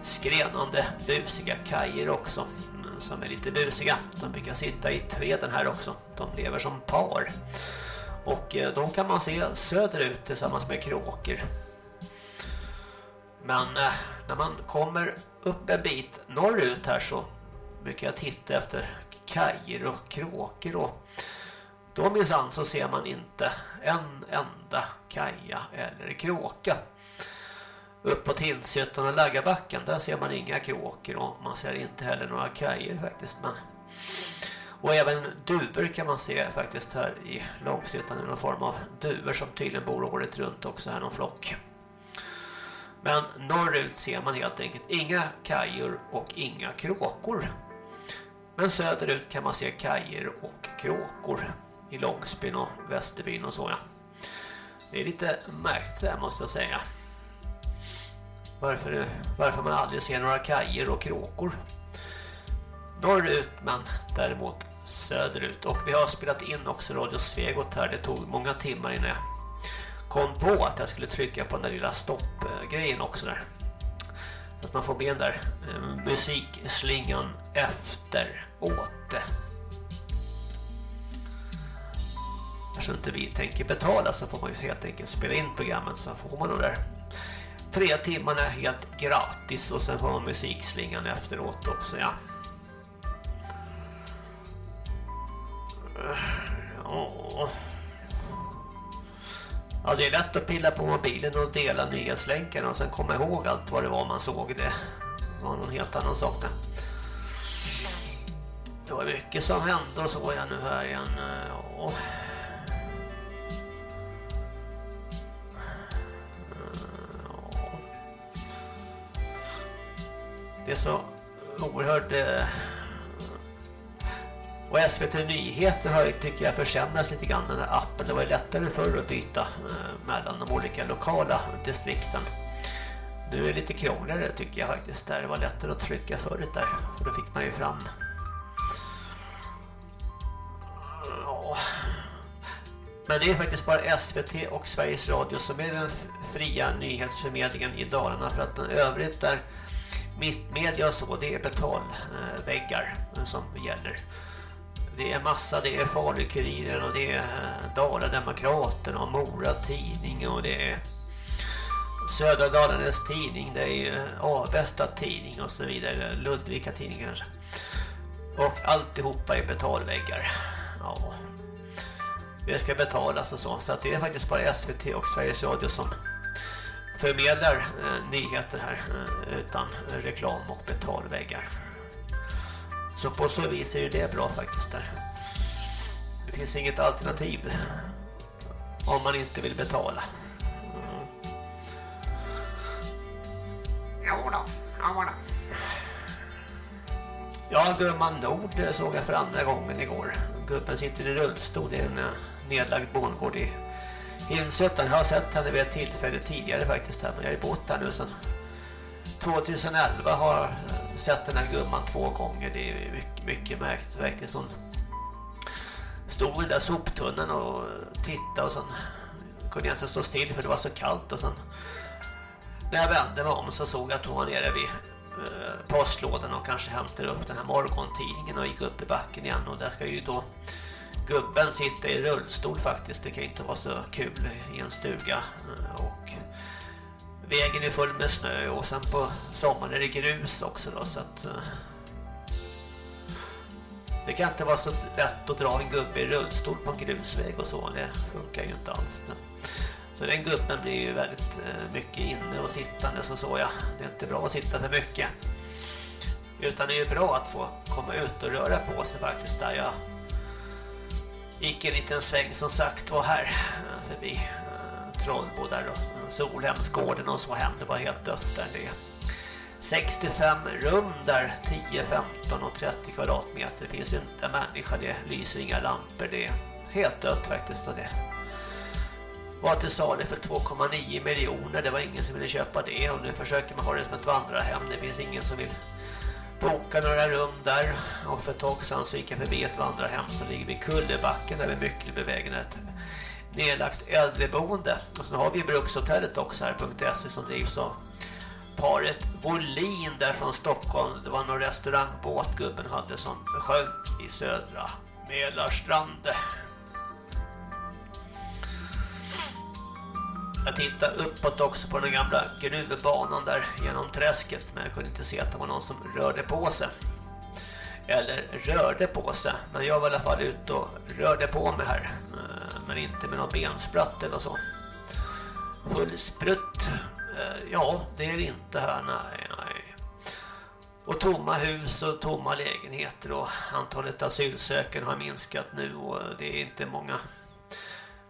skrenande busiga kajer också som är lite busiga. De brukar sitta i träden här också. De lever som par. Och eh, de kan man se söderut tillsammans med kråkor. Men eh, när man kommer upp en bit norrut här så brukar jag titta efter kajer och kråkor och då minsann så ser man inte en enda kaja eller kråka. Upp på och Laggabacken där ser man inga kråkor och man ser inte heller några kajer faktiskt. Men... Och även duvor kan man se faktiskt här i Långshyttan i någon form av duvor som tydligen bor året runt också här någon flock. Men norrut ser man helt enkelt inga kajor och inga kråkor. Men söderut kan man se kajer och kråkor i Långsbyn och Västerbyn och så ja. Det är lite märkligt där måste jag säga. Varför, varför man aldrig ser några kajer och kråkor. Norrut men däremot söderut. Och vi har spelat in också Radio Svegot här. Det tog många timmar innan jag kom på att jag skulle trycka på den där lilla stoppgrejen också där. Så att man får med den där eh, musikslingan efteråt. Eftersom inte vi tänker betala så får man ju helt enkelt spela in programmet så får man de där tre timmarna helt gratis och sen får man musikslingan efteråt också, ja. Ja. Ja, det är lätt att pilla på mobilen och dela nyhetslänkarna och sen komma ihåg allt vad det var man såg det. Det var någon helt annan sak där. Det var mycket som hände och så var jag nu här igen. Eh, ja. Det är så oerhört eh, Och SVT Nyheter har tycker jag försämrats lite grann den här appen. Det var lättare förr att byta eh, mellan de olika lokala distrikten. Nu är det lite krångligare tycker jag faktiskt. Där det var lättare att trycka förut där. För då fick man ju fram Ja. Men det är faktiskt bara SVT och Sveriges Radio som är den fria nyhetsförmedlingen i Dalarna för att den övrigt där mittmedia och så, det är betalväggar som gäller. Det är massa, det är Falukuriren och det är eh, Dalademokraterna Dala-Demokraten och Mora Tidning och det är Södra Dalarnas tidning, det är ju Avesta tidning och så vidare, Ludvika tidning kanske. Och alltihopa är betalväggar. Ja. Det ska betalas och så. Så att det är faktiskt bara SVT och Sveriges Radio som förmedlar eh, nyheter här eh, utan reklam och betalväggar. Så på så vis är det bra faktiskt där. Det finns inget alternativ om man inte vill betala. Mm. Jo då, ja då. Ja, Gumman Nord eh, såg jag för andra gången igår. Gubben sitter i rullstol i en nedlagd bondgård i Insötan. Jag har sett henne vid ett tillfälle tidigare faktiskt här, men jag har ju bott här nu sedan 2011 har sett den här gumman två gånger. Det är mycket, mycket märkt faktiskt. Hon stod i den där soptunnan och tittade och sen kunde jag inte stå still för det var så kallt och sen när jag vände mig om så såg jag att hon var nere vid eh, postlådan och kanske hämtade upp den här morgontidningen och gick upp i backen igen och där ska ju då gubben sitter i rullstol faktiskt. Det kan inte vara så kul i en stuga och vägen är full med snö och sen på sommaren är det grus också då så att eh, det kan inte vara så lätt att dra en gubbe i rullstol på en grusväg och så. Det funkar ju inte alls. Så den gubben blir ju väldigt eh, mycket inne och sittande så så ja. Det är inte bra att sitta för mycket. Utan det är ju bra att få komma ut och röra på sig faktiskt där jag gick en liten sväng som sagt var här eh, förbi eh, Trollbo. Solhemsgården och så hem. Det var helt dött där det är 65 rum där 10, 15 och 30 kvadratmeter. Det finns inte en människa, det lyser inga lampor. Det är helt dött faktiskt och det var till salu för 2,9 miljoner. Det var ingen som ville köpa det och nu försöker man ha det som ett vandrarhem. Det finns ingen som vill boka några rum där. Och för ett tag sedan så gick jag förbi ett vandrarhem som ligger vid Kullebacken där vid Myckelbevägen. Ett nedlagt äldreboende. Och sen har vi Brukshotellet också här, .se som drivs av paret Volin där från Stockholm. Det var någon restaurangbåt gubben hade som sjönk i södra Mälarstrand. Jag tittade uppåt också på den gamla gruvbanan där genom träsket men jag kunde inte se att det var någon som rörde på sig. Eller rörde på sig, men jag var i alla fall ute och rörde på mig här. Eh, men inte med någon bensprutt eller så. Full sprutt. Eh, ja, det är det inte här, nej, nej. Och tomma hus och tomma lägenheter och antalet asylsökande har minskat nu och eh, det är inte många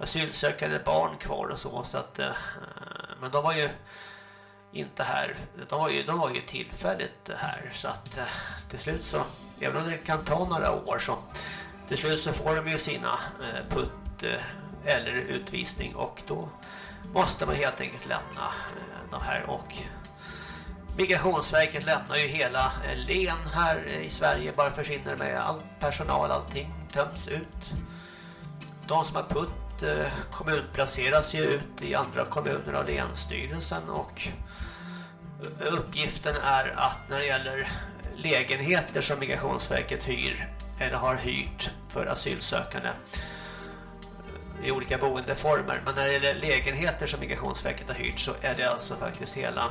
asylsökande barn kvar och så så att eh, men de var ju inte här. De var ju de var ju tillfälligt här så att eh, till slut så även om det kan ta några år så till slut så får de ju sina eh, putt eh, eller utvisning och då måste man helt enkelt lämna eh, de här. Och Migrationsverket lämnar ju hela eh, len här i Sverige bara försvinner med all personal allting töms ut. De som har putt eh, kommunplaceras ju ut i andra kommuner av länsstyrelsen och eh, uppgiften är att när det gäller lägenheter som Migrationsverket hyr eller har hyrt för asylsökande eh, i olika boendeformer. Men när det gäller lägenheter som Migrationsverket har hyrt så är det alltså faktiskt hela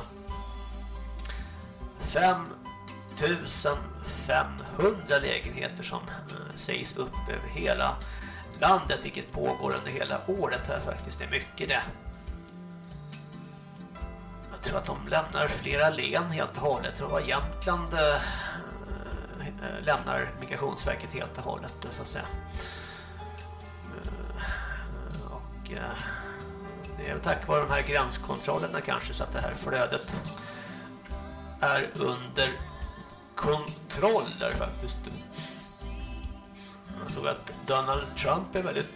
5500 lägenheter som eh, sägs upp över hela landet vilket pågår under hela året här faktiskt. Det är mycket det. Jag tror att de lämnar flera län helt och hållet. Jag tror att Jämtland äh, lämnar Migrationsverket helt och hållet så att säga. Eh, och äh, det är väl tack vare de här gränskontrollerna kanske så att det här flödet är under kontroll faktiskt. Jag såg att Donald Trump är väldigt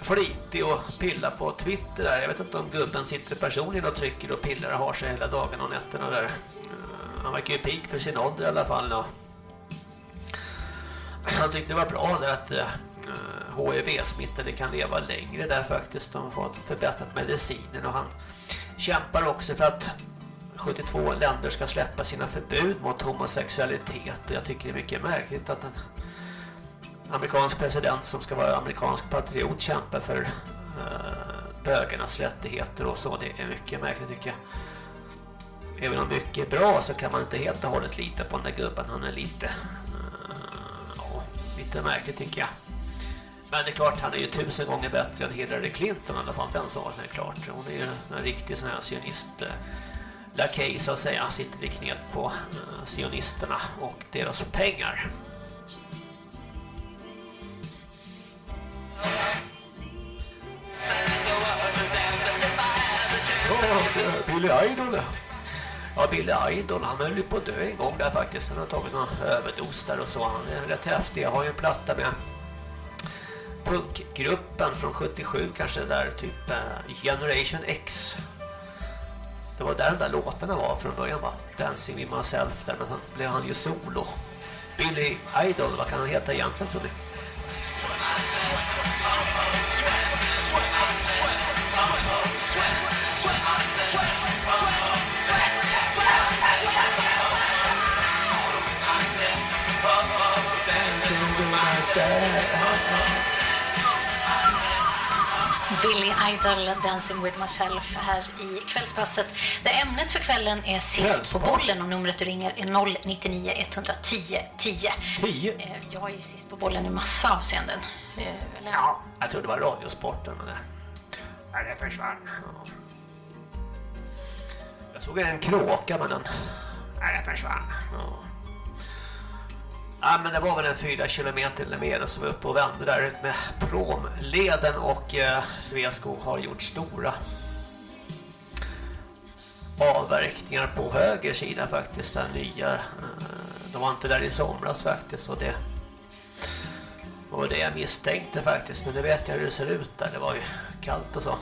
flitig och pillar på Twitter där. Jag vet inte om gubben sitter personligen och trycker och pillar och har sig hela dagen och nätterna där. Eh, han verkar ju pigg för sin ålder i alla fall. Han tyckte det var bra där att eh, HIV-smittade kan leva längre där faktiskt. De har fått förbättrat medicinen och han kämpar också för att 72 länder ska släppa sina förbud mot homosexualitet. Och jag tycker det är mycket märkligt att en amerikansk president som ska vara amerikansk patriot kämpar för eh, bögarnas rättigheter och så. Det är mycket märkligt tycker jag. Även om mycket är bra så kan man inte helt och hållet lita på den där gubben. Han är lite, eh, ja, lite märklig tycker jag. Men det är klart, han är ju tusen gånger bättre än Hillary Clinton i alla fall. Den saken är klart. Hon är ju en riktig sån här sionist eh, lakej så att säga. Sitter i knät på eh, sionisterna och deras pengar. Ja, Billy Idol. Ja, Billy Idol, han höll ju på att dö en gång där faktiskt. Han har tagit någon överdos där och så. Han är rätt häftig. Jag har ju en platta med punkgruppen från 77 kanske där typ eh, Generation X. Det var där den där låtarna var från början va? Dancing with myself där men sen blev han ju solo. Billy Idol, vad kan han heta egentligen tror ni? Billy Idol Dancing with myself här i kvällspasset. Där ämnet för kvällen är sist på bollen och numret du ringer är 099 110 10. 10? Eh, Jag är ju sist på bollen i massa avseenden. Eh, Eller, ja. Jag tror det var radiosporten men det, försvann. Ja. Jag såg en kråka men den, nej, det försvann. Ja. Ja, men det var väl en fyra kilometer eller mer som var uppe och vände där med promleden och eh, Sveaskog har gjort stora avverkningar på höger sida faktiskt, den nya. Eh, de var inte där i somras faktiskt och det var det jag misstänkte faktiskt, men nu vet jag hur det ser ut där. Det var ju kallt och så.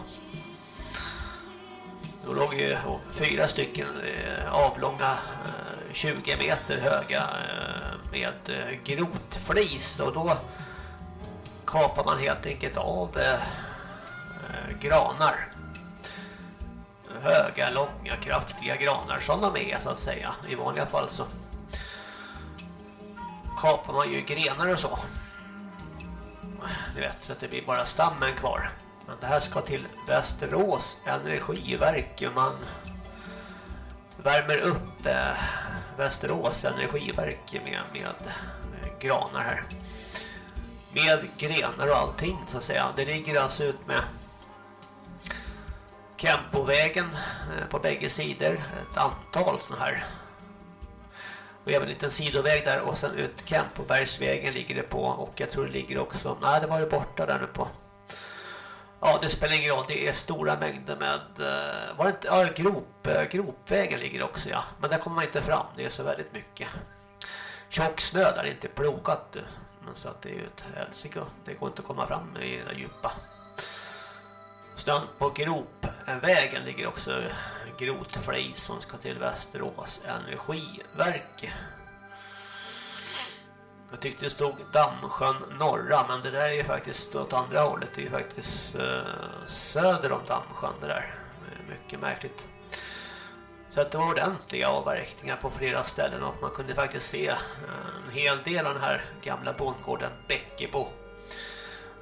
Då låg ju fyra stycken eh, avlånga eh, 20 meter höga eh, med grotflis och då kapar man helt enkelt av granar. Höga, långa, kraftiga granar som de är så att säga. I vanliga fall så kapar man ju grenar och så. Ni vet, så att det blir bara stammen kvar. Men det här ska till Västerås energiverk. Man värmer upp eh, Västerås energiverk med, med granar här. Med grenar och allting så att säga. Det ligger alltså ut med Kempovägen eh, på bägge sidor. Ett antal sådana här. Och även en liten sidoväg där och sen ut Kempobergsvägen ligger det på. Och jag tror det ligger också, nej det var det borta där nu på. Ja, det spelar ingen roll. Det är stora mängder med... Eh, var det inte... Ja, grop, eh, gropvägen ligger också, ja. Men där kommer man inte fram. Det är så väldigt mycket. Tjock snö där, inte plogat. du. Men så att det är ju ett helsike. Det går inte att komma fram i den djupa. Snön på gropvägen ligger också grotflis som ska till Västerås energiverk. Jag tyckte det stod Dammsjön norra, men det där är ju faktiskt åt andra hållet. Det är ju faktiskt eh, söder om Dammsjön det där. Det är mycket märkligt. Så att det var ordentliga avverkningar på flera ställen och man kunde faktiskt se eh, en hel del av den här gamla bondgården Bäckebo.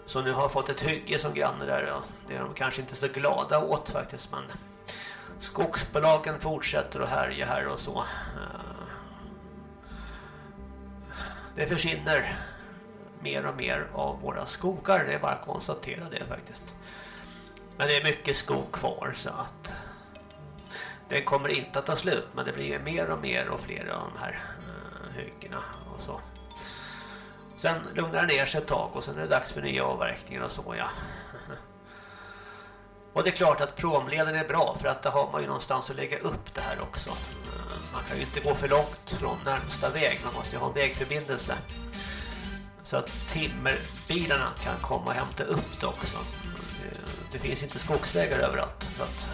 Som nu har fått ett hygge som granne där. Det är de kanske inte så glada åt faktiskt, men skogsbolagen fortsätter att härja här och så. Eh, det försvinner mer och mer av våra skogar. Det är bara att konstatera det faktiskt. Men det är mycket skog kvar så att den kommer inte att ta slut. Men det blir mer och mer och fler av de här eh, hyggena och så. Sen lugnar det ner sig ett tag och sen är det dags för nya avverkningar och så ja. Och det är klart att promleden är bra för att där har man ju någonstans att lägga upp det här också. Eh, man kan ju inte gå för långt från närmsta väg, man måste ju ha en vägförbindelse. så att timmerbilarna kan komma och hämta upp det också. Eh, det, finns ju inte skogsvägar överallt. Så att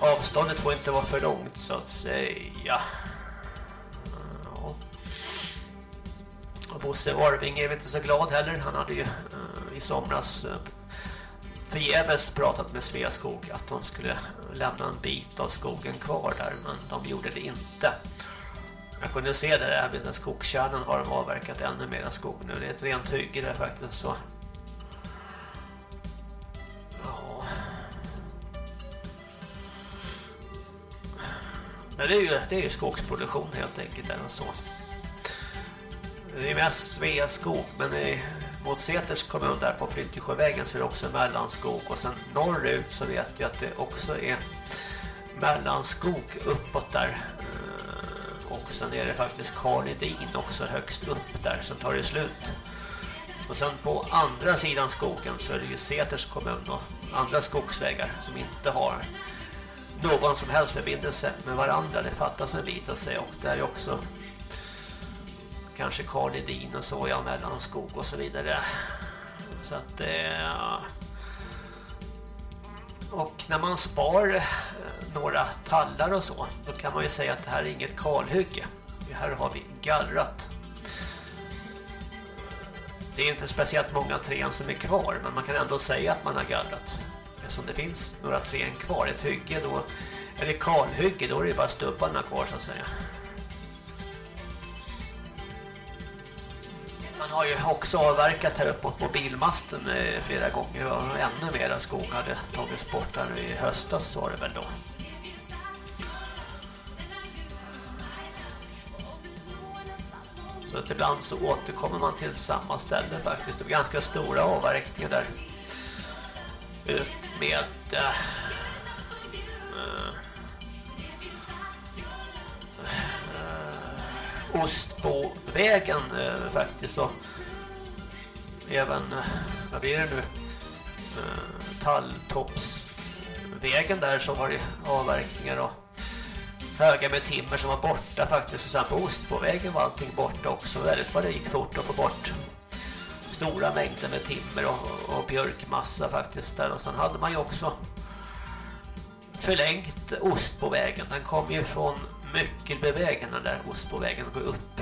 avståndet får inte vara för långt så att säga. Ja. Och Bosse Warving är väl inte så glad heller. Han hade ju eh, i somras förgäves pratat med Sveaskog att de skulle lämna en bit av skogen kvar där men de gjorde det inte. Jag kunde se det där med den skogskärnan har de avverkat ännu mer skog nu. Det är ett rent hygge där faktiskt så. Ja. Men det är ju, det är ju skogsproduktion helt enkelt eller så. Det är mest Sveaskog men det är mot Säters kommun där på Flyttesjövägen så är det också mellanskog och sen norrut så vet jag att det också är mellanskog uppåt där. Eh, och sen är det faktiskt Karlidin också högst upp där som tar det slut. Och sen på andra sidan skogen så är det ju Säters kommun och andra skogsvägar som inte har någon som helst förbindelse med varandra. Det fattas en bit att säga. Och där är också kanske Karlidin och så ja, mellanskog och så vidare. Så att eh, och när man spar eh, några tallar och så då kan man ju säga att det här är inget kalhygge. Här har vi gallrat det är inte speciellt många trän som är kvar men man kan ändå säga att man har gallrat eftersom det finns några trän kvar ett hygge då eller kalhygge då är det bara stubbarna kvar så att säga. Man har ju också avverkat här uppe på mobilmasten eh, flera gånger och ännu mera skog hade tagits bort här i höstas var det väl då. Så att ibland så återkommer man till samma ställe faktiskt. Det är ganska stora avverkningar där. Ut med äh, äh, Ostbovägen eh, faktiskt och även, eh, vad blir det nu? Eh, talltoppsvägen där så var det avverkningar och höga med timmer som var borta faktiskt. Och sen på Ostbovägen var allting borta också. Väldigt vad det gick fort att få bort stora mängder med timmer och, och björkmassa faktiskt där. Och sen hade man ju också förlängt Ostbovägen den kom ju från Myckelbevägen den där Ostbovägen går upp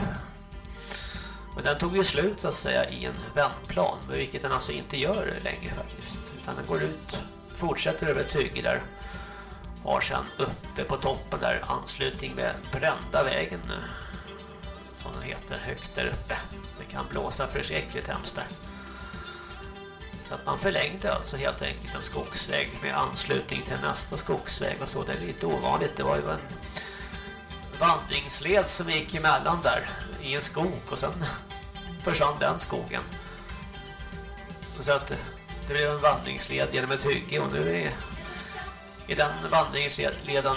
men den tog ju slut så att säga i en vändplan vilket den alltså inte gör längre faktiskt utan den går ut fortsätter över ett hygge där har sen uppe på toppen där anslutning med brända vägen eh, som den heter högt där uppe. Det kan blåsa förskräckligt hemskt där. Så att man förlängde alltså helt enkelt en skogsväg med anslutning till nästa skogsväg och så. Det är lite ovanligt. Det var ju en vandringsled som gick emellan där i en skog och sen försvann den skogen. Så att det blev en vandringsled genom ett hygge och nu är är den vandringsleden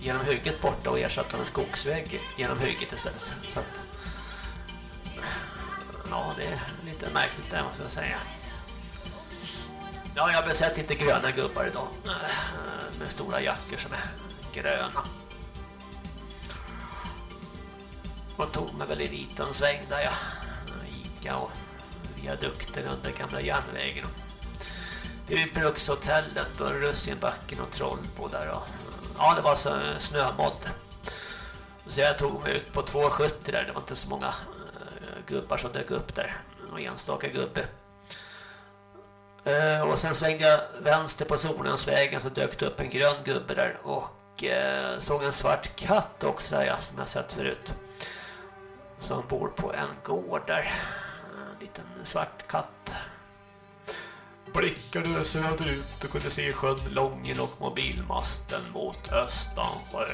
genom hygget borta och ersatt av en skogsväg genom hygget istället. Så att, ja, det är lite märkligt där måste jag säga. Ja, jag har besett lite gröna gubbar idag eh, med stora jackor som är gröna. Och tog mig väl en liten sväng där jag Ica och viadukten under gamla järnvägen. Det är Brukshotellet och Russinbacken och Trollbo där och, ja det var så snömodd. Så jag tog mig ut på 270 där, det var inte så många eh, gubbar som dök upp där. Och enstaka gubbe. Eh, och sen svängde jag vänster på Solensvägen så dök det upp en grön gubbe där och eh, såg en svart katt också där ja, som jag sett förut. Som bor på en gård där. En liten svart katt blickade söderut och kunde se sjön Lången och mobilmasten mot Östansjö.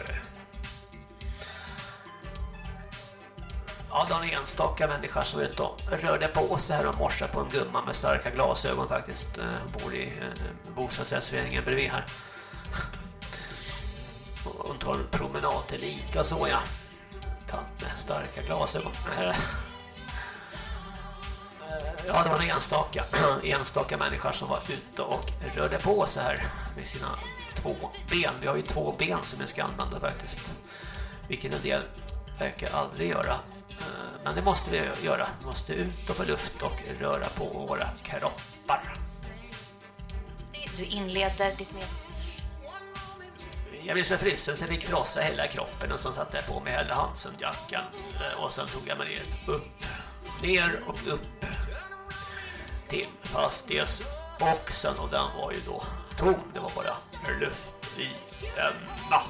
Ja, det en enstaka människa som ut och rörde på sig här och morse på en gumma med starka glasögon faktiskt. Hon bor i eh, bostadsrättsföreningen bredvid här. Hon tar en promenad till lika så ja. Tant med starka glasögon. Ja, det var en enstaka, enstaka människa som var ute och rörde på så här med sina två ben. Vi har ju två ben som vi ska använda faktiskt. Vilket en del verkar aldrig göra. Eh, men det måste vi göra. Vi måste ut och få luft och röra på våra kroppar. Du inleder ditt med... Jag blev så frissen så jag fick frossa hela kroppen och så satte jag på mig hela Hansen-jackan eh, och sen tog jag mig ner upp, ner och upp till fastighetsboxen och den var ju då tom, det var bara luft i denna.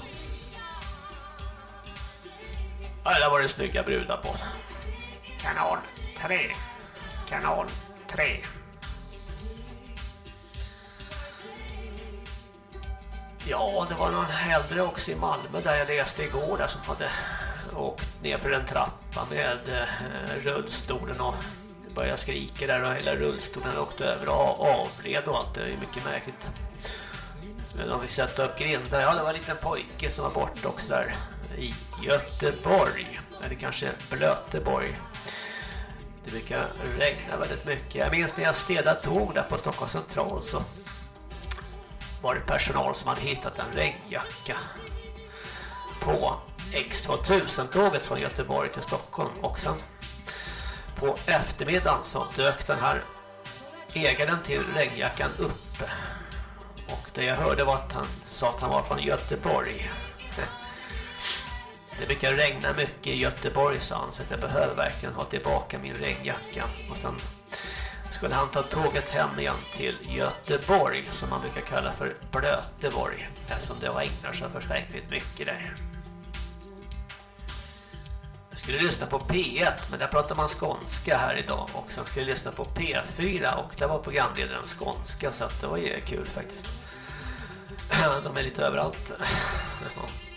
Ja, där var det snygga brudar på. Kanal 3. Kanal 3. Ja, det var någon äldre också i Malmö där jag läste igår där som hade åkt ner för en trappa med eh, rullstolen och började skrika där och hela rullstolen åkte över och avled och allt. Det är mycket märkligt. Men De fick sätta upp grindar. Ja, det var en liten pojke som var borta också där i Göteborg. Eller kanske Blöteborg. Det brukar regna väldigt mycket. Jag minns när jag städade tåg där på Stockholms central så var det personal som hade hittat en regnjacka? På X2000-tåget från Göteborg till Stockholm. Och sen på eftermiddagen så dök den här ägaren till regnjackan upp. Och det jag hörde var att han sa att han var från Göteborg. Det brukar regna mycket i Göteborg sa han så att jag behöver verkligen ha tillbaka min regnjacka. Och sen skulle han ta tåget hem igen till Göteborg som man brukar kalla för Blöteborg eftersom det ägnar sig förskräckligt mycket där. Jag skulle lyssna på P1 men där pratar man skånska här idag och sen skulle jag lyssna på P4 och där var programledaren skånska så att det var ju kul faktiskt. De är lite överallt.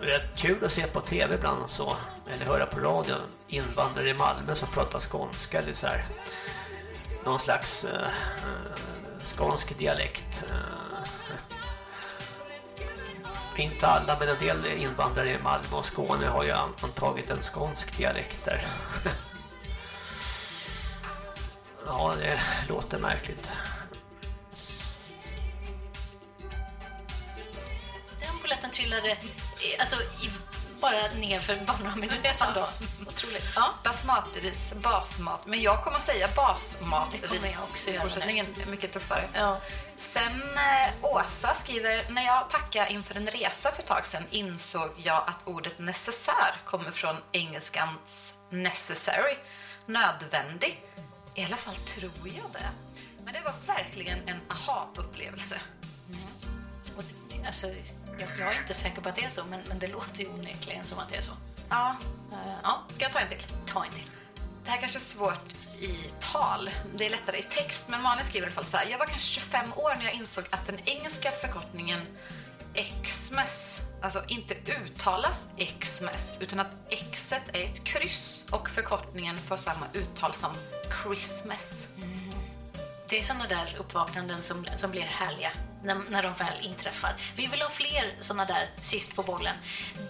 Det är kul att se på tv ibland så eller höra på radio invandrare i Malmö som pratar skånska eller så här. Någon slags eh, eh skånsk dialekt. Eh, inte alla men en del invandrare i Malmö och Skåne har ju antagit en skånsk dialekt där. ja, det låter märkligt. Den polletten trillade alltså, i, bara ner för bara några minuter sedan då. Otroligt. Ja. Basmatris, basmat. Men jag kommer att säga basmatris Det kommer jag också i göra fortsättningen. Är mycket tuffare. Ja. Sen eh, Åsa skriver, när jag packade inför en resa för ett tag sedan insåg jag att ordet necessär kommer från engelskans necessary, nödvändig. I alla fall tror jag det. Men det var verkligen en aha-upplevelse. Det- alltså, jag, jag är inte säker på att det är så, men, men det låter ju onekligen som att det är så. Ja. Eh, ja, Ska jag ta en till? ta en till. Det här kanske är svårt i tal. Det är lättare i text. Men Malin skriver i alla fall så här. Jag var kanske 25 år när jag insåg att den engelska förkortningen Xmas, alltså inte uttalas Xmas, utan att Xet är ett kryss och förkortningen får samma uttal som Christmas. Det är såna där uppvaknanden som, som blir härliga när, när de väl inträffar. Vi vill ha fler såna där sist på bollen.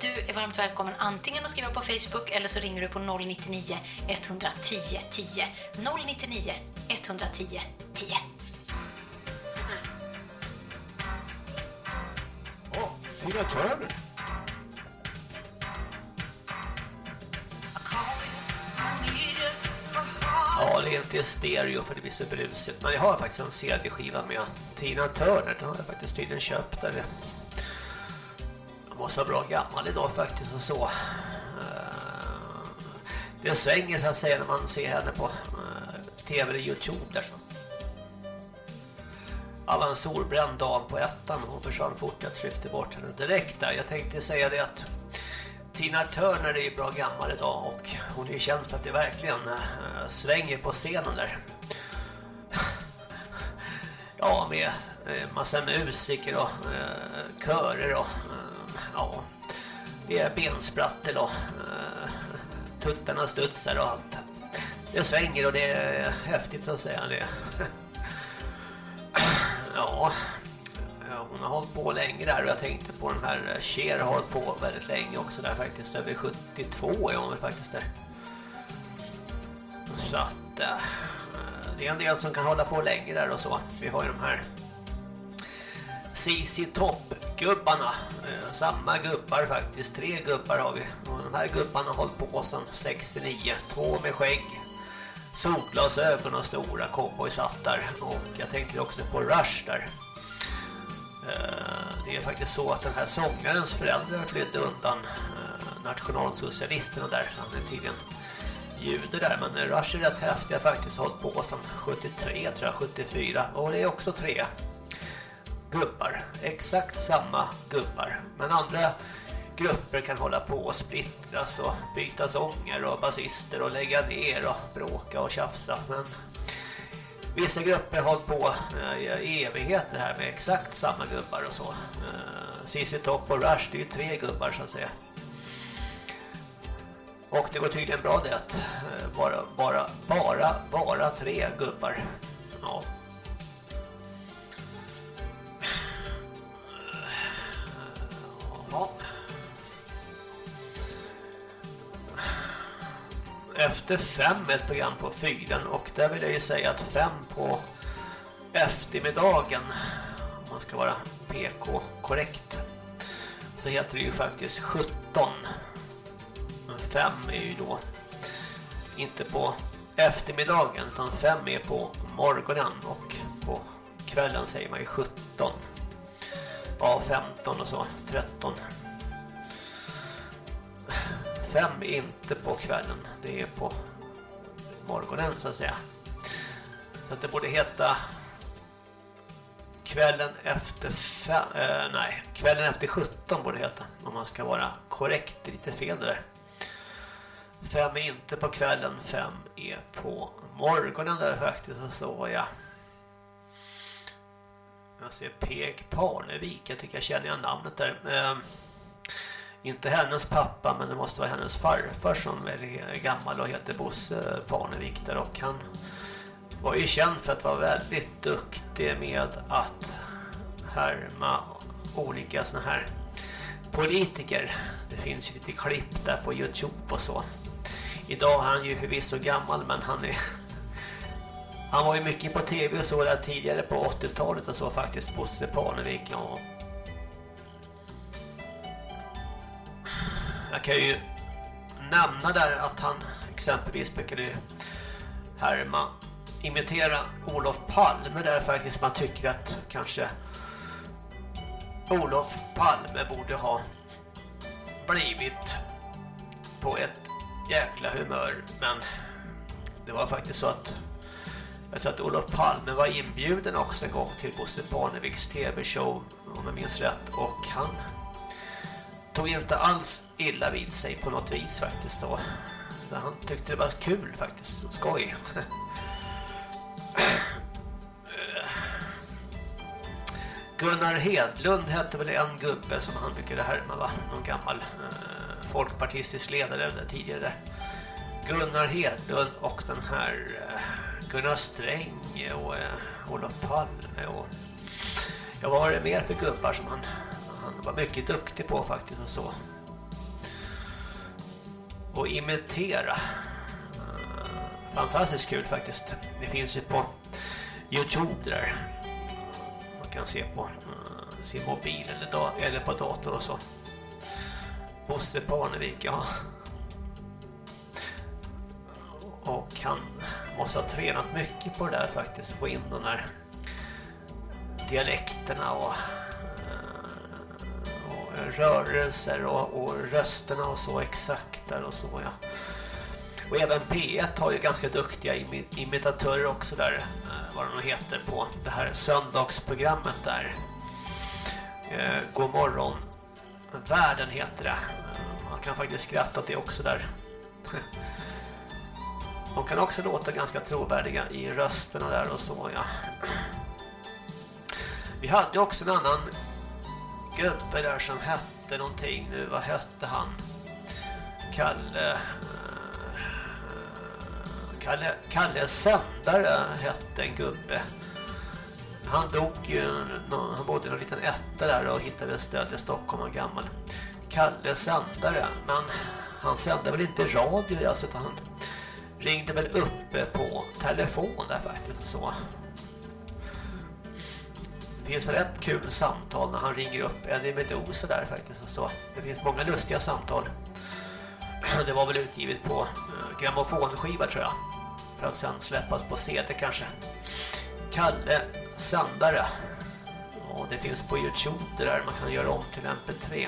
Du är varmt välkommen antingen att skriva på Facebook eller så ringer du på 099 110 10. 099 110 10. Åh, Tina Turner. Ja, det är inte stereo för det blir så brusigt. Men jag har faktiskt en CD-skiva med Tina Turner. Den har jag faktiskt tydligen köpt. Där. Jag måste vara bra gammal idag faktiskt och så. Eh, det svänger så att säga när man ser henne på eh, tv eller Youtube där så. En solbränd dam på ettan. Hon försvann fort. Jag tryckte bort henne direkt där. Jag tänkte säga det att Tina Turner är ju bra gammal idag och hon är ju känd för att det verkligen eh, svänger på scenen där. Ja, med eh, massa musiker och eh, körer och ja, det är bensprattel och tuttarna studsar och allt. Det svänger och det är häftigt så att säga. Det. Ja, hon har hållit på länge där och jag tänkte på den här eh, Cher har hållit på väldigt länge också där faktiskt. Över 72 är hon väl faktiskt där. Så att äh, det är en del som kan hålla på länge där och så. Vi har ju de här CC Top-gubbarna. Eh, samma gubbar faktiskt. Tre gubbar har vi. Och de här gubbarna har hållit på sedan 69. Två med skägg. Solglasögon och stora cowboysattar. Och jag tänkte också på Rush där. Eh, det är faktiskt så att den här sångarens föräldrar flydde undan eh, nationalsocialisterna där. Så han är tydligen jude där. Men Rush är rätt häftiga faktiskt. Har hållit på sedan 73 tror jag, 74. Och det är också tre gubbar. Exakt samma gubbar. Men andra grupper kan hålla på och splittras och byta sånger och basister och lägga ner och bråka och tjafsa. Men vissa grupper har hållit på eh, i evigheter här med exakt samma gubbar och så. Eh, CC Top och Rush, det är ju tre gubbar så att säga. Och det går tydligen bra det att eh, bara, bara, bara, bara tre gubbar. Ja. Efter fem är ett program på Fyren. och där vill jag ju säga att fem på eftermiddagen om man ska vara PK korrekt så heter det ju faktiskt 17 men fem är ju då inte på eftermiddagen utan fem är på morgonen och på kvällen säger man ju 17 ja 15 och så 13 fem är inte på kvällen. Det är på morgonen så att säga. Så att det borde heta kvällen efter fem, eh, nej, kvällen efter 17 borde det heta om man ska vara korrekt, det är lite fel där. Fem är inte på kvällen fem är på morgonen där faktiskt och så ja jag. Ser Peg Parnevik. Jag tycker jag känner igen namnet där. Eh, inte hennes pappa men det måste vara hennes farfar som är gammal och heter Bosse Parnevik där och han var ju känd för att vara väldigt duktig med att härma olika såna här politiker. Det finns ju lite klipp där på Youtube och så. Idag är han ju förvisso gammal men han är han var ju mycket på tv och så där tidigare på 80-talet och så faktiskt Bosse Parnevik och Jag kan ju nämna där att han exempelvis brukade härma imitera Olof Palme där faktiskt. Man tycker att kanske Olof Palme borde ha blivit på ett jäkla humör. Men det var faktiskt så att jag tror att Olof Palme var inbjuden också en gång till Bosse Parneviks tv-show om jag minns rätt. Och han tog inte alls illa vid sig på något vis faktiskt då. Han tyckte det var kul faktiskt, skoj. Gunnar Hedlund hette väl en gubbe som han brukade härma va? Någon gammal eh, folkpartistisk ledare där tidigare. Gunnar Hedlund och den här eh, Gunnar Sträng och eh, Olof Palme och ja, vad var det mer för gubbar som han, han var mycket duktig på faktiskt och så. Och imitera. Eh, fantastiskt kul faktiskt. Det finns ju på Youtube där. Man kan se på eh, sin mobil eller, da eller på dator och så. Bosse Parnevik, ja. Och han måste ha tränat mycket på det där faktiskt. Få in de där dialekterna och rörelser och, och rösterna och så exakt där och så ja. Och även P1 har ju ganska duktiga imitatörer också där, eh, vad de heter på det här söndagsprogrammet där. Eh, God morgon världen heter det. Eh, man kan faktiskt skratta åt det också där. De kan också låta ganska trovärdiga i rösterna där och så, ja. Vi hade också en annan gubbe där som hette någonting nu. Vad hette han? Kalle... Eh, Kalle, Kalle Sändare hette en gubbe. Han dog ju, han bodde i en liten etta där och hittade stöd i Stockholm, en gammal. Kalle Sändare, men han sände väl inte radio alltså, utan han ringde väl uppe på telefon där faktiskt och så. Det finns väl ett kul samtal när han ringer upp Eddie Meduza där faktiskt. Och så. Det finns många lustiga samtal. Det var väl utgivet på eh, grammofonskiva tror jag. För att sen släppas på CD kanske. Kalle Sandare. Och det finns på Youtube det där man kan göra om till MP3.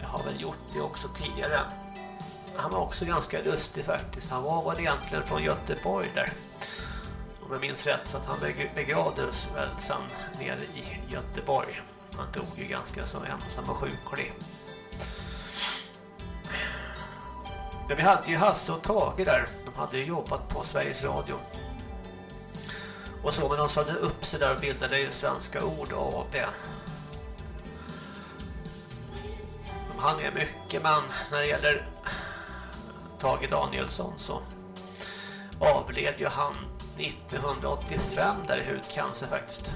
Jag har väl gjort det också tidigare. Han var också ganska lustig faktiskt. Han var väl egentligen från Göteborg där. Om jag minns rätt så att han begravdes väl sen nere i Göteborg. Han dog ju ganska så ensam och sjuklig. Men vi hade ju Hasse och Tage där. De hade ju jobbat på Sveriges Radio. Och så, men de sade upp sig där och bildade ju Svenska Ord AB. De hann ju mycket, men när det gäller Tage Danielsson så avled ju han 1985 där i hudcancer faktiskt.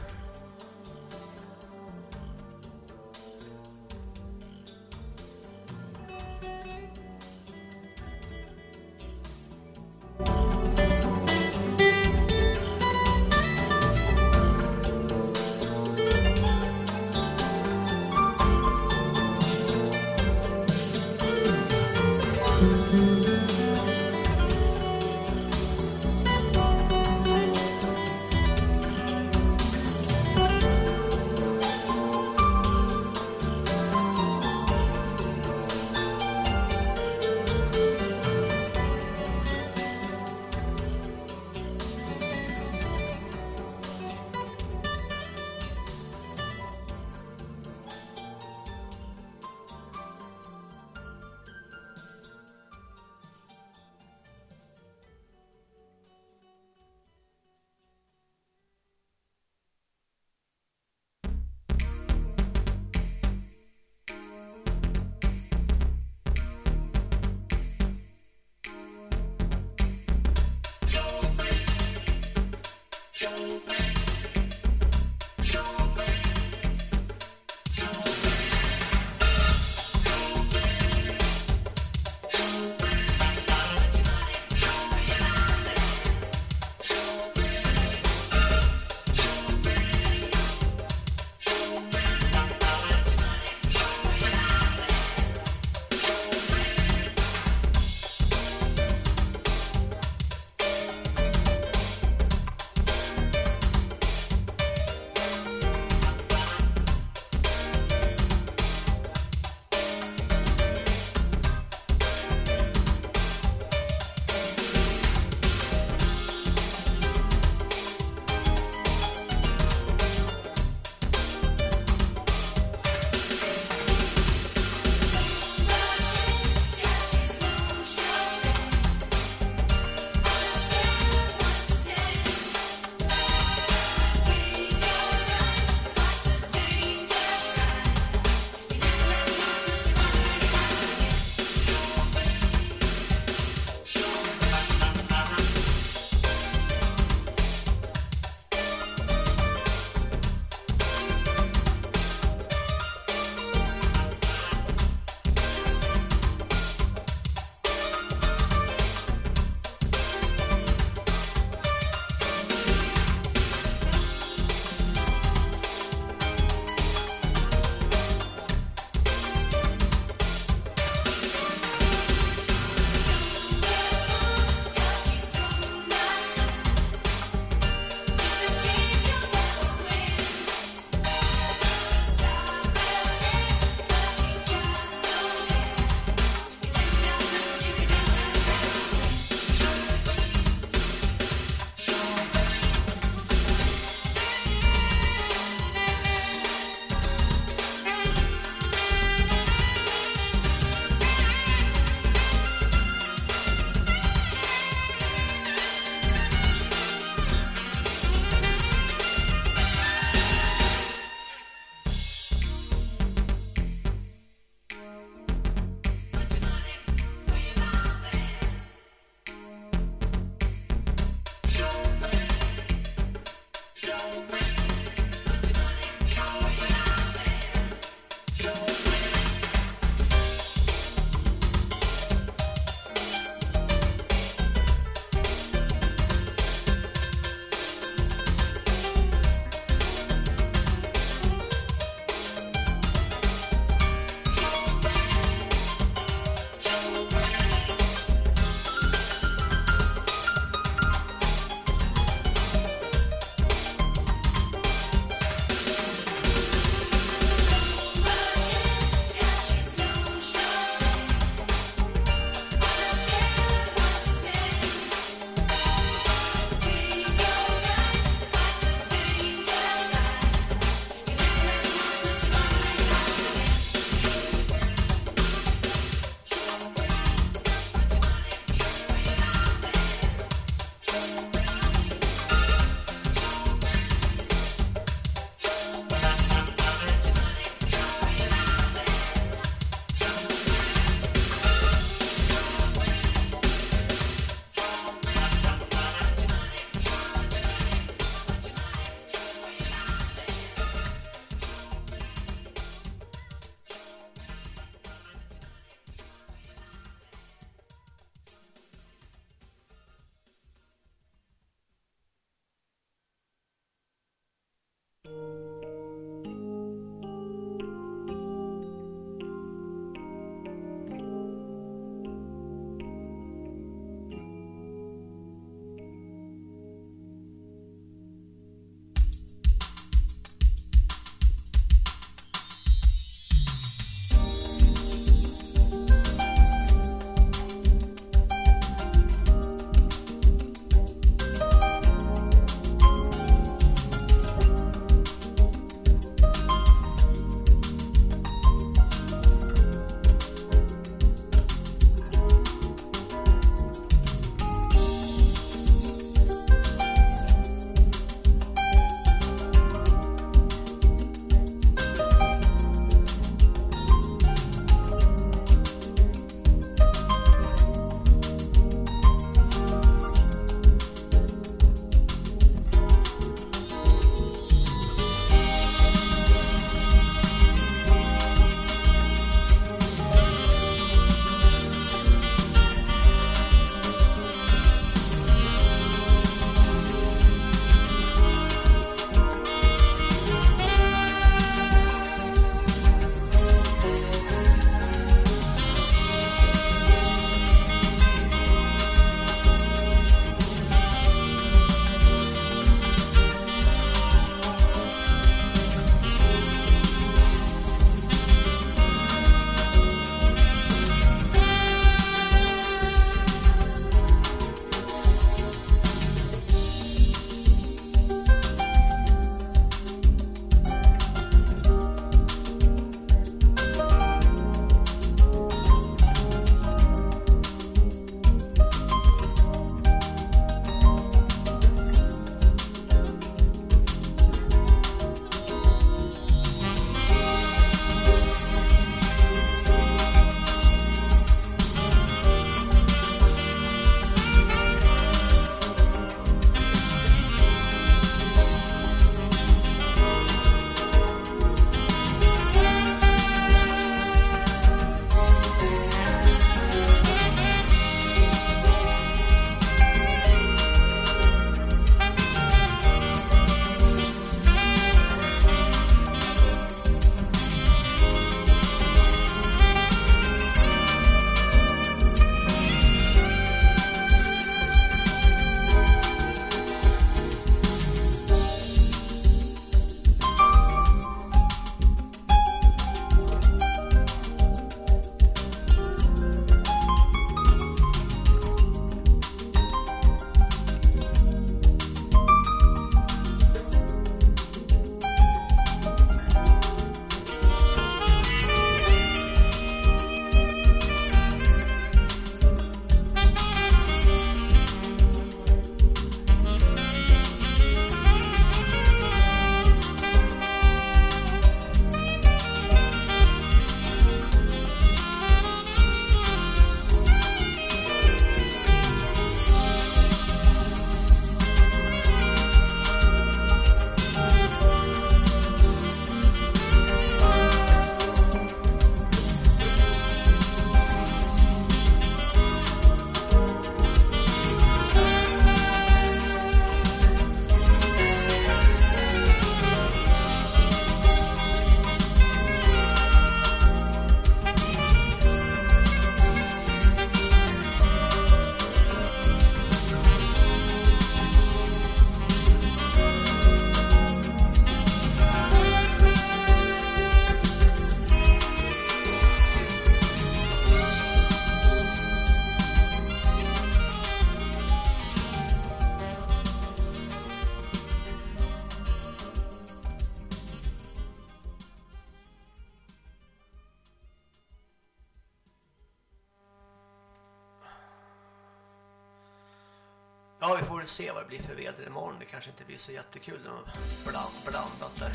Så jättekul när de bland, blandat där.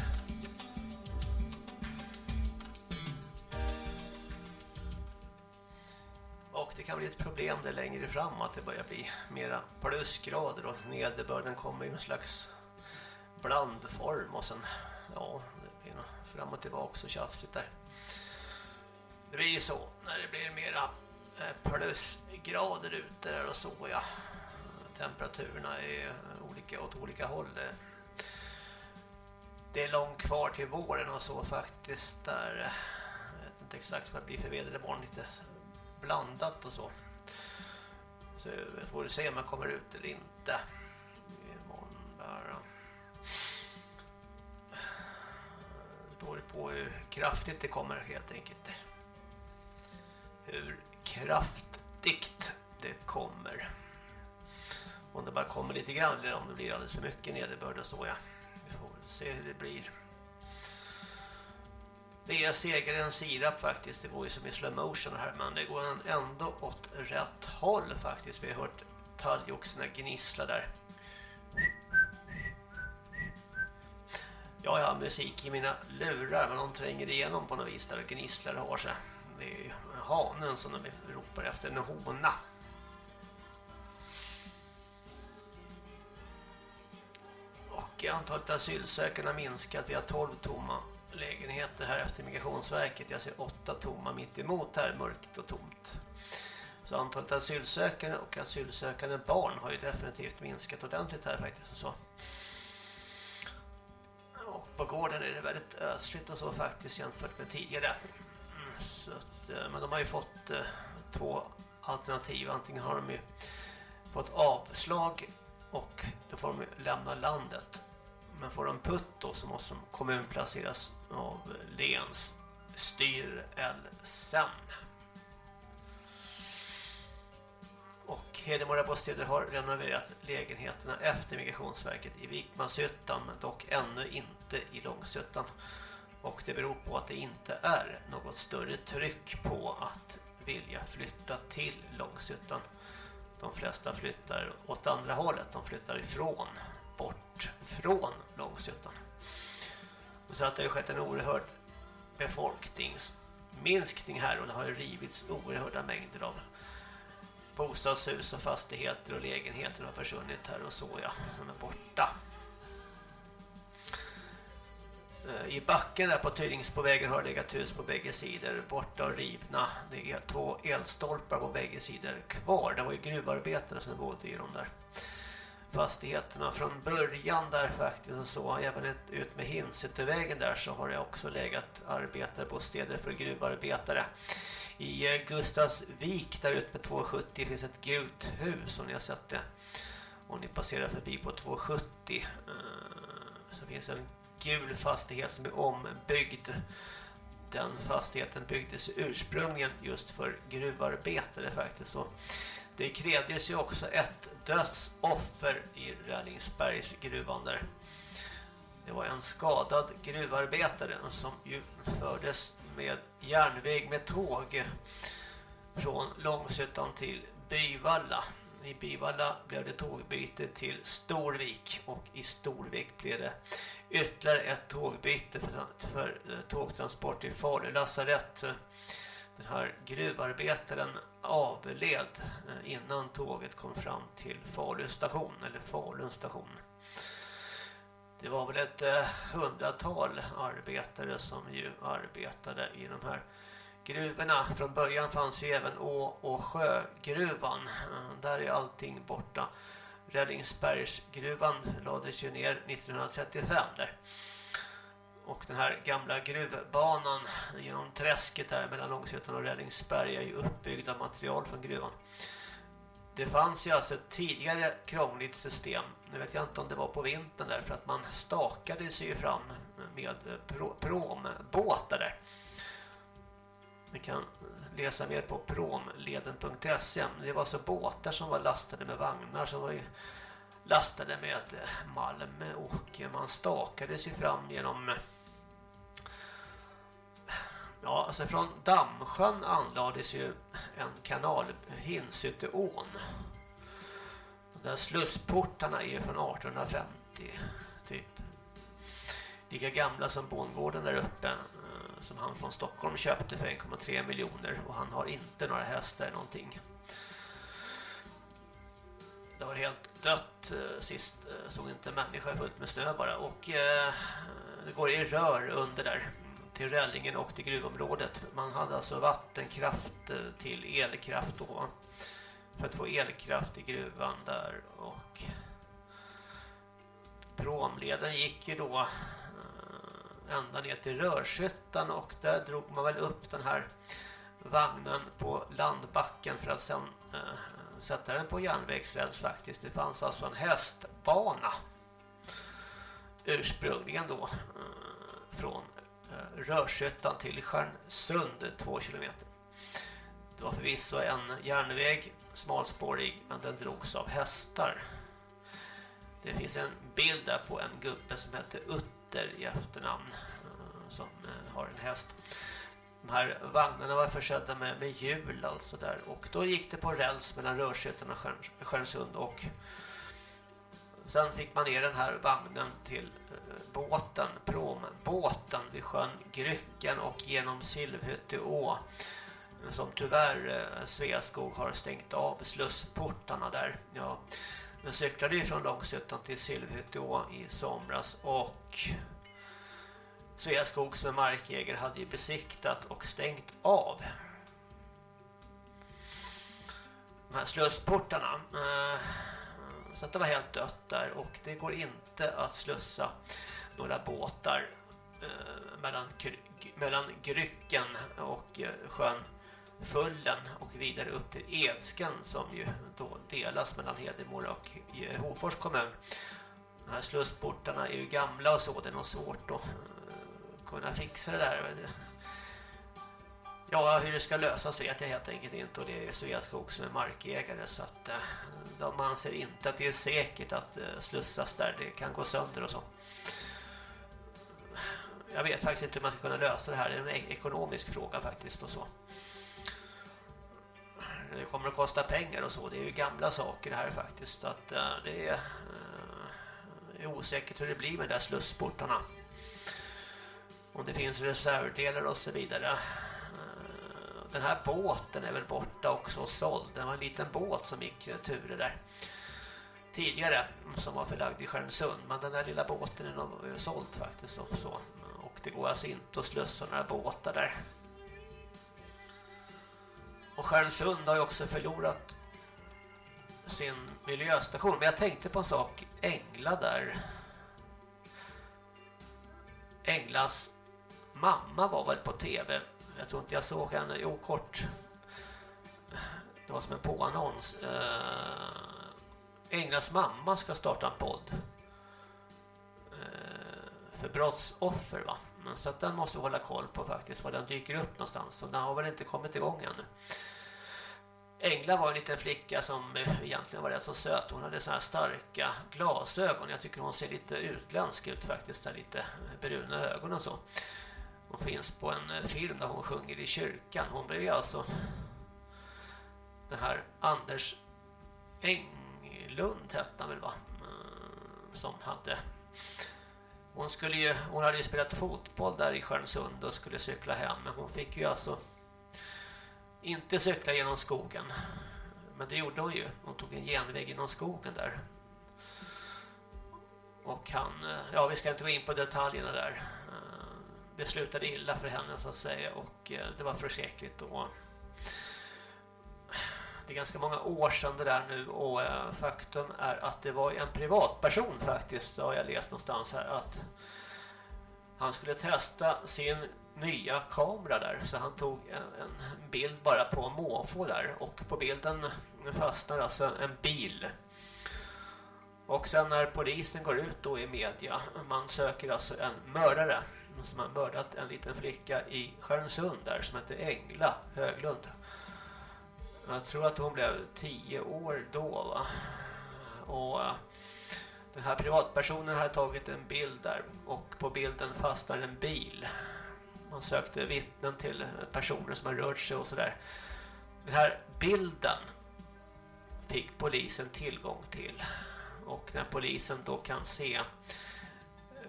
Och det kan bli ett problem där längre fram att det börjar bli mera plusgrader och nederbörden kommer i någon slags blandform och sen, ja, det blir nog fram och tillbaka och tjafsigt där. Det blir ju så när det blir mera eh, plusgrader ute där och så, ja. Temperaturerna är olika åt olika håll. Det är långt kvar till våren och så faktiskt där. Jag vet inte exakt vad det blir för väder imorgon lite blandat och så. Så jag får se om man kommer ut eller inte imorgon där det beror på hur kraftigt det kommer helt enkelt. Hur kraftigt det kommer om det bara kommer lite grann eller om det blir alldeles för mycket nederbörd och så ja vi får väl se hur det blir. Det är segaren sirap faktiskt. Det går ju som i slow motion här. Men det går ändå åt rätt håll faktiskt. Vi har hört talgoxarna gnissla där. Ja, jag har musik i mina lurar. Men de tränger igenom på något vis där och gnisslar och har sig. Det är hanen som de ropar efter. En hona. Och antalet asylsökande har minskat. Vi har 12 tomma lägenheter här efter Migrationsverket. Jag ser åtta tomma mitt emot här, mörkt och tomt. Så antalet asylsökande och asylsökande barn har ju definitivt minskat ordentligt här faktiskt. Och, så. och på gården är det väldigt ösligt och så faktiskt jämfört med tidigare. Mm, så att, eh, men de har ju fått eh, två alternativ. Antingen har de ju fått avslag och då får de lämna landet. Men får de putt då så måste de kommunplaceras av Lens styrelsen. Och Hedemora bostäder har renoverat lägenheterna efter Migrationsverket i Vikmanshyttan men dock ännu inte i Långshyttan. Och det beror på att det inte är något större tryck på att vilja flytta till Långshyttan. De flesta flyttar åt andra hållet. De flyttar ifrån, bort från Långshyttan. Så att det har skett en oerhörd befolkningsminskning här och det har rivits oerhörda mängder av bostadshus och fastigheter och lägenheter har försvunnit här och så ja, de är borta. Eh, I backen där på Tyringsbovägen har det legat hus på bägge sidor borta och rivna. Det är två elstolpar på bägge sidor kvar. Det var ju gruvarbetare som bodde i de där fastigheterna från början där faktiskt och så även ut med Hinsyttervägen där så har det också legat arbetarbostäder för gruvarbetare. I eh, Gustavsvik där ute med 270 finns ett gult hus om ni har sett det. Om ni passerar förbi på 270 eh, så finns en gul fastighet som är ombyggd. Den fastigheten byggdes ursprungligen just för gruvarbetare faktiskt. Så det krävdes ju också ett dödsoffer i Rällingsbergs gruvan där. Det var en skadad gruvarbetare som ju fördes med järnväg med tåg från Långshyttan till Byvalla. I Byvalla blev det tågbyte till Storvik och i Storvik blev det ytterligare ett tågbyte för, för eh, tågtransport till Falu lasarett. Eh, den här gruvarbetaren avled eh, innan tåget kom fram till Falu station eller Falun station. Det var väl ett hundratal arbetare som ju arbetade i de här gruvorna. Från början fanns ju även Å- och Sjögruvan. Där är allting borta. Rällingsbergsgruvan lades ju ner 1935 där. Och den här gamla gruvbanan genom träsket här mellan Långshyttan och Rällingsberg är ju uppbyggd av material från gruvan. Det fanns ju alltså ett tidigare krångligt system. Nu vet jag inte om det var på vintern där för att man stakade sig ju fram med pro prombåtar där. Ni kan läsa mer på promleden.se. Det var så båtar som var lastade med vagnar som var ju lastade med eh, malm och man stakade sig fram genom Ja, alltså från Dammsjön anlades ju en kanal, Hinsuteån. De där slussportarna är ju från 1850 typ. Lika gamla som bondgården där uppe som han från Stockholm köpte för 1,3 miljoner och han har inte några hästar eller någonting. Det var helt dött eh, sist, eh, såg inte människa fullt med snö bara och eh, det går i rör under där till Rällingen och till gruvområdet. Man hade alltså vattenkraft eh, till elkraft då för att få elkraft i gruvan där och promleden gick ju då ända ner till Rörshyttan och där drog man väl upp den här vagnen på landbacken för att sen eh, sätta den på järnvägsräls faktiskt. Det fanns alltså en hästbana ursprungligen då eh, från eh, Rörshyttan till Stjärnsund, två kilometer. Det var förvisso en järnväg, smalspårig, men den drogs av hästar. Det finns en bild där på en gubbe som heter Utter i efternamn eh, som eh, har en häst. De här vagnarna var försedda med, med hjul alltså där och då gick det på räls mellan Rörshyttan och Stjärnsund och sen fick man ner den här vagnen till eh, båten, prombåten vid sjön Grycken och genom Silvhytteå som tyvärr eh, Sveaskog har stängt av slussportarna där. Ja, men cyklade ju från Långshyttan till Silvhytteå i somras och Sveaskog som är markägare hade ju besiktat och stängt av de här slussportarna. Eh, så att det var helt dött där och det går inte att slussa några båtar eh, mellan, mellan Grycken och eh, sjön Fullen och vidare upp till Edsken som ju då delas mellan Hedemora och Håfors kommun. De här slussportarna är ju gamla och så, det är nog svårt att eh, kunna fixa det där. Ja, hur det ska lösas vet jag helt enkelt inte och det är Sveaskog som är markägare så att eh, de anser inte att det är säkert att eh, slussas där, det kan gå sönder och så. Jag vet faktiskt inte hur man ska kunna lösa det här, det är en ekonomisk fråga faktiskt och så. Eh, det kommer att kosta pengar och så, det är ju gamla saker det här faktiskt. Att eh, det är, eh, är osäkert hur det blir med de där slussportarna. Om det finns reservdelar och så vidare. Eh, Den här båten är väl borta också och såld. Det var en liten båt som gick turer där. Tidigare som var förlagd i Stjärnsund. Men den här lilla båten är nog eh, såld faktiskt. också. och det går alltså inte att slussa några båtar där. Och Stjärnsund har ju också förlorat sin miljöstation. Men jag tänkte på en sak. Ängla där. Änglas mamma var väl på tv. Jag tror inte jag såg henne. Jo, kort. Det var som en påannons. Eh, Änglas mamma ska starta en podd. Eh, för brottsoffer va. Så att den måste vi hålla koll på faktiskt. Var den dyker upp någonstans. Och den har väl inte kommit igång ännu. Engla var en liten flicka som eh, egentligen var rätt så söt. Hon hade så här starka glasögon. Jag tycker hon ser lite utländsk ut faktiskt. Där lite bruna ögon och så. Hon finns på en eh, film där hon sjunger i kyrkan. Hon blev ju alltså den här Anders Englund hette han väl va? Mm, som hade hon skulle ju hon hade ju spelat fotboll där i Stjärnsund och skulle cykla hem men hon fick ju alltså inte cykla genom skogen. Men det gjorde hon ju. Hon tog en genväg genom skogen där. Och han, eh, ja vi ska inte gå in på detaljerna där. Eh, det slutade illa för henne så att säga och eh, det var förskräckligt då. det är ganska många år sedan det där nu och faktum är att det var en privatperson faktiskt, har jag läst någonstans här att han skulle testa sin nya kamera där. Så han tog en, bild bara på måfå där. Och på bilden fastnar alltså en bil. Och sen när polisen går ut då i media man söker alltså en mördare. Som har mördat en liten flicka i Stjärnsund där som heter Engla Höglund. Jag tror att hon blev tio år då va. Och eh, den här privatpersonen hade tagit en bild där. Och på bilden fastnar en bil. Man sökte vittnen till personer som har rört sig och sådär. Den här bilden fick polisen tillgång till. Och när polisen då kan se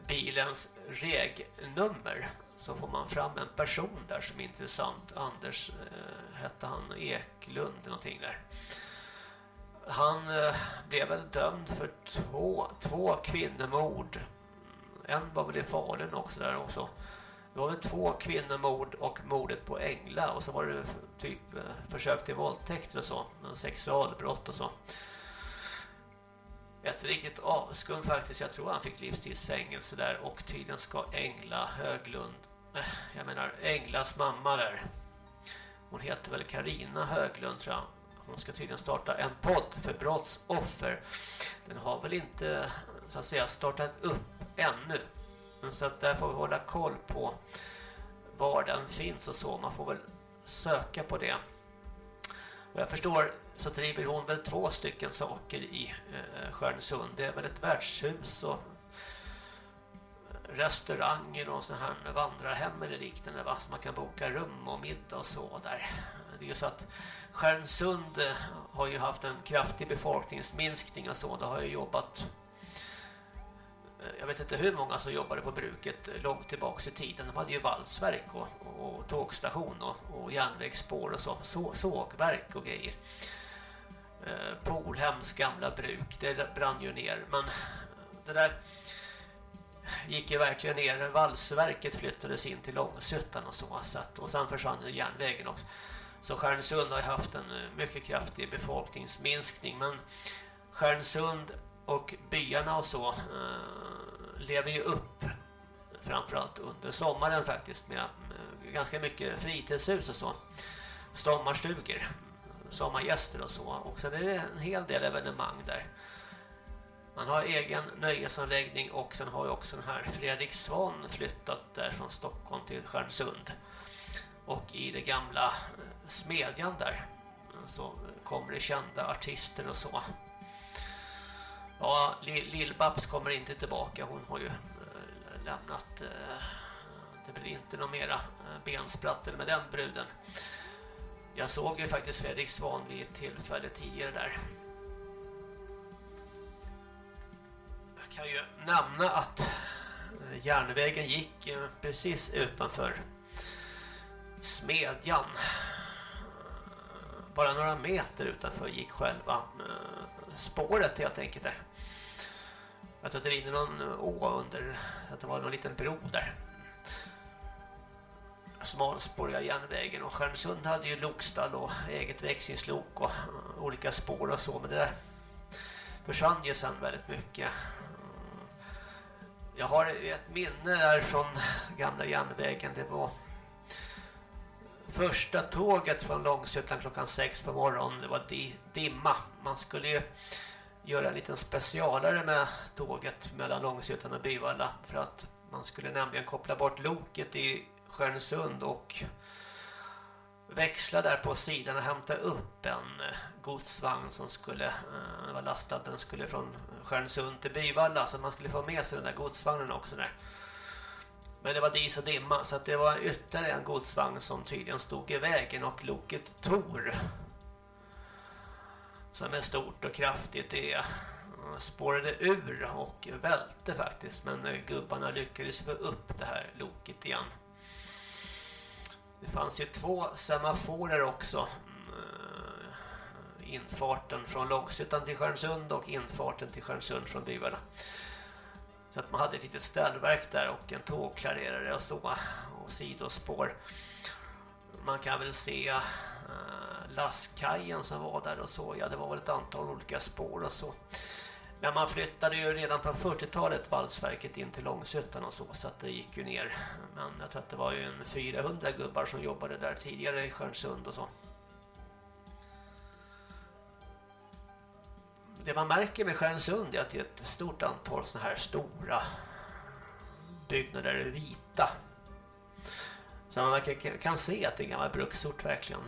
bilens regnummer så får man fram en person där som är intressant. Anders eh, hette han Eklund eller någonting där. Han eh, blev väl dömd för två, två kvinnomord. En var väl i Falun också där också. Det var väl två kvinnomord och mordet på Ängla och så var det typ eh, försök till våldtäkt och så, sexualbrott och så. ett riktigt avskum faktiskt. Jag tror han fick livstidsfängelse där och tydligen ska Engla Höglund, eh, jag menar Englas mamma där. Hon heter väl Karina Höglund tror jag. Hon ska tydligen starta en podd för brottsoffer. Den har väl inte så att säga startat upp ännu. Mm, så att där får vi hålla koll på var den finns och så. Man får väl söka på det. Och jag förstår så driver hon väl två stycken saker i eh, Stjärnsund. Det är väl ett värdshus och restauranger och sådana här vandrarhem eller liknande va? Så man kan boka rum och middag och så där. Det är ju så att Stjärnsund eh, har ju haft en kraftig befolkningsminskning och så. Det har ju jobbat Eh, jag vet inte hur många som jobbade på bruket långt tillbaka i tiden. De hade ju valsverk och, och tågstation och, och järnvägsspår och så, så sågverk och grejer. Eh, Polhems gamla bruk, det brann ju ner. Men det där gick ju verkligen ner. Valsverket flyttades in till Långshyttan och så. så att, och sen försvann järnvägen också. Så Stjärnsund har haft en eh, mycket kraftig befolkningsminskning. Men Stjärnsund och byarna och så eh, lever ju upp framförallt under sommaren faktiskt med, med ganska mycket fritidshus och så. Sommarstugor, sommargäster och så. Och sen är det en hel del evenemang där. Man har egen nöjesanläggning och sen har ju också den här Fredrik Svan flyttat där från Stockholm till Stjärnsund. Och i det gamla eh, smedjan där eh, så kommer det kända artister och så. Ja, Lill-Babs kommer inte tillbaka. Hon har ju eh, lämnat... Eh, det blir inte några mera eh, bensprattel med den bruden. Jag såg ju faktiskt Fredrik Svan vid ett tillfälle tidigare där. Jag kan ju nämna att järnvägen gick precis utanför smedjan. Bara några meter utanför gick själva spåret helt enkelt där. Jag tror att det rinner någon å under, att det var någon liten bro där. Smalspåriga järnvägen och Stjärnsund hade ju lokstall och eget växlingslok och olika spår och så, men det där försvann ju sen väldigt mycket. Jag har ett minne där från gamla järnvägen, det var första tåget från Långsötan klockan sex på morgonen, det var dimma. Man skulle ju göra en liten specialare med tåget mellan Långsjötan och Byvalla för att man skulle nämligen koppla bort loket i Stjärnsund och växla där på sidan och hämta upp en godsvagn som skulle eh, uh, vara lastad. Den skulle från Stjärnsund till Byvalla så man skulle få med sig den där godsvagnen också där. Men det var dis och dimma så att det var ytterligare en godsvagn som tydligen stod i vägen och loket Tor som är stort och kraftigt det spårade ur och välte faktiskt men eh, gubbarna lyckades få upp det här loket igen. Det fanns ju två semaforer också. Eh, infarten från Långshyttan till Stjärnsund och infarten till Stjärnsund från byarna. Så att man hade ett litet ställverk där och en tågklarerare och så och sidospår. Man kan väl se uh, lastkajen som var där och så. Ja, det var väl ett antal olika spår och så. Men man flyttade ju redan på 40-talet valsverket in till Långshyttan och så så att det gick ju ner. Men jag tror att det var ju en 400 gubbar som jobbade där tidigare i Stjärnsund och så. det man märker med Stjärnsund är att det är ett stort antal sådana här stora byggnader vita. Så man kan se att det är en gammal bruksort verkligen.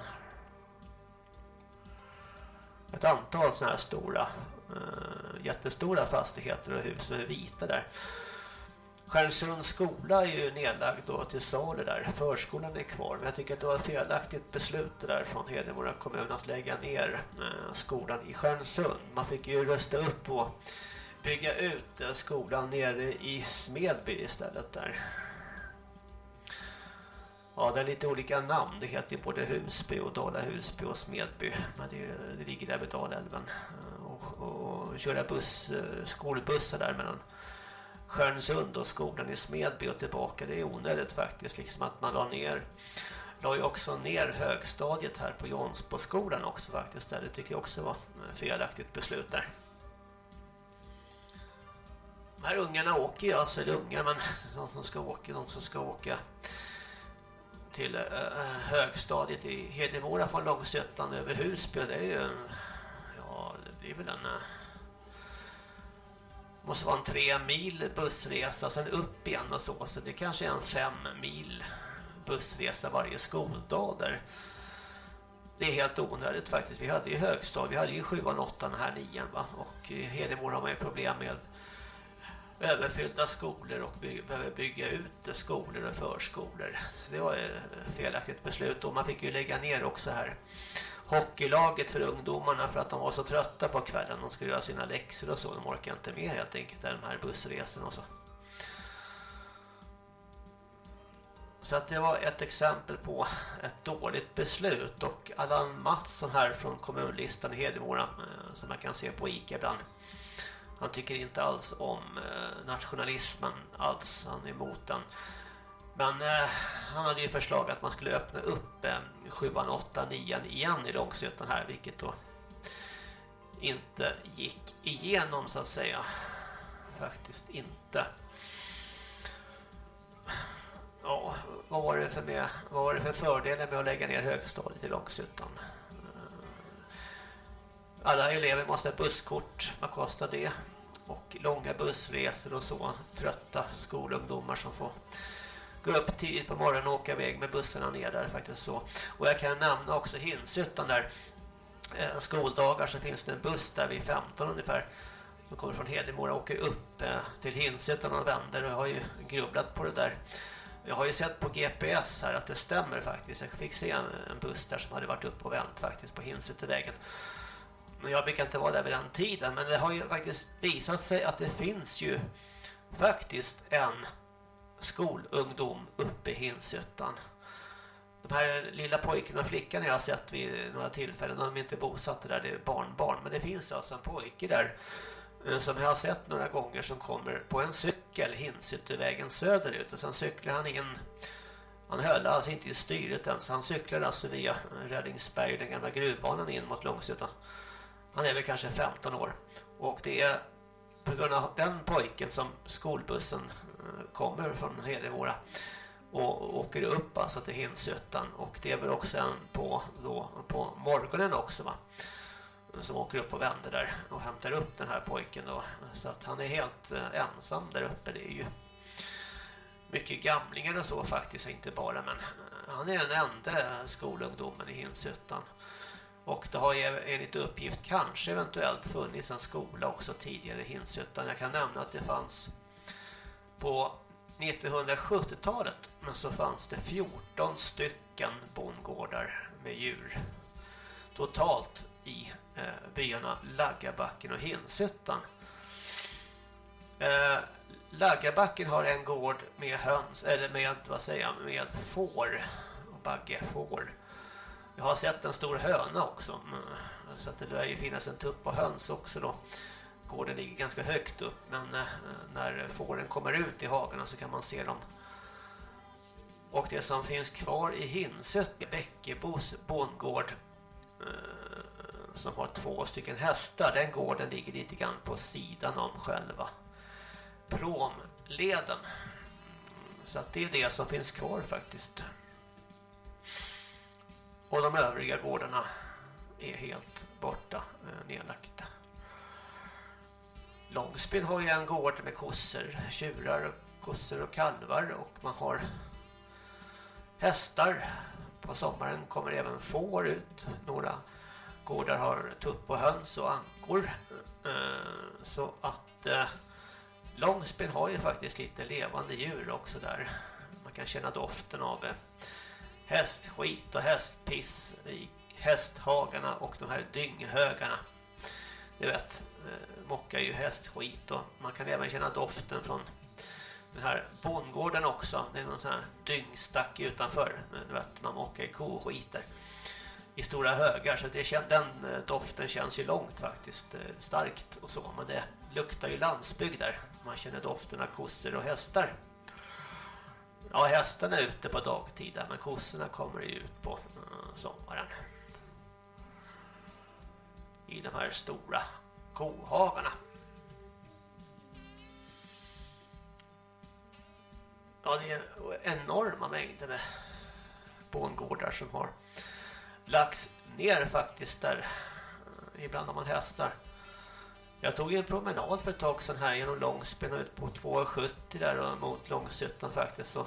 Ett antal sådana här stora, äh, jättestora fastigheter och hus som är vita där. Stjärnsunds skola är ju nedlagd då till salu där. Förskolan är kvar. Men jag tycker att det var ett felaktigt beslut där från Hedemora kommun att lägga ner eh, skolan i Stjärnsund. Man fick ju rösta upp och bygga ut eh, skolan nere i Smedby istället där. Ja, det är lite olika namn. Det heter ju både Husby och Dala Husby och Smedby. Men det, det ligger där vid Dalälven. Och, och, och köra buss, eh, skolbussar där mellan Stjärnsund och skolan i Smedby och tillbaka. Det är onödigt faktiskt liksom att man la ner la ju också ner högstadiet här på Jonsbo skolan också faktiskt. Där. Det tycker jag också var felaktigt beslut där. De här ungarna åker ju alltså, eller ungar, men de som ska åka, de som ska åka till eh, högstadiet i Hedemora från Långsötan över Husby. Det är ju en, ja, det blir väl en uh, måste vara en tre mil bussresa sen upp igen och så. Så det kanske är en fem mil bussresa varje skoldag där. Det är helt onödigt faktiskt. Vi hade ju högstad, vi hade ju sjuan, åttan här nian va. Och i Hedemora har man ju problem med överfyllda skolor och by behöver bygga ut skolor och förskolor. Det var ett felaktigt beslut och man fick ju lägga ner också här hockeylaget för ungdomarna för att de var så trötta på kvällen. De skulle göra sina läxor och så. De orkar inte med helt enkelt de här bussresorna och så. Så att det var ett exempel på ett dåligt beslut och Allan Mattsson här från kommunlistan i Hedemora eh, som man kan se på Ica ibland. Han tycker inte alls om eh, nationalismen alls, han är emot den. Men eh, han hade ju förslag att man skulle öppna upp eh, 7, 8, 9 igen i Långsötan här, vilket då inte gick igenom så att säga. Faktiskt inte. Ja, vad var det för, med, vad var det för fördelar med att lägga ner högstadiet i Långsötan? Alla elever måste ha busskort. Vad kostar det? Och långa bussresor och så. Trötta skolungdomar som får gå upp tidigt på morgonen och åka iväg med bussarna ner där faktiskt så. Och jag kan nämna också Hinshyttan där. Eh, skoldagar så finns det en buss där vid 15 ungefär som kommer från Hedemora och åker upp eh, till Hinshyttan och vänder och jag har ju grubblat på det där. Jag har ju sett på GPS här att det stämmer faktiskt. Jag fick se en, en buss där som hade varit upp och vänt faktiskt på Hinshyttevägen. Men jag brukar inte vara där vid den tiden men det har ju faktiskt visat sig att det finns ju faktiskt en skolungdom uppe i Hinshyttan. De här lilla pojkarna och flickan jag har sett vid några tillfällen, de är inte bosatta där, det är barnbarn. Men det finns alltså en pojke där eh, som jag har sett några gånger som kommer på en cykel Hinshyttevägen söderut. Och sen cyklar han in, han höll alltså inte i styret ens, han cyklar alltså via Räddningsberg, den gamla gruvbanan in mot Långshyttan. Han är väl kanske 15 år. Och det är på grund av den pojken som skolbussen eh, kommer från Hedemora och åker upp alltså till Hinsötan. Och det är väl också en på, då, på morgonen också va som åker upp och vänder där och hämtar upp den här pojken då. Så att han är helt eh, ensam där uppe. Det är ju mycket gamlingar och så faktiskt inte bara men eh, han är den enda skolungdomen i Hinsötan och det har enligt uppgift kanske eventuellt funnits en skola också tidigare i Hinshyttan. Jag kan nämna att det fanns på 1970-talet men så fanns det 14 stycken bondgårdar med djur totalt i eh, byarna Laggabacken och Hinshyttan. Eh, Laggabacken har en gård med höns eller med vad säger jag, med får och baggefår. Jag har sett en stor höna också. Mm. Så att det lär ju finnas en tupp och höns också då. Gården ligger ganska högt upp men eh, när fåren kommer ut i hagarna så kan man se dem. Och det som finns kvar i Hinsöt, Bäckebos bondgård eh, som har två stycken hästar. Den gården ligger lite grann på sidan om själva promleden. Så att det är det som finns kvar faktiskt. Och de övriga gårdarna är helt borta, eh, nedlagda. Långsbyn har ju en gård med kossor, tjurar, kossor och kalvar och man har hästar. På sommaren kommer även får ut. Några gårdar har tupp och höns och ankor. Eh, så att eh, Långsbyn har ju faktiskt lite levande djur också där. Man kan känna doften av hästskit och hästpiss i hästhagarna och de här dynghögarna. Du vet, eh, mockar ju hästskit och man kan även känna doften från den här bondgården också. Det är någon sån här dyngstack utanför. Du vet, man mockar i koskiter i stora högar så det, den eh, doften känns ju långt faktiskt eh, starkt och så men det luktar ju landsbygd där man känner doften av kossor och hästar Ja, hästarna är ute på dagtid men kossorna kommer ju ut på eh, sommaren. I de här stora kohagarna. Ja, det är enorma mängder med bondgårdar som har lagts ner faktiskt där. Eh, ibland har man hästar jag tog en promenad för ett tag sedan här genom Långsben och ut på 270 där och mot Långsuttan faktiskt. Så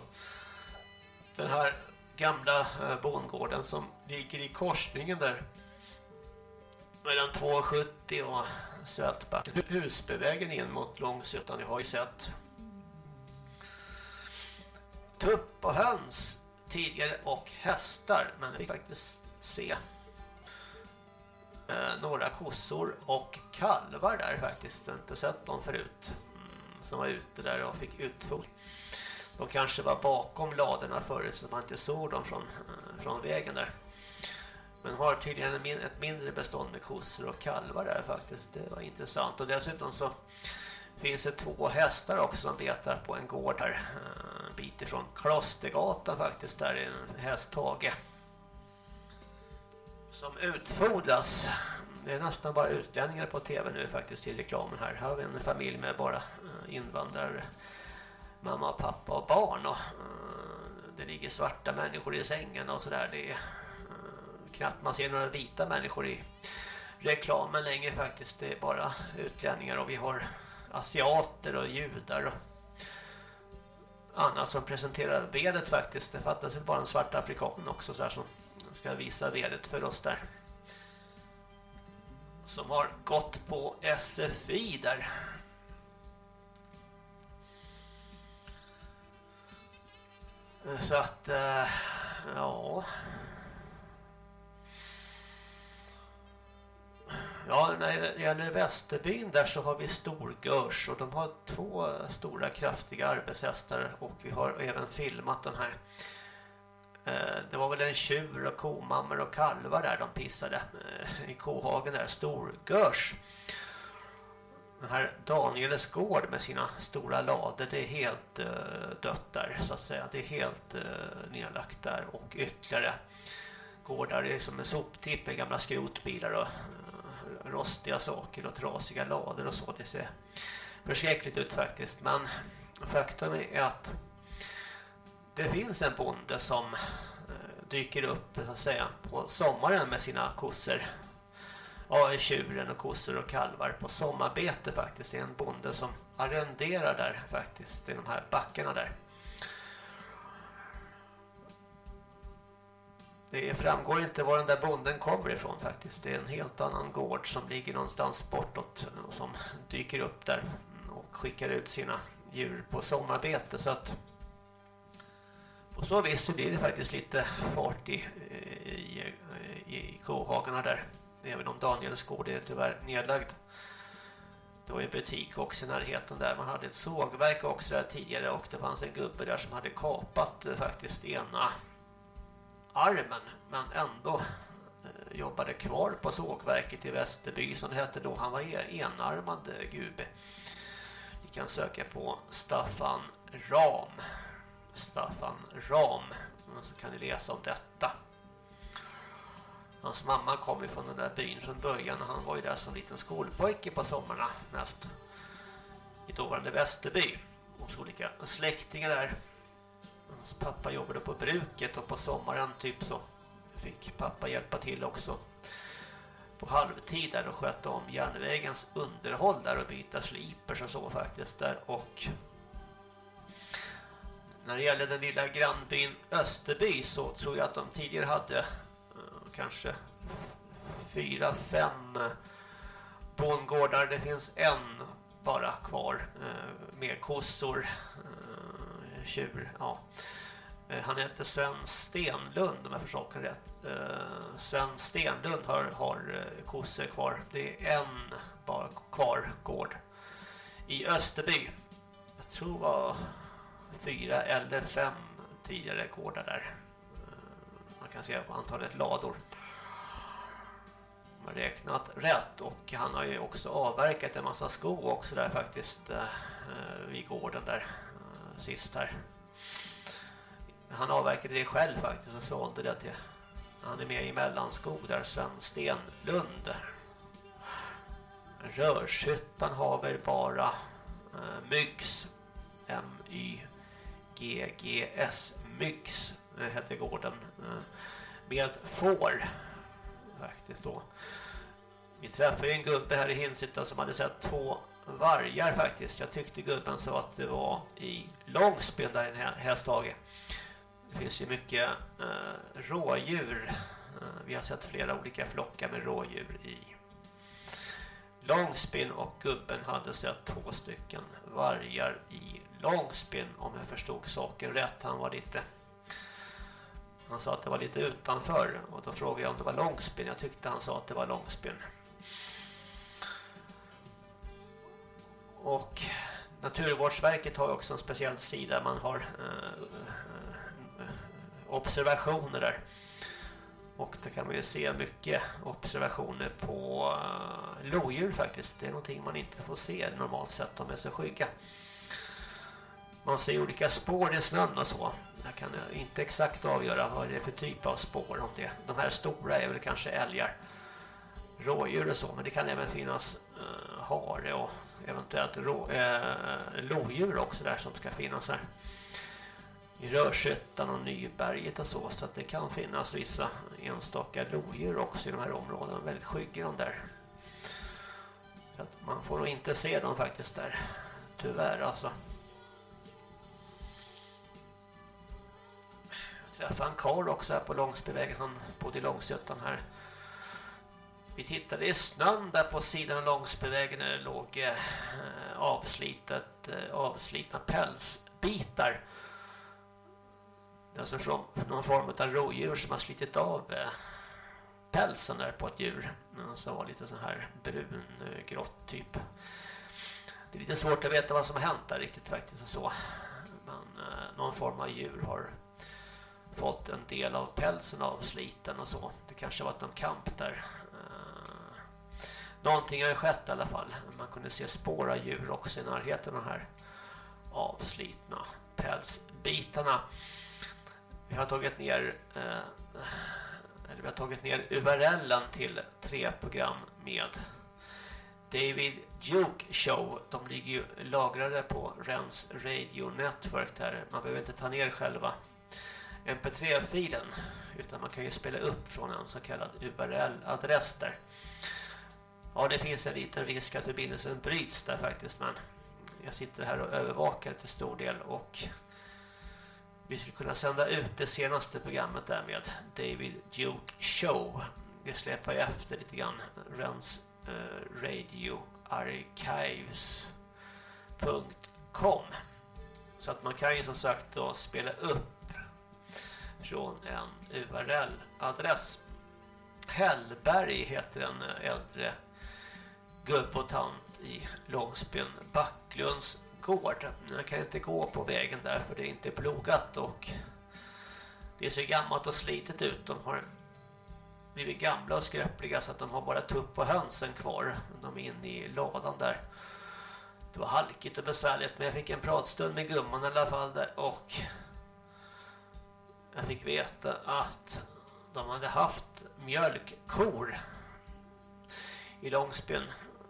den här gamla eh, bondgården som ligger i korsningen där mellan 270 och Svältbacken. Husbevägen in mot Långsuttan, jag har ju sett tupp och höns tidigare och hästar men vi fick faktiskt se Eh, några kossor och kalvar där faktiskt. Jag har inte sett dem förut mm, som var ute där och fick utfot. De kanske var bakom ladorna förut så man inte såg dem från, eh, från vägen där. Men har tydligen ett mindre bestånd med kossor och kalvar där faktiskt. Det var intressant. Och dessutom så finns det två hästar också som betar på en gård här. Eh, en bit ifrån Klostergatan faktiskt. Där är en hästhage. Som utfodras. Det är nästan bara utlänningar på tv nu faktiskt till reklamen här. Här har vi en familj med bara eh, invandrare. Mamma, pappa och barn. Och, eh, det ligger svarta människor i sängen och sådär. Det är eh, knappt man ser några vita människor i reklamen längre faktiskt. Det är bara utlänningar och vi har asiater och judar och annat som presenterar vedet faktiskt. Det fattas väl bara en svart afrikan också så här som ska visa vedet för oss där. Som har gått på SFI där. Så att, eh, ja... Ja, när det gäller Västerbyn där så har vi Storgörs och de har två stora kraftiga arbetshästar och vi har även filmat den här. Eh, det var väl en tjur och komammor och kalvar där de pissade eh, i kohagen där, Storgörs. Den här Daniels gård med sina stora lader, det är helt eh, dött där så att säga. Det är helt nedlagt där och ytterligare gårdar det är som en soptipp med gamla skrotbilar och rostiga saker och trasiga lader och så. Det ser förskräckligt ut faktiskt. Men faktum är att det finns en bonde som eh, dyker upp så att säga på sommaren med sina kossor ja, tjuren och kossor och kalvar på sommarbete faktiskt. Det är en bonde som arrenderar där faktiskt, i de här backarna där. Det framgår inte var den där bonden kommer ifrån faktiskt. Det är en helt annan gård som ligger någonstans bortåt och som dyker upp där och skickar ut sina djur på sommarbete så att på så vis så blir det faktiskt lite fart i, i, i, kohagarna där. Även om Daniels gård är tyvärr nedlagd. Det var en butik också i närheten där. Man hade ett sågverk också där tidigare och det fanns en gubbe där som hade kapat eh, faktiskt ena armen men ändå eh, jobbade kvar på sågverket i Västerby som det hette då. Han var e-, enarmad eh, gubbe. Ni kan söka på Staffan Ram. Staffan Ram. Så kan ni läsa om detta. Hans mamma kom ju från den där byn från början och han var ju där som liten skolpojke på sommarna mest. I dåvarande Västerby. Hos olika släktingar där. Hans pappa jobbade på bruket och på sommaren typ så fick pappa hjälpa till också på halvtid där och sköta om järnvägens underhåll där och byta slipers och så faktiskt där och när det gäller den lilla grannbyn Österby så tror jag att de tidigare hade eh, kanske fyra, fem eh, bondgårdar. Det finns en bara kvar eh, med kossor, eh, tjur, ja. Eh, han heter Sven Stenlund om jag förstår rätt. Eh, Sven Stenlund har, har kossor kvar. Det är en bara kvar gård i Österby. Jag tror var fyra eller fem tidigare gårdar där eh, man kan se antalet lador. Man har räknat rätt och han har ju också avverkat en massa skog också där faktiskt eh, vid gården där eh, sist här. Han avverkade det själv faktiskt och sålde det till han är med i Mellanskog där Sven Stenlund. Rörshyttan har väl bara eh, Myggs M-Y GGS Myggs hette gården eh, med får faktiskt då. Vi träffade en gubbe här i Hinsytta som hade sett två vargar faktiskt. Jag tyckte gubben sa att det var i Långsbyn där i en hästhage. Det finns ju mycket eh, rådjur. Eh, vi har sett flera olika flockar med rådjur i Långspin och gubben hade sett två stycken vargar i Långsbyn om jag förstod saken rätt. Han var lite han sa att det var lite utanför och då frågade jag om det var Långsbyn. Jag tyckte han sa att det var Långsbyn. Och Naturvårdsverket har också en speciell sida. Man har eh, eh observationer där. Och där kan man ju se mycket observationer på eh, lodjur faktiskt. Det är någonting man inte får se normalt sett. De är så skygga. Man ser olika spår i snön och så. Jag kan inte exakt avgöra vad det är för typ av spår. Om det. De här stora är väl kanske älgar, rådjur och så. Men det kan även finnas eh, hare och eventuellt rå, eh, lodjur också där som ska finnas här i Rörshyttan och Nyberget och så så att det kan finnas vissa enstaka lodjur också i de här områdena väldigt skygga de där så att man får nog inte se dem faktiskt där tyvärr alltså träffade en karl också här på Långsbyvägen han bodde i Långshyttan här vi tittade i snön där på sidan av Långsbyvägen där det låg eh, avslitet, eh, avslitna pälsbitar det är alltså från någon form av rådjur som har slitit av eh, pälsen där på ett djur. Som var lite så här brungrått eh, typ. Det är lite svårt att veta vad som har hänt där riktigt faktiskt och så. Men eh, någon form av djur har fått en del av pälsen avsliten och så. Det kanske har varit någon kamp där. Eh, någonting har ju skett i alla fall. Man kunde se spår av djur också i närheten av de här avslitna pälsbitarna. Vi har tagit ner eh, eller vi har tagit ner URLen till tre program med David Duke Show. De ligger ju lagrade på Rens Radio Network där. Man behöver inte ta ner själva MP3-filen utan man kan ju spela upp från en så kallad URL-adress där. Ja, det finns en liten risk att förbindelsen bryts där faktiskt men jag sitter här och övervakar till stor del och vi skulle kunna sända ut det senaste programmet där med David Duke Show. Det släpar ju efter lite grann. Rens eh, uh, Radio Archives.com Så att man kan ju som sagt då spela upp från en URL-adress. Hellberg heter en äldre gubb och tant i Långsbyn Backlunds gård. Jag kan inte gå på vägen där för det är inte plogat och det ser gammalt och slitet ut. De har blivit gamla och skröpliga så att de har bara tupp och hönsen kvar. De är inne i ladan där. Det var halkigt och besvärligt men jag fick en pratstund med gumman i alla fall där och jag fick veta att de hade haft mjölkkor i Långsbyn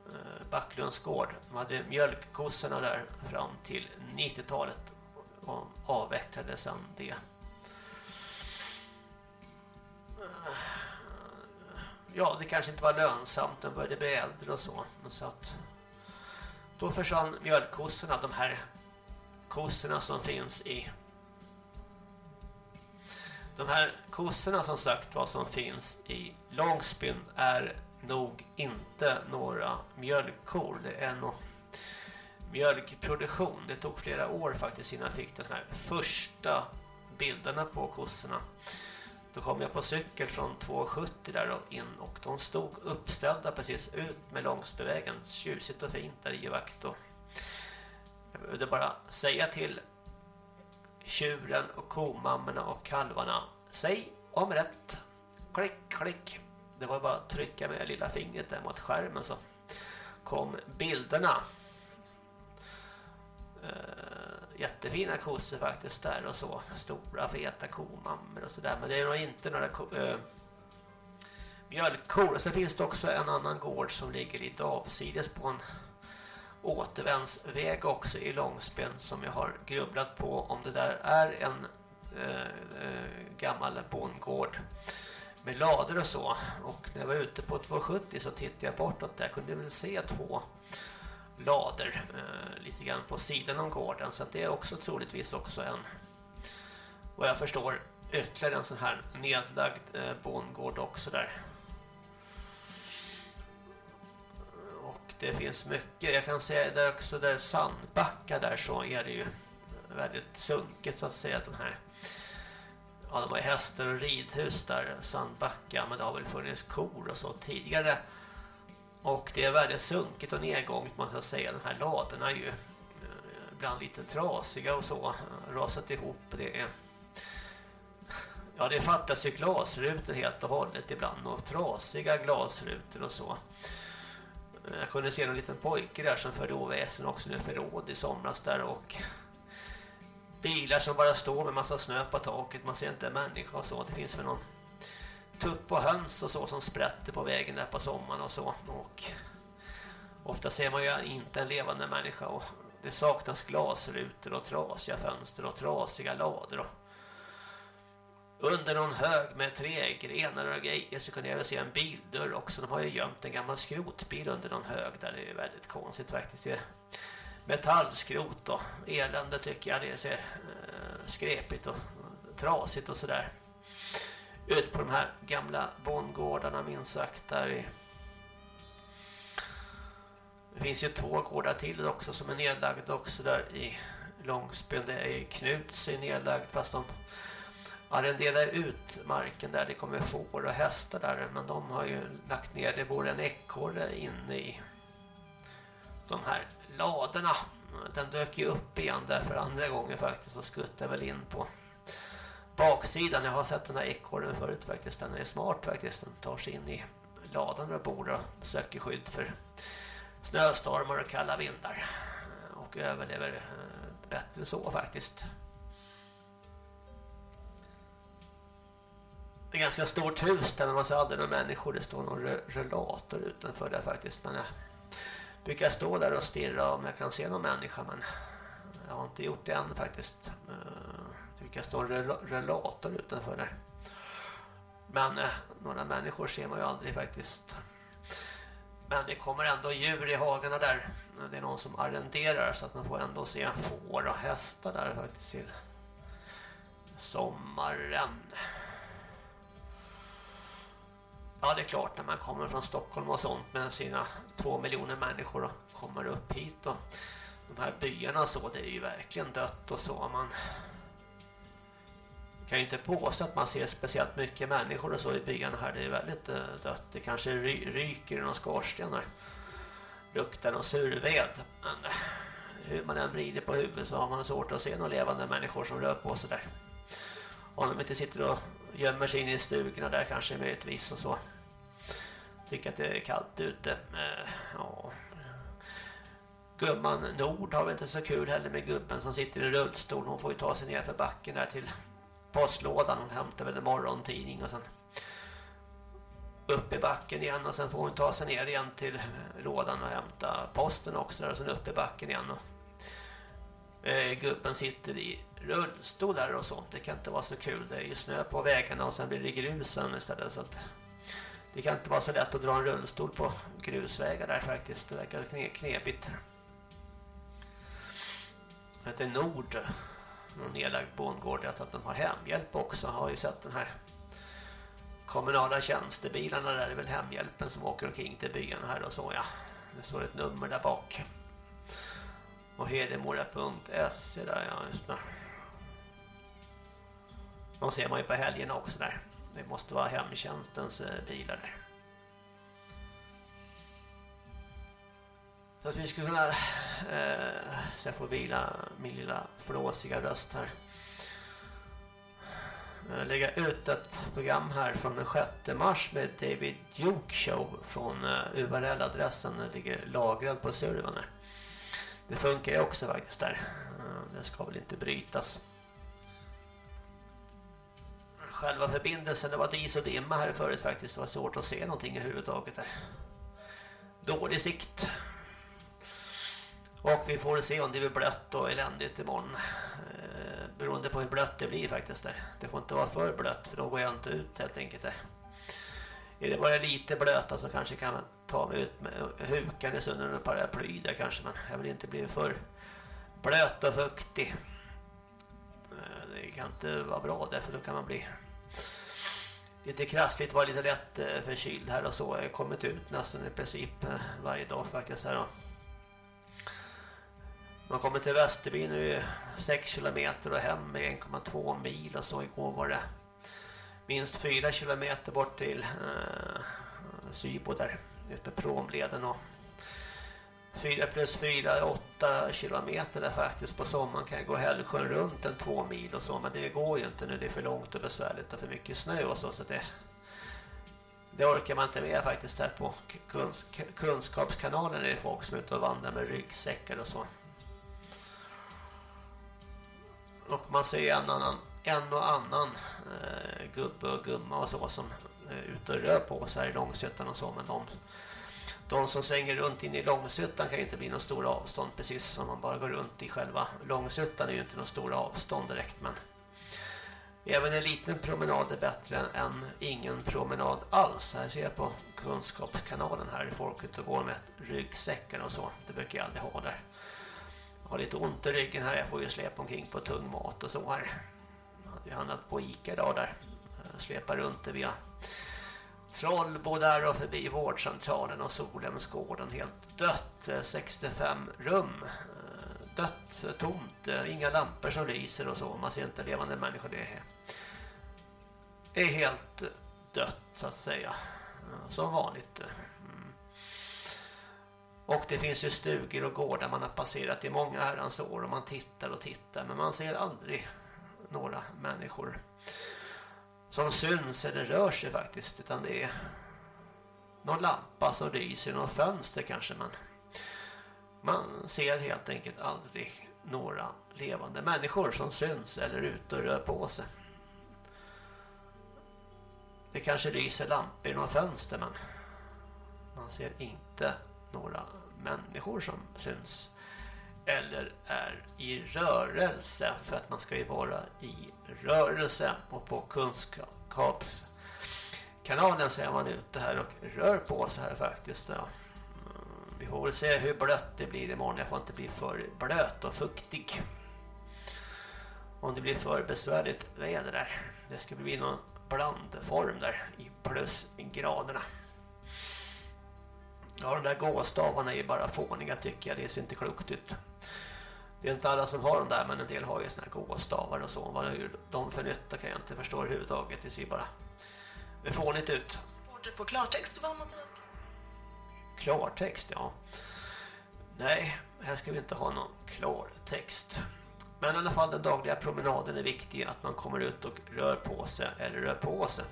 eh, Backlunds gård. De hade mjölkkossorna där fram till 90-talet och avvecklade sedan det. Ja, det kanske inte var lönsamt. De började bli äldre och så. Så att då försvann mjölkkossorna, de här kossorna som finns i de här kossorna som sagt vad som finns i Långsbyn är nog inte några mjölkkor. Det är nog mjölkproduktion. Det tog flera år faktiskt innan jag fick den här första bilderna på kossorna. Då kom jag på cykel från 270 där och in och de stod uppställda precis ut med Långsbyvägen. Tjusigt och fint där i vakt jag behövde bara säga till tjuren och komammorna och kalvarna Säg om rätt. Klick, klick. Det var bara att trycka med lilla fingret där mot skärmen så kom bilderna. Uh, jättefina kossor faktiskt där och så. Stora feta komammor och sådär. Men det är nog inte några uh, mjölkkor. Och så finns det också en annan gård som ligger lite avsides på en återvändsväg också i Långsben som jag har grubblat på om det där är en eh, eh, gammal bondgård med lader och så. Och när jag var ute på 270 så tittade jag bortåt där kunde jag väl se två lader eh, lite grann på sidan om gården så att det är också troligtvis också en vad jag förstår ytterligare en sån här nedlagd eh, bondgård också där. Det finns mycket. Jag kan säga där också där Sandbacka där så är det ju väldigt sunket så att säga de här Ja, de har hästar och ridhus där, Sandbacka, men det har väl funnits kor och så tidigare. Och det är väldigt sunkigt och nedgånget man ska säga. De här ladorna är ju eh, ibland lite trasiga och så. Rasat ihop. Det är Ja, det fattas ju glasrutor helt och hållet ibland och trasiga glasrutor och så. Eh, jag kunde se en liten pojke där som förde oväsen också nu förråd i somras där och bilar som bara står med massa snö på taket. Man ser inte en människa och så. Det finns väl någon tupp och höns och så som sprätter på vägen där på sommaren och så. Och ofta ser man ju inte en levande människa och det saknas glasrutor och trasiga fönster och trasiga lador och under någon hög med tre grenar och grejer så kunde jag väl se en bildörr också. De har ju gömt en gammal skrotbil under någon hög där det är väldigt konstigt faktiskt. Det är metallskrot och elände tycker jag. Det ser eh, skrepigt och trasigt och sådär. Ut på de här gamla bondgårdarna minst sagt där vi det finns ju två gårdar till också som är nedlagda också där i Långsbyn. Det är Knuts är nedlagd fast de arrenderar ut marken där det kommer får och hästar där men de har ju lagt ner. Det bor en ekorre inne i de här ladorna. Den dök ju upp igen där för andra gången faktiskt och skuttade väl in på baksidan. Jag har sett den här ekorren förut faktiskt. Den är smart faktiskt. Den tar sig in i ladan och bor och söker skydd för snöstormar och kalla vindar. Och överlever eh, bättre så faktiskt. Det är ganska stort hus där man ser aldrig några människor. Det står någon relator utanför där faktiskt. Men jag brukar stå där och stirra om jag kan se någon människa. Men jag har inte gjort det än faktiskt. Det brukar stå en relator utanför där. Men eh, några människor ser man ju aldrig faktiskt. Men det kommer ändå djur i hagarna där. Det är någon som arrenderar så att man får ändå se får och hästar där faktiskt till sommaren. Ja, det är klart när man kommer från Stockholm och sånt med sina två miljoner människor och kommer upp hit och de här byarna och så, det är ju verkligen dött och så. Man kan ju inte påstå att man ser speciellt mycket människor och så i byarna här. Det är väldigt eh, dött. Det kanske ry ryker i någon skorstenar. Luktar någon surved. Men hur man än vrider på huvudet så har man svårt att se några levande människor som rör på sig där. Om de inte sitter och gömmer sig in i stugorna där kanske möjligtvis och så. Tycker att det är kallt ute. Eh, ja. Gumman Nord har väl inte så kul heller med gubben som sitter i rullstol. Hon får ju ta sig ner för backen där till postlådan. Hon hämtar väl en morgontidning och sen upp i backen igen och sen får hon ta sig ner igen till lådan och hämta posten också där och sen upp i backen igen och Eh, gubben sitter i rullstolar och sånt. Det kan inte vara så kul. Det är ju snö på vägarna och sen blir det grusen istället. Så att det kan inte vara så lätt att dra en rullstol på grusvägar där faktiskt. Det verkar knepigt. Det heter Nord. Någon nedlagd bondgård. Jag tror att de har hemhjälp också. Jag Har ju sett den här kommunala tjänstebilarna där. Det är väl hemhjälpen som åker omkring till byarna här och så ja. Det står ett nummer där bak. Och hedemora.se där, ja just det. De ser man ju på helgerna också där. Det måste vara hemtjänstens eh, bilar där. Så att vi skulle kunna eh, så jag får vila min lilla flåsiga röst här. Eh, lägga ut ett program här från den 6 mars med David Duke Show från eh, URL-adressen. Den ligger lagrad på servern här. Det funkar ju också faktiskt där. Eh, Den ska väl inte brytas. Själva förbindelsen, det var is och dimma här förut faktiskt. Det var svårt att se någonting överhuvudtaget där. Dålig sikt. Och vi får se om det blir blött och eländigt imorgon. Eh, beroende på hur blött det blir faktiskt där. Det får inte vara för blött för då går jag inte ut helt enkelt där. Är det bara lite blöta så kanske kan man ta mig ut med hukandes under en paraply där kanske. Men jag vill inte bli för blöt och fuktig. Eh, det kan inte vara bra där för då kan man bli lite krassligt, var lite lätt eh, förkyld här och så. Jag har kommit ut nästan i princip eh, varje dag faktiskt här då. Man kommer till Västerby nu 6 kilometer och hem med 1,2 mil och så igår var det minst 4 kilometer bort till eh, Sybo där ute på promleden och 4 plus 4 är 8 kilometer där faktiskt på sommaren kan jag gå Hällsjön runt en 2 mil och så men det går ju inte nu det är för långt och besvärligt och för mycket snö och så så det det orkar man inte med faktiskt här på kunsk kunskapskanalen är det folk som är ute och vandrar med ryggsäckar och så. Och man ser en, annan, en och annan eh, gubbe och gumma och så som eh, är ute och rör på sig här i Långsötan och så men de, de som svänger runt in i Långsötan kan ju inte bli någon stor avstånd precis som man bara går runt i själva Långsötan är ju inte någon stor avstånd direkt men Även en liten promenad är bättre än ingen promenad alls. Här ser jag på kunskapskanalen här. Folk ute och går med ryggsäckar och så. Det brukar jag aldrig ha där. Jag har lite ont i ryggen här. Jag får ju släpa omkring på tung mat och så här. Vi har handlat på Ica idag där. Eh, släpar runt det via Trollbo där och förbi vårdcentralen och Solhemsgården. Helt dött. Eh, 65 rum. Eh, dött, tomt. Inga lampor som lyser och så. Man ser inte levande människor. Det är, är helt dött så att säga. Som vanligt. Mm. Och det finns ju stugor och gårdar man har passerat i många herrans år och man tittar och tittar men man ser aldrig några människor som syns eller rör sig faktiskt utan det är någon lampa som lyser, någon fönster kanske men man ser helt enkelt aldrig några levande människor som syns eller ute och rör på sig. Det kanske lyser lampor i några fönster men man ser inte några människor som syns eller är i rörelse för att man ska ju vara i rörelse och på kunskapskanalen så är man ute här och rör på sig här faktiskt. Ja. Mm, vi får väl se hur blött det blir imorgon. Jag får inte bli för blöt och fuktig. Om det blir för besvärligt väder där. Det ska bli någon blandform där i plusgraderna. Ja, de där gåstavarna är ju bara fåniga tycker jag. Det ser inte klokt ut. Det är inte alla som har dem där, men en del har ju såna här gåstavar och så. Vad de för nytta kan jag inte förstå överhuvudtaget. Det ser bara fånigt ut. Ordet på klartext, vad Mattias? Klartext, ja. Nej, här ska vi inte ha någon klartext. Men i alla fall den dagliga promenaden är viktig. Att man kommer ut och rör på sig eller rör på sig.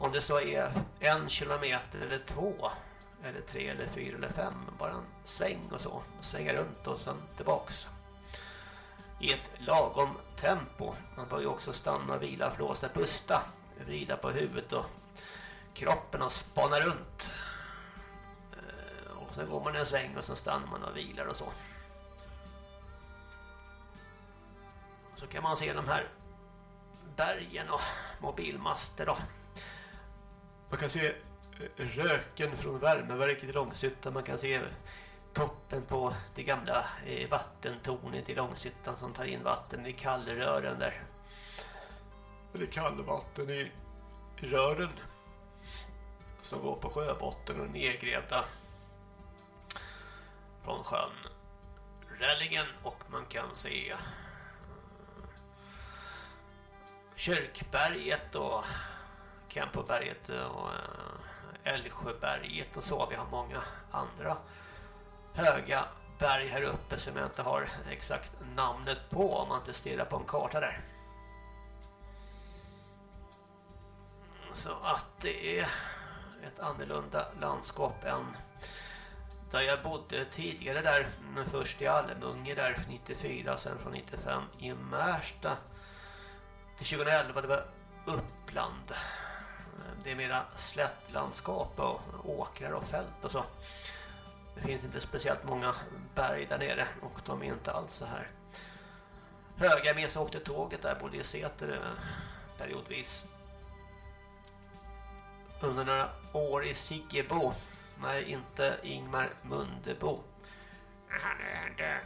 Om det så är en kilometer eller två eller tre eller fyra eller fem bara en sväng och så svänga runt och sen tillbaks. I ett lagom tempo. Man bör ju också stanna, vila, flåsa, pusta vrida på huvudet och kroppen och spana runt. Eh, och sen går man en sväng och så stannar man och vilar och så. Så kan man se de här bergen och mobilmaster då man kan se eh, röken från värmeverket i Långshyttan. Man kan se toppen på det gamla eh, vattentornet i Långshyttan som tar in vatten i kallrören där. Det är kallvatten i rören som går på sjöbotten och nedgrävda från sjön Rällingen och man kan se eh, Kyrkberget och Kempoberget och eh, Älvsjöberget och så. Vi har många andra höga berg här uppe som jag inte har exakt namnet på om man inte stirrar på en karta där. Så att det är ett annorlunda landskap än där jag bodde tidigare där. Först i Almunge där 94, sen från 95 i Märsta till 2011 det var Uppland Eh, det är mera slättlandskap och åkrar och fält och så. Det finns inte speciellt många berg där nere och de är inte alls så här höga. med sig åkte tåget där, bodde i Säter eh, periodvis. Under några år i Siggebo. Nej, inte Ingmar Mundebo. Han är.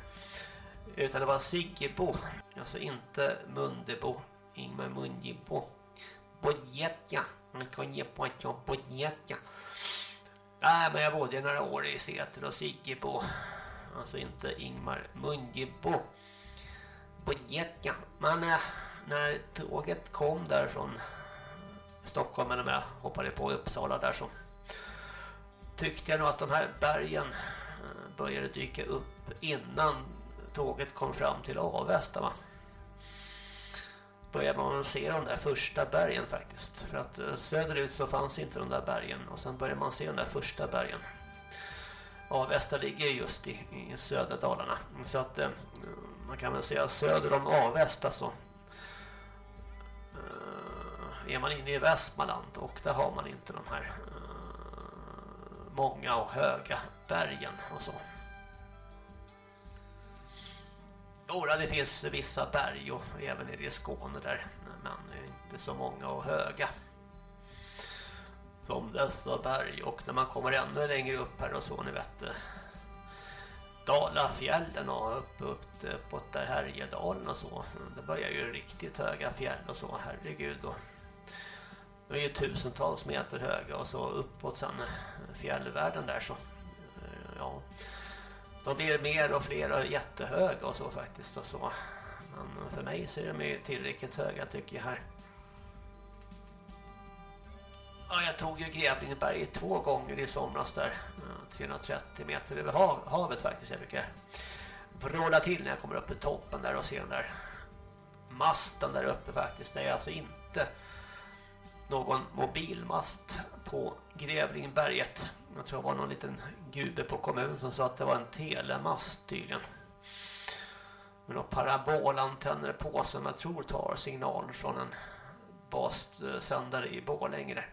Utan det var Siggebo. Alltså inte Mundebo. Ingmar Mundebo. Bodjetja. Man kan ge på att jag Bodjetja. Nej, men jag bodde några år i Säter och Siggebo. Alltså inte Ingmar Mundebo. Bodjetja. Men eh, när tåget kom där från Stockholm eller jag hoppade på Uppsala där så tyckte jag nog att de här bergen eh, började dyka upp innan tåget kom fram till Avesta va. Började man se de där första bergen faktiskt. För att eh, söderut så fanns inte de där bergen och sen började man se de där första bergen. Avesta ligger just i, i södra Dalarna. Så att eh, man kan väl säga söder om Avesta så alltså. eh, är man inne i Västmanland och där har man inte de här eh, många och höga bergen och så. Några det finns vissa berg och även i Skåne där men inte så många och höga som dessa berg. Och när man kommer ännu längre upp här och så ni vet eh, Dalafjällen och upp, upp, uppåt där Härjedalen och så det börjar ju riktigt höga fjäll och så. Herregud och de är ju tusentals meter höga och så uppåt sen eh, fjällvärlden där så eh, ja de blir mer och fler och jättehöga och så faktiskt och så. Men för mig så är de ju tillräckligt höga tycker jag här. Ja, jag tog ju Grävlingberget två gånger i somras där eh, 330 meter över havet faktiskt. Jag brukar vråla till när jag kommer upp i toppen där och ser den där masten där uppe faktiskt. Det är alltså inte någon mobilmast på Grävlingberget. Jag tror det var någon liten gubbe på kommunen som sa att det var en telemast tydligen. Med några parabolantenner på som jag tror tar signaler från en bassändare i Borlänge.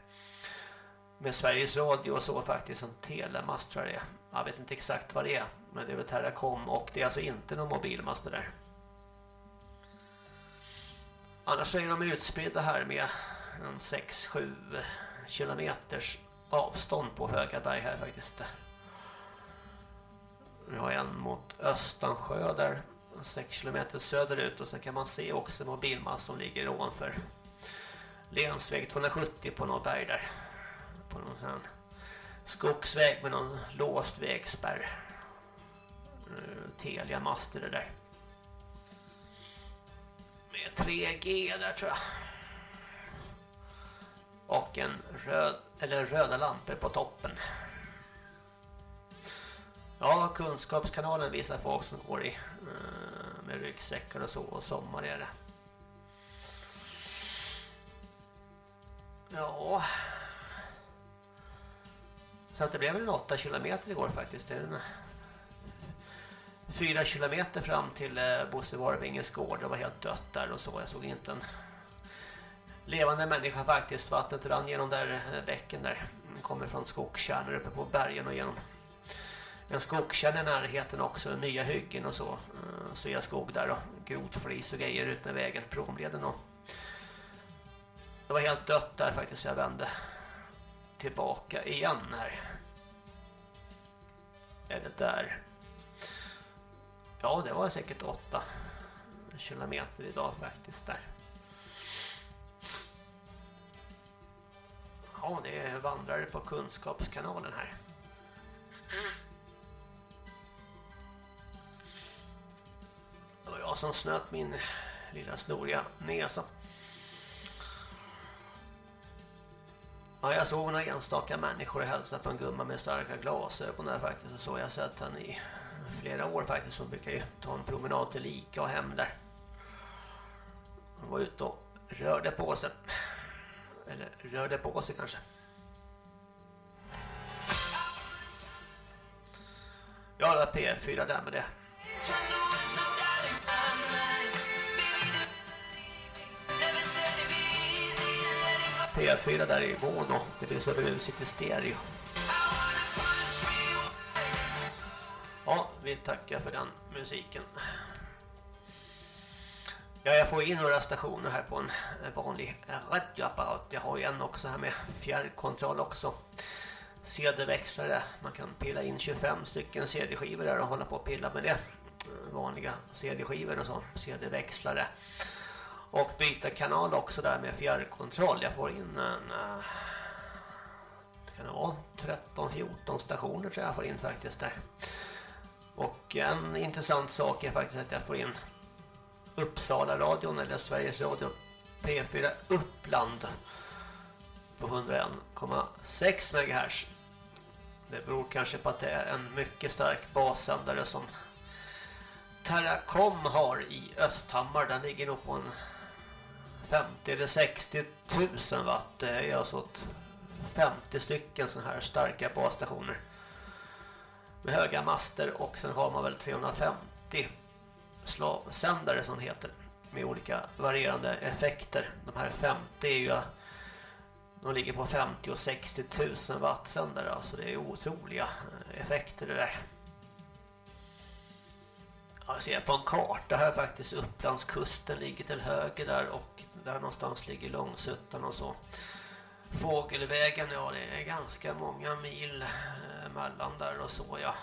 Med Sveriges Radio och så faktiskt en telemast tror jag det är. Jag vet inte exakt vad det är. Men det är väl Terracom och det är alltså inte någon mobilmast där. Annars är de utspridda här med en 6-7 kilometers avstånd på Höga berg här faktiskt. Vi har en mot Östansjö där 6 kilometer söderut och sen kan man se också mobilmass som ligger ovanför Länsväg 270 på något berg där. På någon sån skogsväg med någon låst vägspärr. Eh, Telia master det där. Med 3G där tror jag och en röd eller röda lampor på toppen. Ja, kunskapskanalen visar folk som går i eh, med ryggsäckar och så och sommar är det. Ja. Så att det blev väl 8 kilometer igår faktiskt. Det är en 4 kilometer fram till eh, Bosse Varvinges gård. Det var helt dött där och så. Jag såg inte en levande människa faktiskt. Vattnet rann genom där eh, bäcken där. Mm, kommer från skogskärnor uppe på bergen och genom en skogskärn i närheten också. Nya hyggen och så. Eh, Svea Sveaskog där och grotflis och grejer ut med vägen. Promleden och det var helt dött där faktiskt. Jag vände tillbaka igen här. Är det där? Ja, det var säkert åtta kilometer idag faktiskt där. Ja, det är vandrare på kunskapskanalen här. Det var jag som snöt min lilla snoriga näsa. Ja, jag såg några enstaka människor hälsa på en gumma med starka glasögon där faktiskt. Så jag sett henne i flera år faktiskt. Hon brukar ju ta en promenad till Lika och hem där. Hon var ute och rörde på sig. Eller rörde på sig kanske. Ja, det P4 där med det. P4 där i mono. Det blir så brusigt i stereo. Ja, vi tackar för den musiken. Ja, jag får in några stationer här på en vanlig radioapparat. Jag har ju en också här med fjärrkontroll också. CD-växlare. Man kan pilla in 25 stycken CD-skivor där och hålla på och pilla med det. Vanliga CD-skivor och så. CD-växlare. Och byta kanal också där med fjärrkontroll. Jag får in en... Eh, det kan det vara 13-14 stationer tror jag jag får in faktiskt där. Och en intressant sak är faktiskt att jag får in Uppsala radion eller Sveriges Radio P4 Uppland på 101,6 MHz. Det beror kanske på att det är en mycket stark bassändare som Terracom har i Östhammar. Den ligger nog på en 50 eller 60 000 watt. Det är alltså 50 stycken sådana här starka basstationer med höga master och sen har man väl 350 slavsändare som heter med olika varierande effekter. De här 50 är ju de ligger på 50 och 60 000 watt sändare alltså det är otroliga eh, effekter det där. Jag ser på en karta här faktiskt Upplandskusten ligger till höger där och där någonstans ligger Långsuttan och så. Fågelvägen, ja det är ganska många mil eh, mellan där och så ja.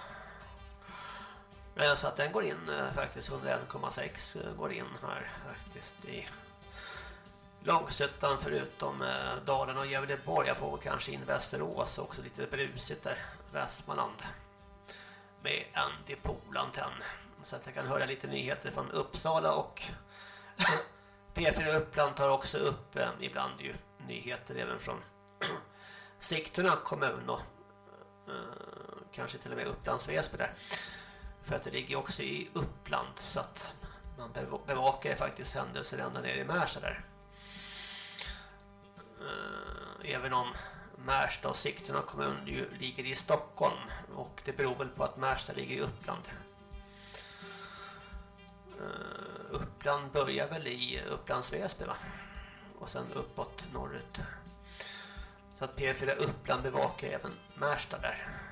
Eh, så att den går in eh, faktiskt 101,6 eh, går in här faktiskt i Långsuttan förutom Dalen och Gävleborg. Jag får kanske in Västerås också lite brusigt där, Västmanland. Med en depolantenn. Så att jag kan höra lite nyheter från Uppsala och P4 Uppland tar också upp ibland ju nyheter även från Sigtuna kommun och kanske till och med Upplands Väsby där. För att det ligger också i Uppland så att man bevakar faktiskt händelser ända ner i Märsta där. Eh, även om Märsta och Sigtuna kommun ligger i Stockholm och det beror väl på att Märsta ligger i Uppland. Eh, Uppland börjar väl i Upplands Väsby va? Och sen uppåt norrut. Så att P4 Uppland bevakar även Märsta där.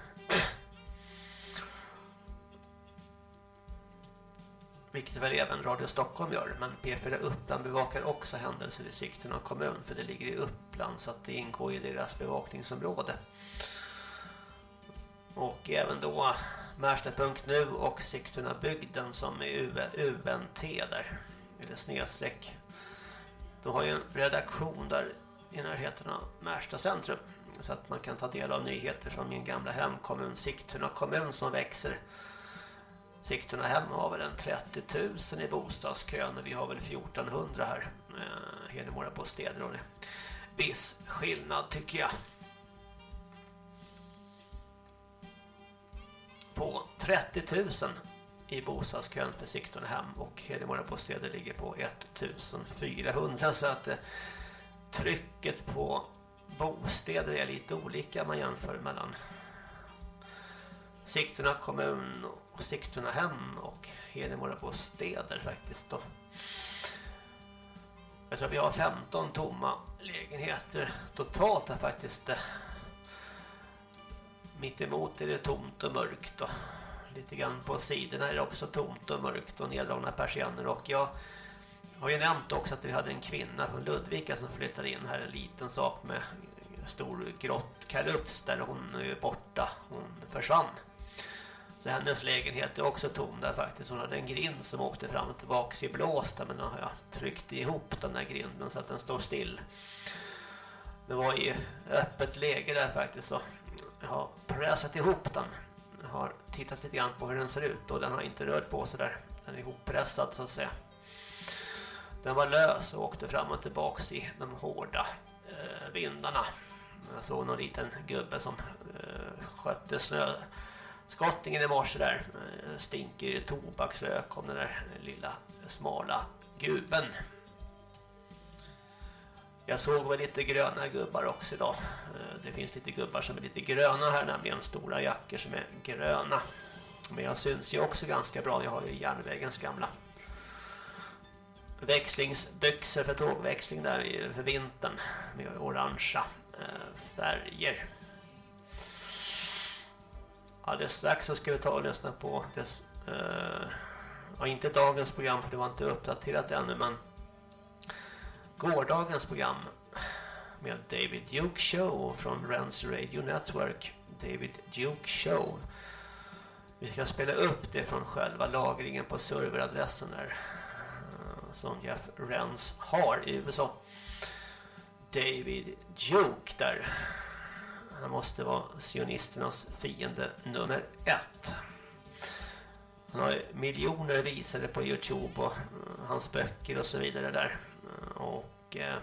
Vilket väl även Radio Stockholm gör. Men P4 Uppland bevakar också händelser i Sigtuna kommun. För det ligger i Uppland så att det ingår i deras bevakningsområde. Och även då Märsta.nu och Sigtuna bygden som är UNT där. Eller snedstreck. De har ju en redaktion där i närheten av Märsta centrum. Så att man kan ta del av nyheter från min gamla hemkommun Sigtuna kommun som växer. Sigtuna hem har väl en 30 000 i bostadskön och vi har väl 1400 här. Eh, Hedemora på städer och det. Viss skillnad tycker jag. På 30 000 i bostadskön för Sigtuna hem och Hedemora på städer ligger på 1400 så att eh, trycket på bostäder är lite olika man jämför mellan Sigtuna kommun och Sigtuna hem och Hedemora på städer faktiskt då. Jag tror vi har 15 tomma lägenheter totalt här faktiskt. Mitt emot är det tomt och mörkt och lite grann på sidorna är det också tomt och mörkt och neddragna persienner och jag har ju nämnt också att vi hade en kvinna från Ludvika som flyttade in här en liten sak med stor grått kalufs där hon är borta, hon försvann. Så hennes lägenhet är också tom där faktiskt. Hon hade en grind som åkte fram och tillbaka i blåsta men nu har jag tryckt ihop den där grinden så att den står still. Det var i öppet läge där faktiskt så jag har pressat ihop den. Jag har tittat lite grann på hur den ser ut och den har inte rört på sig där. Den är ihoppressad så att säga. Den var lös och åkte fram och tillbaka i de hårda eh, vindarna. Jag såg någon liten gubbe som eh, skötte snö skottingen i morse där eh, stinker tobaksrök om den där lilla smala gubben. Jag såg väl lite gröna gubbar också idag. Eh, det finns lite gubbar som är lite gröna här, nämligen stora jackor som är gröna. Men jag syns ju också ganska bra. Jag har ju järnvägens gamla växlingsbyxor för tågväxling där för vintern med orangea eh, färger. Alldeles strax så ska vi ta och lyssna på dess, eh, ja, inte dagens program för det var inte uppdaterat ännu men gårdagens program med David Duke Show från Rens Radio Network. David Duke Show. Vi ska spela upp det från själva lagringen på serveradressen där eh, som Jeff Rens har i USA. David Duke där. Han måste vara sionisternas fiende nummer ett. Han har miljoner visade på Youtube och eh, hans böcker och så vidare där. Och eh,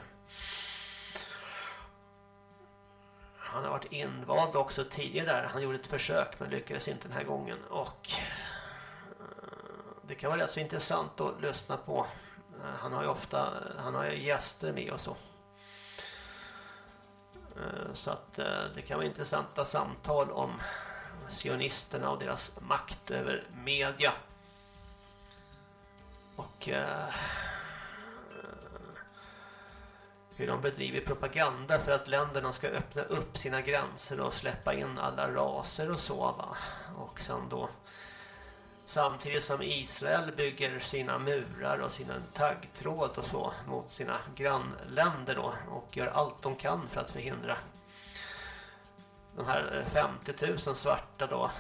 han har varit invald också tidigare där. Han gjorde ett försök men lyckades inte den här gången. Och eh, det kan vara rätt så intressant att lyssna på. Han har ju ofta han har ju gäster med och så. Eh, så att eh, det kan vara intressanta samtal om sionisterna och deras makt över media. Och eh, hur de bedriver propaganda för att länderna ska öppna upp sina gränser och släppa in alla raser och så va. Och sen då samtidigt som Israel bygger sina murar och sina taggtråd och så mot sina grannländer då och gör allt de kan för att förhindra de här 50 000 svarta då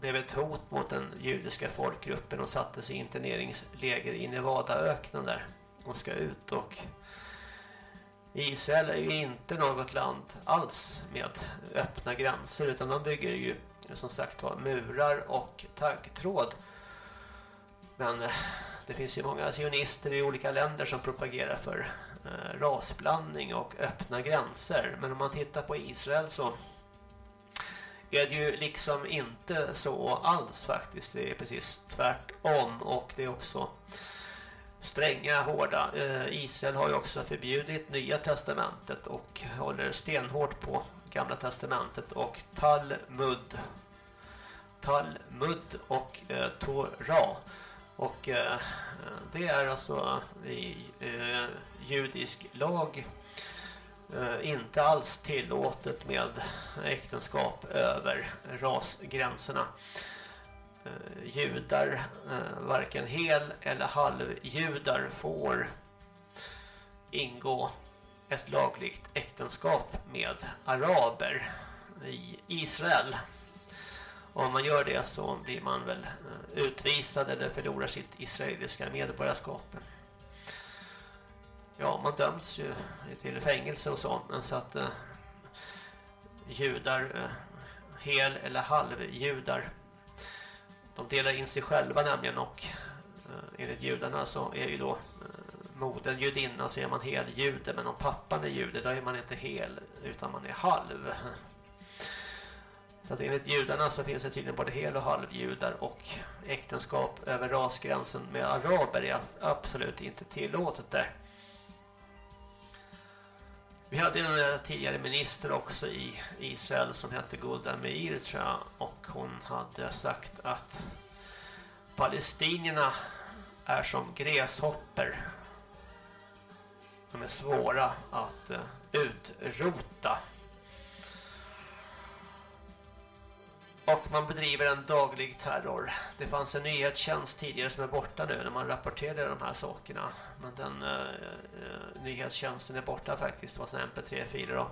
blev ett hot mot den judiska folkgruppen och sattes i interneringsläger i Nevadaöknen där och ska ut och Israel är ju inte något land alls med öppna gränser utan de bygger ju som sagt var murar och taggtråd. Men eh, det finns ju många sionister i olika länder som propagerar för eh, rasblandning och öppna gränser. Men om man tittar på Israel så är det ju liksom inte så alls faktiskt. Det är precis tvärtom och det är också stränga, hårda. Eh, Israel har ju också förbjudit Nya Testamentet och håller stenhårt på Gamla Testamentet och Talmud. Talmud och eh, Torah. Och eh, det är alltså i eh, judisk lag eh, inte alls tillåtet med äktenskap över rasgränserna. Eh, judar, eh, varken hel- eller halvjudar får ingå ett lagligt äktenskap med araber i Israel. Om man gör det så blir man väl eh, utvisad eller förlorar sitt israeliska medborgarskap ja, man döms ju till fängelse och så, men så att eh, judar, eh, hel eller halvjudar, de delar in sig själva nämligen och eh, enligt judarna så är ju då eh, modern judinna så är man heljude, men om pappan är jude då är man inte hel utan man är halv. Så att enligt judarna så finns det tydligen både hel- och halvjudar och äktenskap över rasgränsen med araber är absolut inte tillåtet där. Vi hade en eh, tidigare minister också i Israel som hette Golda Meir tror jag, och hon hade sagt att palestinierna är som gräshopper. De är svåra att eh, utrota. Och man bedriver en daglig terror. Det fanns en nyhetstjänst tidigare som är borta nu när man rapporterade de här sakerna. Men den uh, uh, nyhetstjänsten är borta faktiskt. Det var sådana mp3-filer då.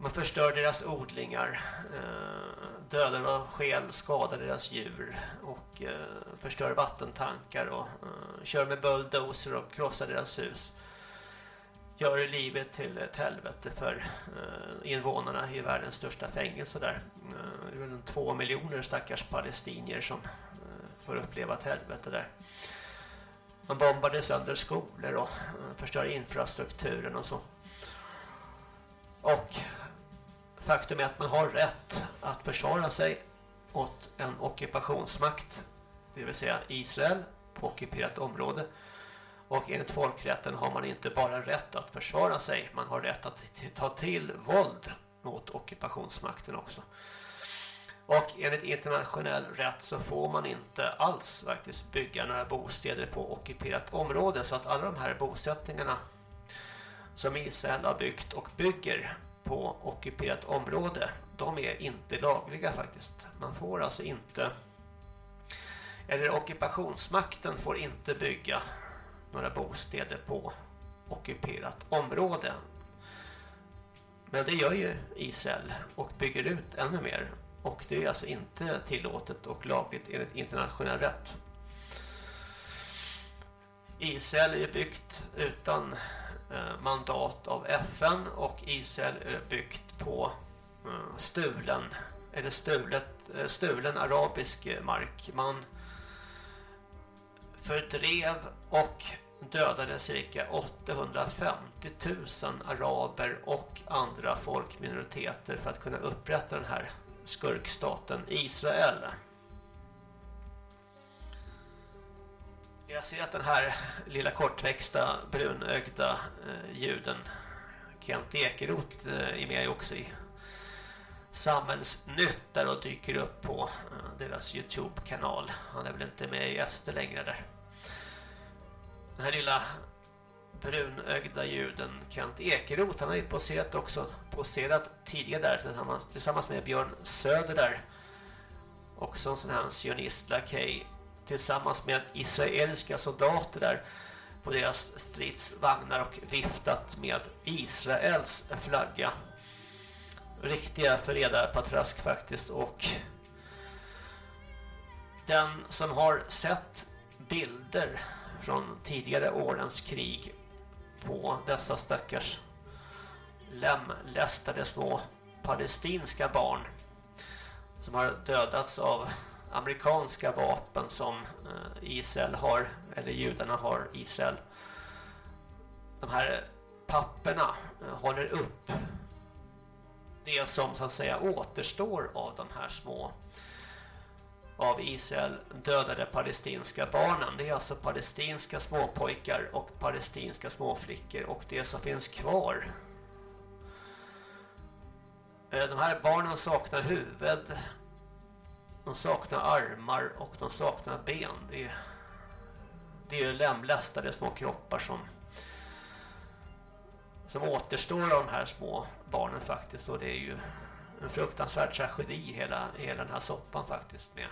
Man förstör deras odlingar, uh, dödar och skäl, skadar deras djur och förstör vattentankar och kör med bulldozer och krossar deras hus gör livet till ett helvete för eh, invånarna i världens största fängelse där. Eh, det är två miljoner stackars palestinier som eh, får uppleva ett helvete där. Man bombade sönder skolor och förstör infrastrukturen och så. Och faktum är att man har rätt att försvara sig åt en ockupationsmakt, det vill säga Israel på ockuperat område och enligt folkrätten har man inte bara rätt att försvara sig, man har rätt att ta till våld mot ockupationsmakten också. Och enligt internationell rätt så får man inte alls faktiskt bygga några bostäder på ockuperat område så att alla de här bosättningarna som Israel har byggt och bygger på ockuperat område de är inte lagliga faktiskt. Man får alltså inte eller ockupationsmakten får inte bygga några bostäder på ockuperat område. Men det gör ju Israel och bygger ut ännu mer. Och det är alltså inte tillåtet och lagligt enligt internationell rätt. Israel är byggt utan eh, mandat av FN och Israel är byggt på eh, stulen eller stulet, eh, stulen arabisk mark. Man fördrev och dödade cirka 850 000 araber och andra folkminoriteter för att kunna upprätta den här skurkstaten Israel. Jag ser att den här lilla kortväxta brunögda eh, juden Kent Ekeroth eh, är med också i Samhällsnytt där och dyker upp på eh, deras Youtube-kanal. Han är väl inte med i SD längre där. Den här lilla brunögda juden Kent Ekeroth, han har ju poserat också poserat tidigare där tillsammans, tillsammans med Björn Söder där. Också en sån här sionistlakej tillsammans med israeliska soldater där på deras stridsvagnar och viftat med Israels flagga. Riktiga förrädarpatrask faktiskt och den som har sett bilder från tidigare årens krig på dessa stackars lemlästade små palestinska barn som har dödats av amerikanska vapen som eh, Israel har, eller judarna har Israel. De här papperna eh, håller upp det som så att säga återstår av de här små av Israel dödade palestinska barnen. Det är alltså palestinska småpojkar och palestinska småflickor och det som finns kvar. Eh, de här barnen saknar huvud, de saknar armar och de saknar ben. Det är, det är lemlästade små kroppar som som återstår av de här små barnen faktiskt och det är ju en fruktansvärd tragedi hela, hela den här soppan faktiskt med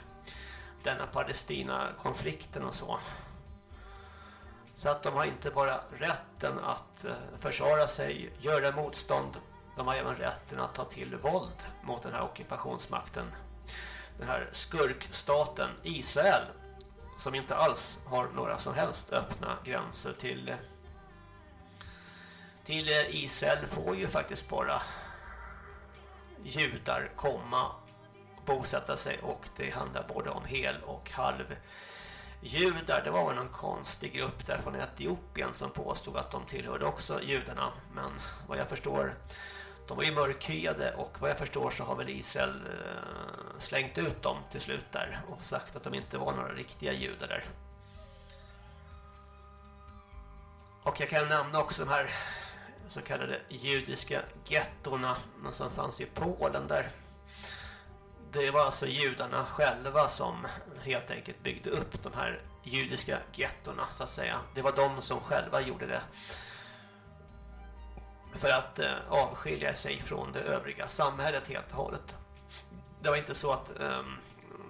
denna Palestina-konflikten och så. Så att de har inte bara rätten att eh, försvara sig, göra motstånd, de har även rätten att ta till våld mot den här ockupationsmakten. Den här skurkstaten Israel som inte alls har några som helst öppna gränser till till Israel får ju faktiskt bara judar komma bosätta sig och det handlar både om hel och halv judar. Det var någon konstig grupp där från Etiopien som påstod att de tillhörde också judarna. Men vad jag förstår, de var ju mörkhyade och vad jag förstår så har väl Israel eh, slängt ut dem till slut där och sagt att de inte var några riktiga judar där. Och jag kan nämna också de här så kallade judiska gettorna som fanns i Polen där det var alltså judarna själva som helt enkelt byggde upp de här judiska gettorna så att säga. Det var de som själva gjorde det för att eh, avskilja sig från det övriga samhället helt och hållet. Det var inte så att eh,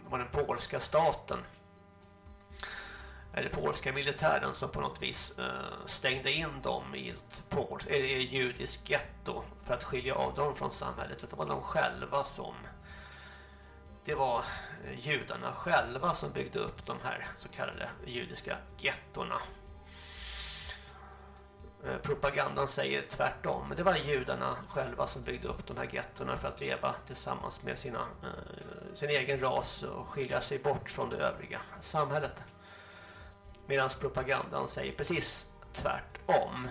det var den polska staten eller polska militären som på något vis eh, stängde in dem i ett pol, eller judiskt getto för att skilja av dem från samhället. Det var de själva som det var eh, judarna själva som byggde upp de här så kallade judiska gettorna. Eh, propagandan säger tvärtom. Det var judarna själva som byggde upp de här gettorna för att leva tillsammans med sina, eh, sin egen ras och skilja sig bort från det övriga samhället. Medan propagandan säger precis tvärtom.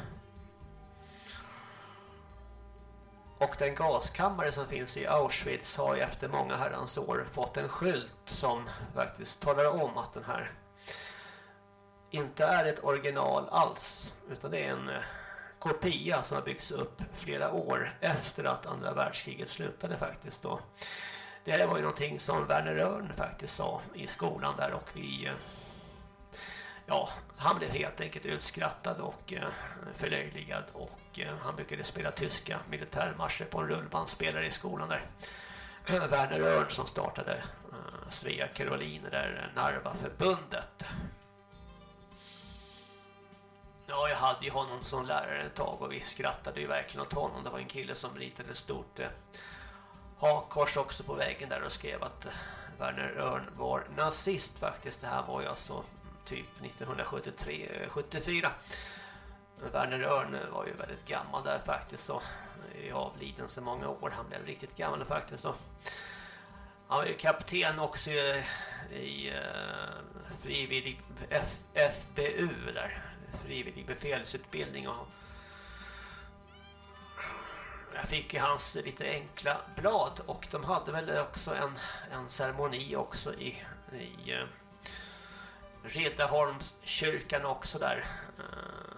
Och den gaskammare som finns i Auschwitz har ju efter många herrans år fått en skylt som faktiskt talar om att den här inte är ett original alls utan det är en eh, kopia som har byggts upp flera år efter att andra världskriget slutade faktiskt då. Det var ju någonting som Werner Örn faktiskt sa i skolan där och vi eh, ja, han blev helt enkelt utskrattad och eh, förlöjligad och Eh, han brukade spela tyska militärmarscher på en rullbandspelare i skolan där. Eh, Werner Örn som startade eh, Svea Caroline där Narva-förbundet. Ja, jag hade ju honom som lärare ett tag och vi skrattade ju verkligen åt honom. Det var en kille som ritade ett stort eh, hakkors också på väggen där och skrev att Werner Örn var nazist faktiskt. Det här var ju alltså mm, typ 1973-74. Werner Örn var ju väldigt gammal där faktiskt och är avliden så många år. Han blev riktigt gammal faktiskt så. Han var ju kapten också i, i uh, frivillig F, FBU där. Frivillig befälsutbildning och jag fick ju hans lite enkla blad och de hade väl också en, en ceremoni också i, i uh, Riddarholmskyrkan också där. Eh,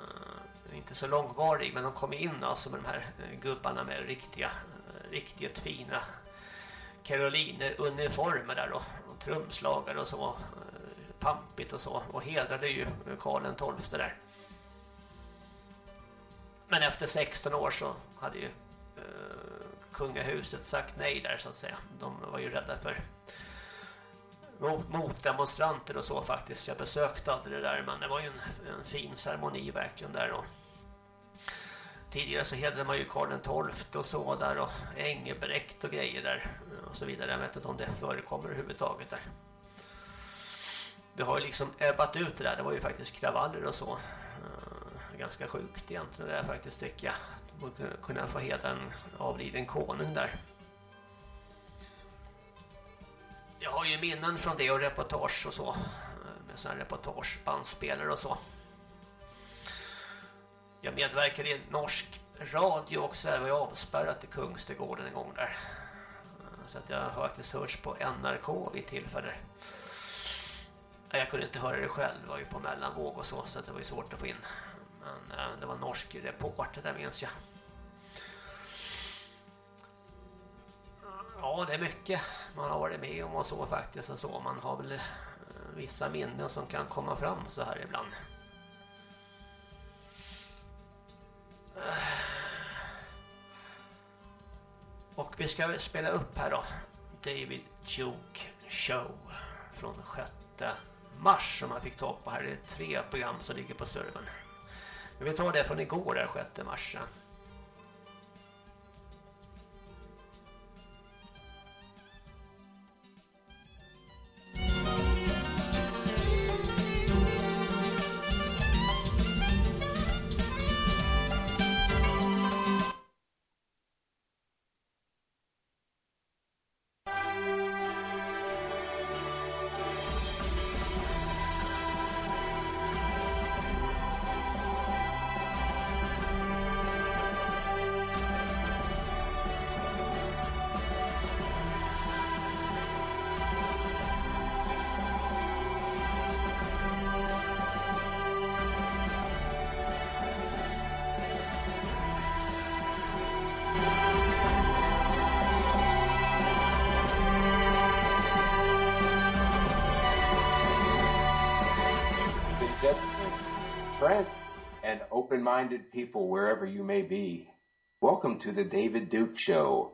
inte så långvarig men de kom in alltså med de här eh, gubbarna med riktiga, eh, riktigt fina karoliner uniformer där och, och trumslagare och så eh, pampigt och så och hedrade ju Karl XII där. Men efter 16 år så hade ju eh, kungahuset sagt nej där så att säga. De var ju rädda för motdemonstranter och så faktiskt. Jag besökte aldrig det där men det var ju en, en fin ceremoni verkligen där då. tidigare så hedrade man ju Karl XII och så där och Engelbrekt och grejer där och så vidare. Jag vet inte om det förekommer överhuvudtaget där. Det har ju liksom ebbat ut det där. Det var ju faktiskt kravaller och så. Eh, ganska sjukt egentligen det där faktiskt tycker jag. Att kunna få hedra en avliden konung där. Jag har ju minnen från det och reportage och så. Eh, Med sådana reportage, och så. Jag medverkade i norsk radio också. Det var ju avspärrat i Kungsträdgården en gång där. Eh, så att jag har faktiskt hörts på NRK vid tillfälle. Jag kunde inte höra det själv, det var ju på mellanvåg och så, så det var ju svårt att få in. Men eh, det var en norsk reporter där minns jag. Ja, det är mycket man har varit med om och så faktiskt. Och så. Man har väl eh, vissa minnen som kan komma fram så här ibland. Eh. Och vi ska spela upp här då. David Duke Show från 6 mars som han fick ta på här. Det är tre program som ligger på servern. Men vi tar det från igår där 6 mars. People wherever you may be. Welcome to the David Duke Show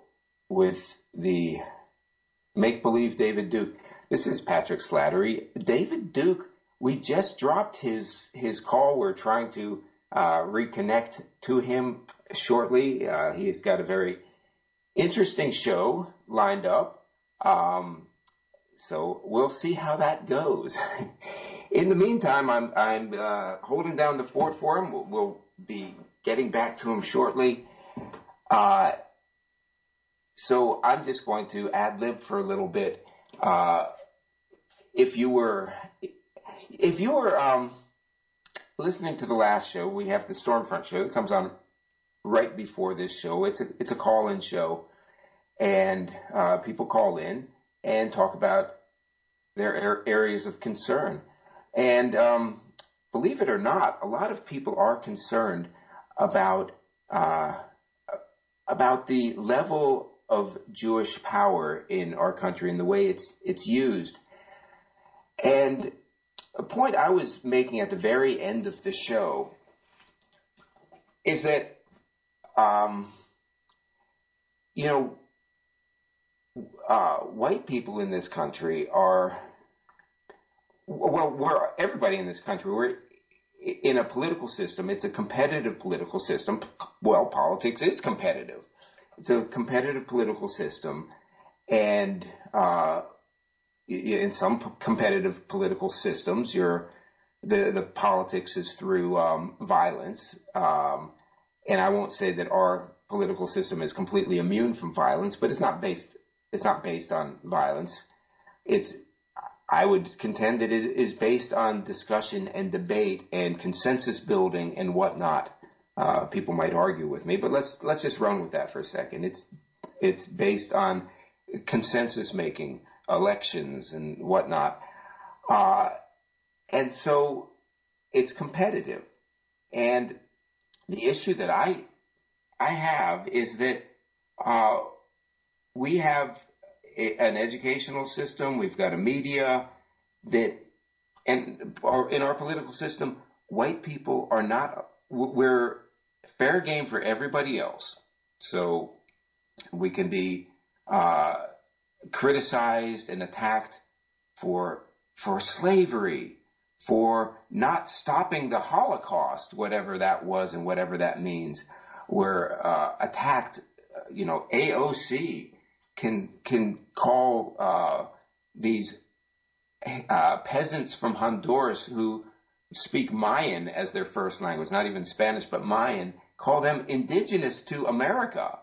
with the Make Believe David Duke. This is Patrick Slattery. David Duke, we just dropped his his call. We're trying to uh, reconnect to him shortly. Uh, he's got a very interesting show lined up. Um, so we'll see how that goes. In the meantime, I'm I'm uh, holding down the fort for him. We'll, we'll be getting back to him shortly. Uh, so I'm just going to ad lib for a little bit. Uh, if you were, if you were um, listening to the last show, we have the Stormfront show that comes on right before this show. It's a it's a call in show, and uh, people call in and talk about their areas of concern. And um, believe it or not, a lot of people are concerned about uh, about the level of Jewish power in our country and the way it's it's used. And a point I was making at the very end of the show is that, um, you know, uh, white people in this country are well, we're everybody in this country. We're in a political system. It's a competitive political system. Well, politics is competitive. It's a competitive political system, and uh, in some competitive political systems, you're the the politics is through um, violence. Um, and I won't say that our political system is completely immune from violence, but it's not based it's not based on violence. It's I would contend that it is based on discussion and debate and consensus building and whatnot. Uh, people might argue with me, but let's let's just run with that for a second. It's it's based on consensus making, elections and whatnot, uh, and so it's competitive. And the issue that I I have is that uh, we have an educational system, we've got a media that, and our, in our political system, white people are not. We're fair game for everybody else, so we can be uh, criticized and attacked for for slavery, for not stopping the Holocaust, whatever that was and whatever that means. We're uh, attacked, uh, you know, AOC can can call uh, these uh, peasants from Honduras who speak Mayan as their first language, not even Spanish, but Mayan, call them indigenous to America,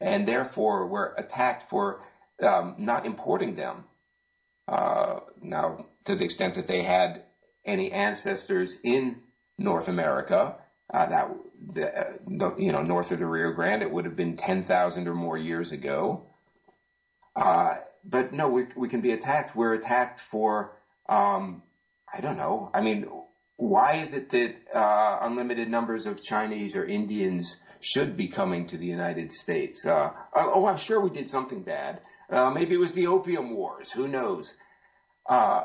and therefore we're attacked for um, not importing them. Uh, now, to the extent that they had any ancestors in North America, uh, that the, you know north of the Rio Grande, it would have been ten thousand or more years ago. Uh, but no, we we can be attacked. We're attacked for um, I don't know. I mean, why is it that uh, unlimited numbers of Chinese or Indians should be coming to the United States? Uh, oh, I'm sure we did something bad. Uh, maybe it was the Opium Wars. Who knows? Uh,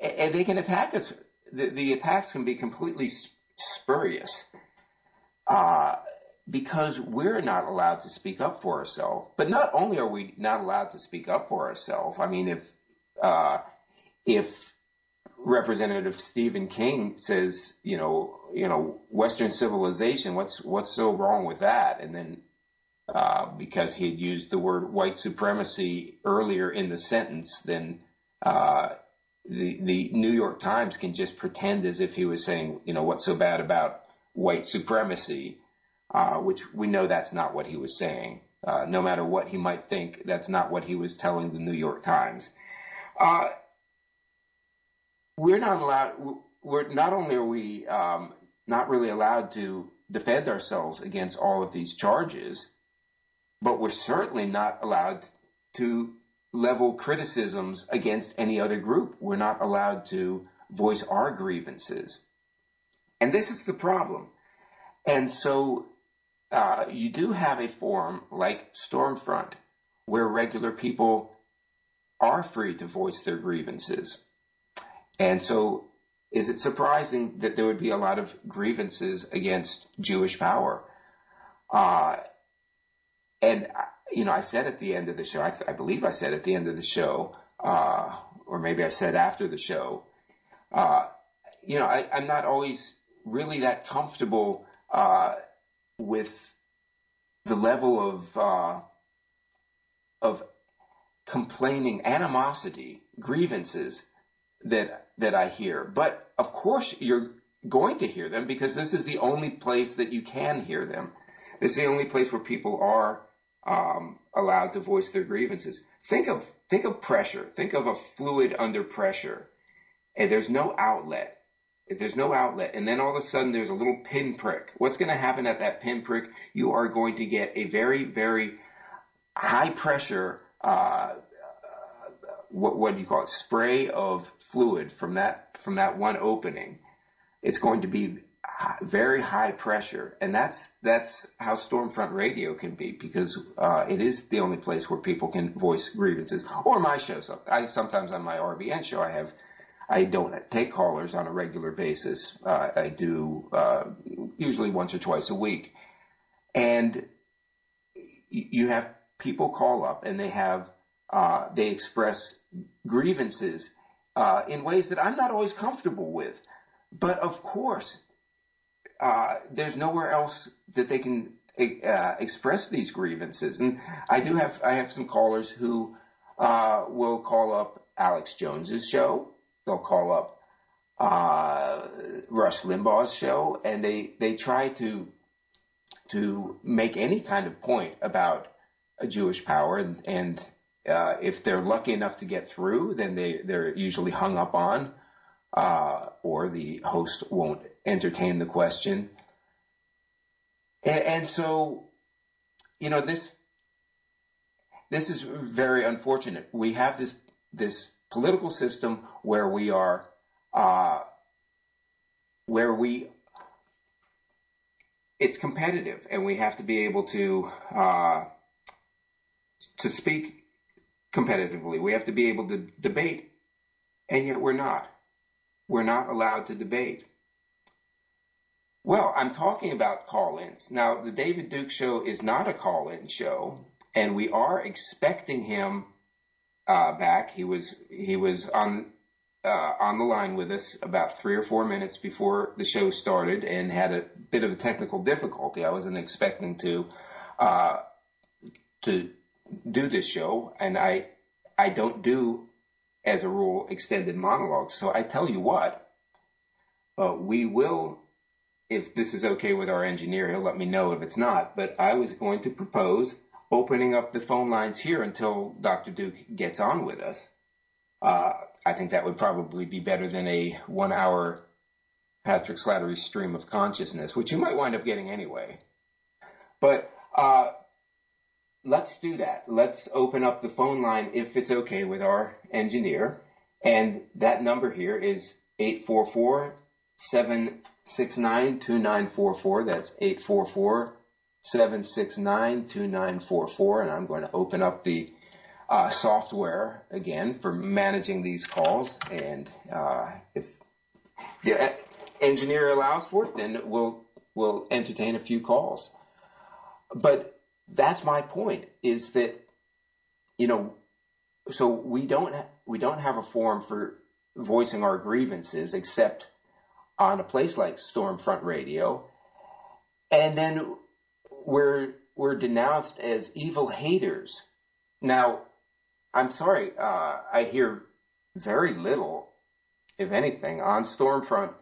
and they can attack us. The, the attacks can be completely spurious. Because we're not allowed to speak up for ourselves. But not only are we not allowed to speak up for ourselves, I mean, if uh, if Representative Stephen King says, you know, you know, Western civilization, what's what's so wrong with that? And then uh, because he had used the word white supremacy earlier in the sentence, then uh, the the New York Times can just pretend as if he was saying, you know, what's so bad about white supremacy? Uh, which we know that's not what he was saying. Uh, no matter what he might think, that's not what he was telling the New York Times. Uh, we're not allowed. We're not only are we um, not really allowed to defend ourselves against all of these charges, but we're certainly not allowed to level criticisms against any other group. We're not allowed to voice our grievances. And this is the problem. And so uh, you do have a forum like Stormfront where regular people are free to voice their grievances. And so, is it surprising that there would be a lot of grievances against Jewish power? Uh, and, you know, I said at the end of the show, I, th- I believe I said at the end of the show, uh, or maybe I said after the show, uh, you know, I, I'm not always really that comfortable uh, with the level of uh, of complaining, animosity, grievances that that I hear. But of course, you're going to hear them because this is the only place that you can hear them. This is the only place where people are um, allowed to voice their grievances. Think of think of pressure. Think of a fluid under pressure, and there's no outlet there's no outlet, and then all of a sudden there's a little pinprick, what's going to happen at that pinprick? You are going to get a very, very high pressure, uh, what, what do you call it, spray of fluid from that from that one opening. It's going to be very high pressure, and that's that's how Stormfront Radio can be because uh, it is the only place where people can voice grievances. Or my show. So I sometimes on my RBN show I have I don't take callers on a regular basis. Uh, I do uh, usually once or twice a week, and you have people call up and they have uh, they express grievances uh, in ways that I'm not always comfortable with. But of course, uh, there's nowhere else that they can uh, express these grievances. And I do have I have some callers who will call up Alex Jones's show. They'll call up uh, Rush Limbaugh's show, and they they try to to make any kind of point about a Jewish power, and, and uh, if they're lucky enough to get through, then they they're usually hung up on, uh, or the host won't entertain the question. And, and so, you know, this this is very unfortunate. We have this this political system where we are uh, where we it's competitive, and we have to be able to uh, to speak competitively. We have to be able to debate, and yet we're not. We're not allowed to debate. Well, I'm talking about call-ins. Now, the David Duke show is not a call-in show, and we are expecting him uh, back. He was he was on uh, on the line with us about three or four minutes before the show started and had a bit of a technical difficulty. I wasn't expecting to uh, to do this show, and I I don't do as a rule extended monologues. So I tell you what, uh, we will. If this is okay with our engineer, he'll let me know if it's not. But I was going to propose opening up the phone lines here until Dr. Duke gets on with us. Uh, I think that would probably be better than a one hour Patrick Slattery stream of consciousness, which you might wind up getting anyway. But uh, let's do that. Let's open up the phone line if it's okay with our engineer. And that number here is 844 769 2944. That's 844 769 2944. And I'm going to open up the uh, software again for managing these calls. And uh, if the engineer allows for it, then we'll we'll entertain a few calls. But that's my point: is that you know, so we don't we don't have a forum for voicing our grievances except on a place like Stormfront Radio, and then we're we're denounced as evil haters. Now, I'm sorry, uh, I hear very little, if anything, on Stormfront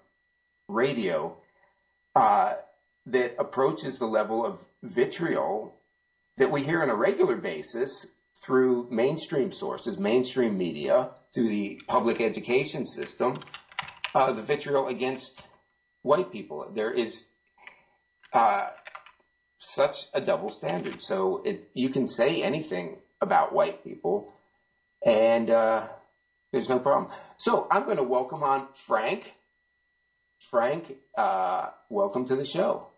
Radio uh, that approaches the level of vitriol that we hear on a regular basis through mainstream sources, mainstream media, through the public education system, uh, the vitriol against white people. There is uh, such a double standard. So it, you can say anything about white people, and uh, there's no problem. So I'm going to welcome on Frank. Frank, uh, welcome to the show.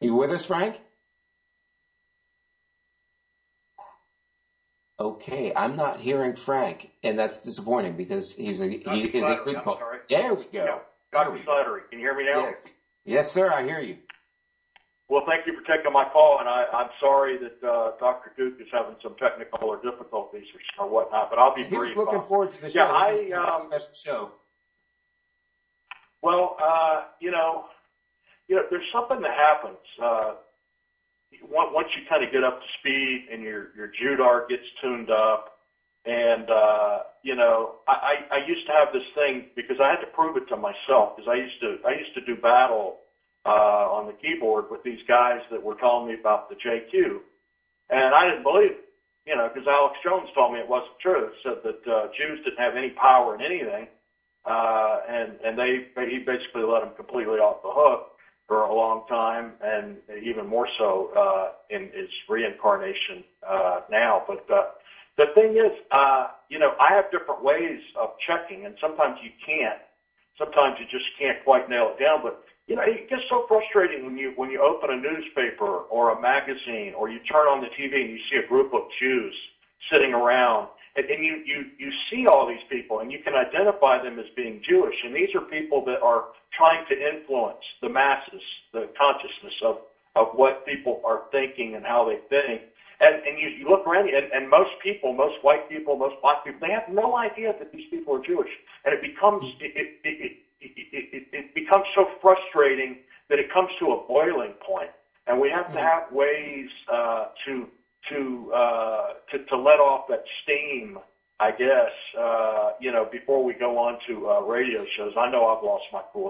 You with us, Frank? Okay, I'm not hearing Frank, and that's disappointing because he's a he Dr. is a good call. There we go. Yeah. Dr. Slattery, can you hear me now? Yes, yes, sir. I hear you. Well, thank you for taking my call, and I, I'm sorry that uh, Dr. Duke is having some technical or difficulties or, or whatnot, but I'll be brief. looking Uh, forward to the show. Yeah, This is I, um, special show. Well, uh, you know, you know, there's something that happens uh, once you kind of get up to speed and your your Judar gets tuned up, and uh, you know, I, I used to have this thing because I had to prove it to myself because I used to I used to do battle uh, on the keyboard with these guys that were telling me about the JQ, and I didn't believe it, you know, because Alex Jones told me it wasn't true. It said that uh, Jews didn't have any power in anything uh, and and they he basically let him completely off the hook for a long time, and even more so uh, in his reincarnation uh, now. But uh, the thing is, uh, you know, I have different ways of checking, and sometimes you can't. Sometimes you just can't quite nail it down. But you know, it gets so frustrating when you when you open a newspaper or a magazine, or you turn on the TV and you see a group of Jews sitting around and, and you, you, you see all these people and you can identify them as being Jewish. And ththese are people that are trying to influence the masses, the consciousness of, of what people are thinking and how they think. And, and you, you look around, and, and most people, most white people, most black people, they have no idea that these people are Jewish. And it becomes, it, it, it, it, it, it, becomes so frustrating that it comes to a boiling point. And we have to have ways uh, to to, uh, to to let off that steam, I guess. Uh, you know, before we go on to uh, radio shows. I know I've lost my cool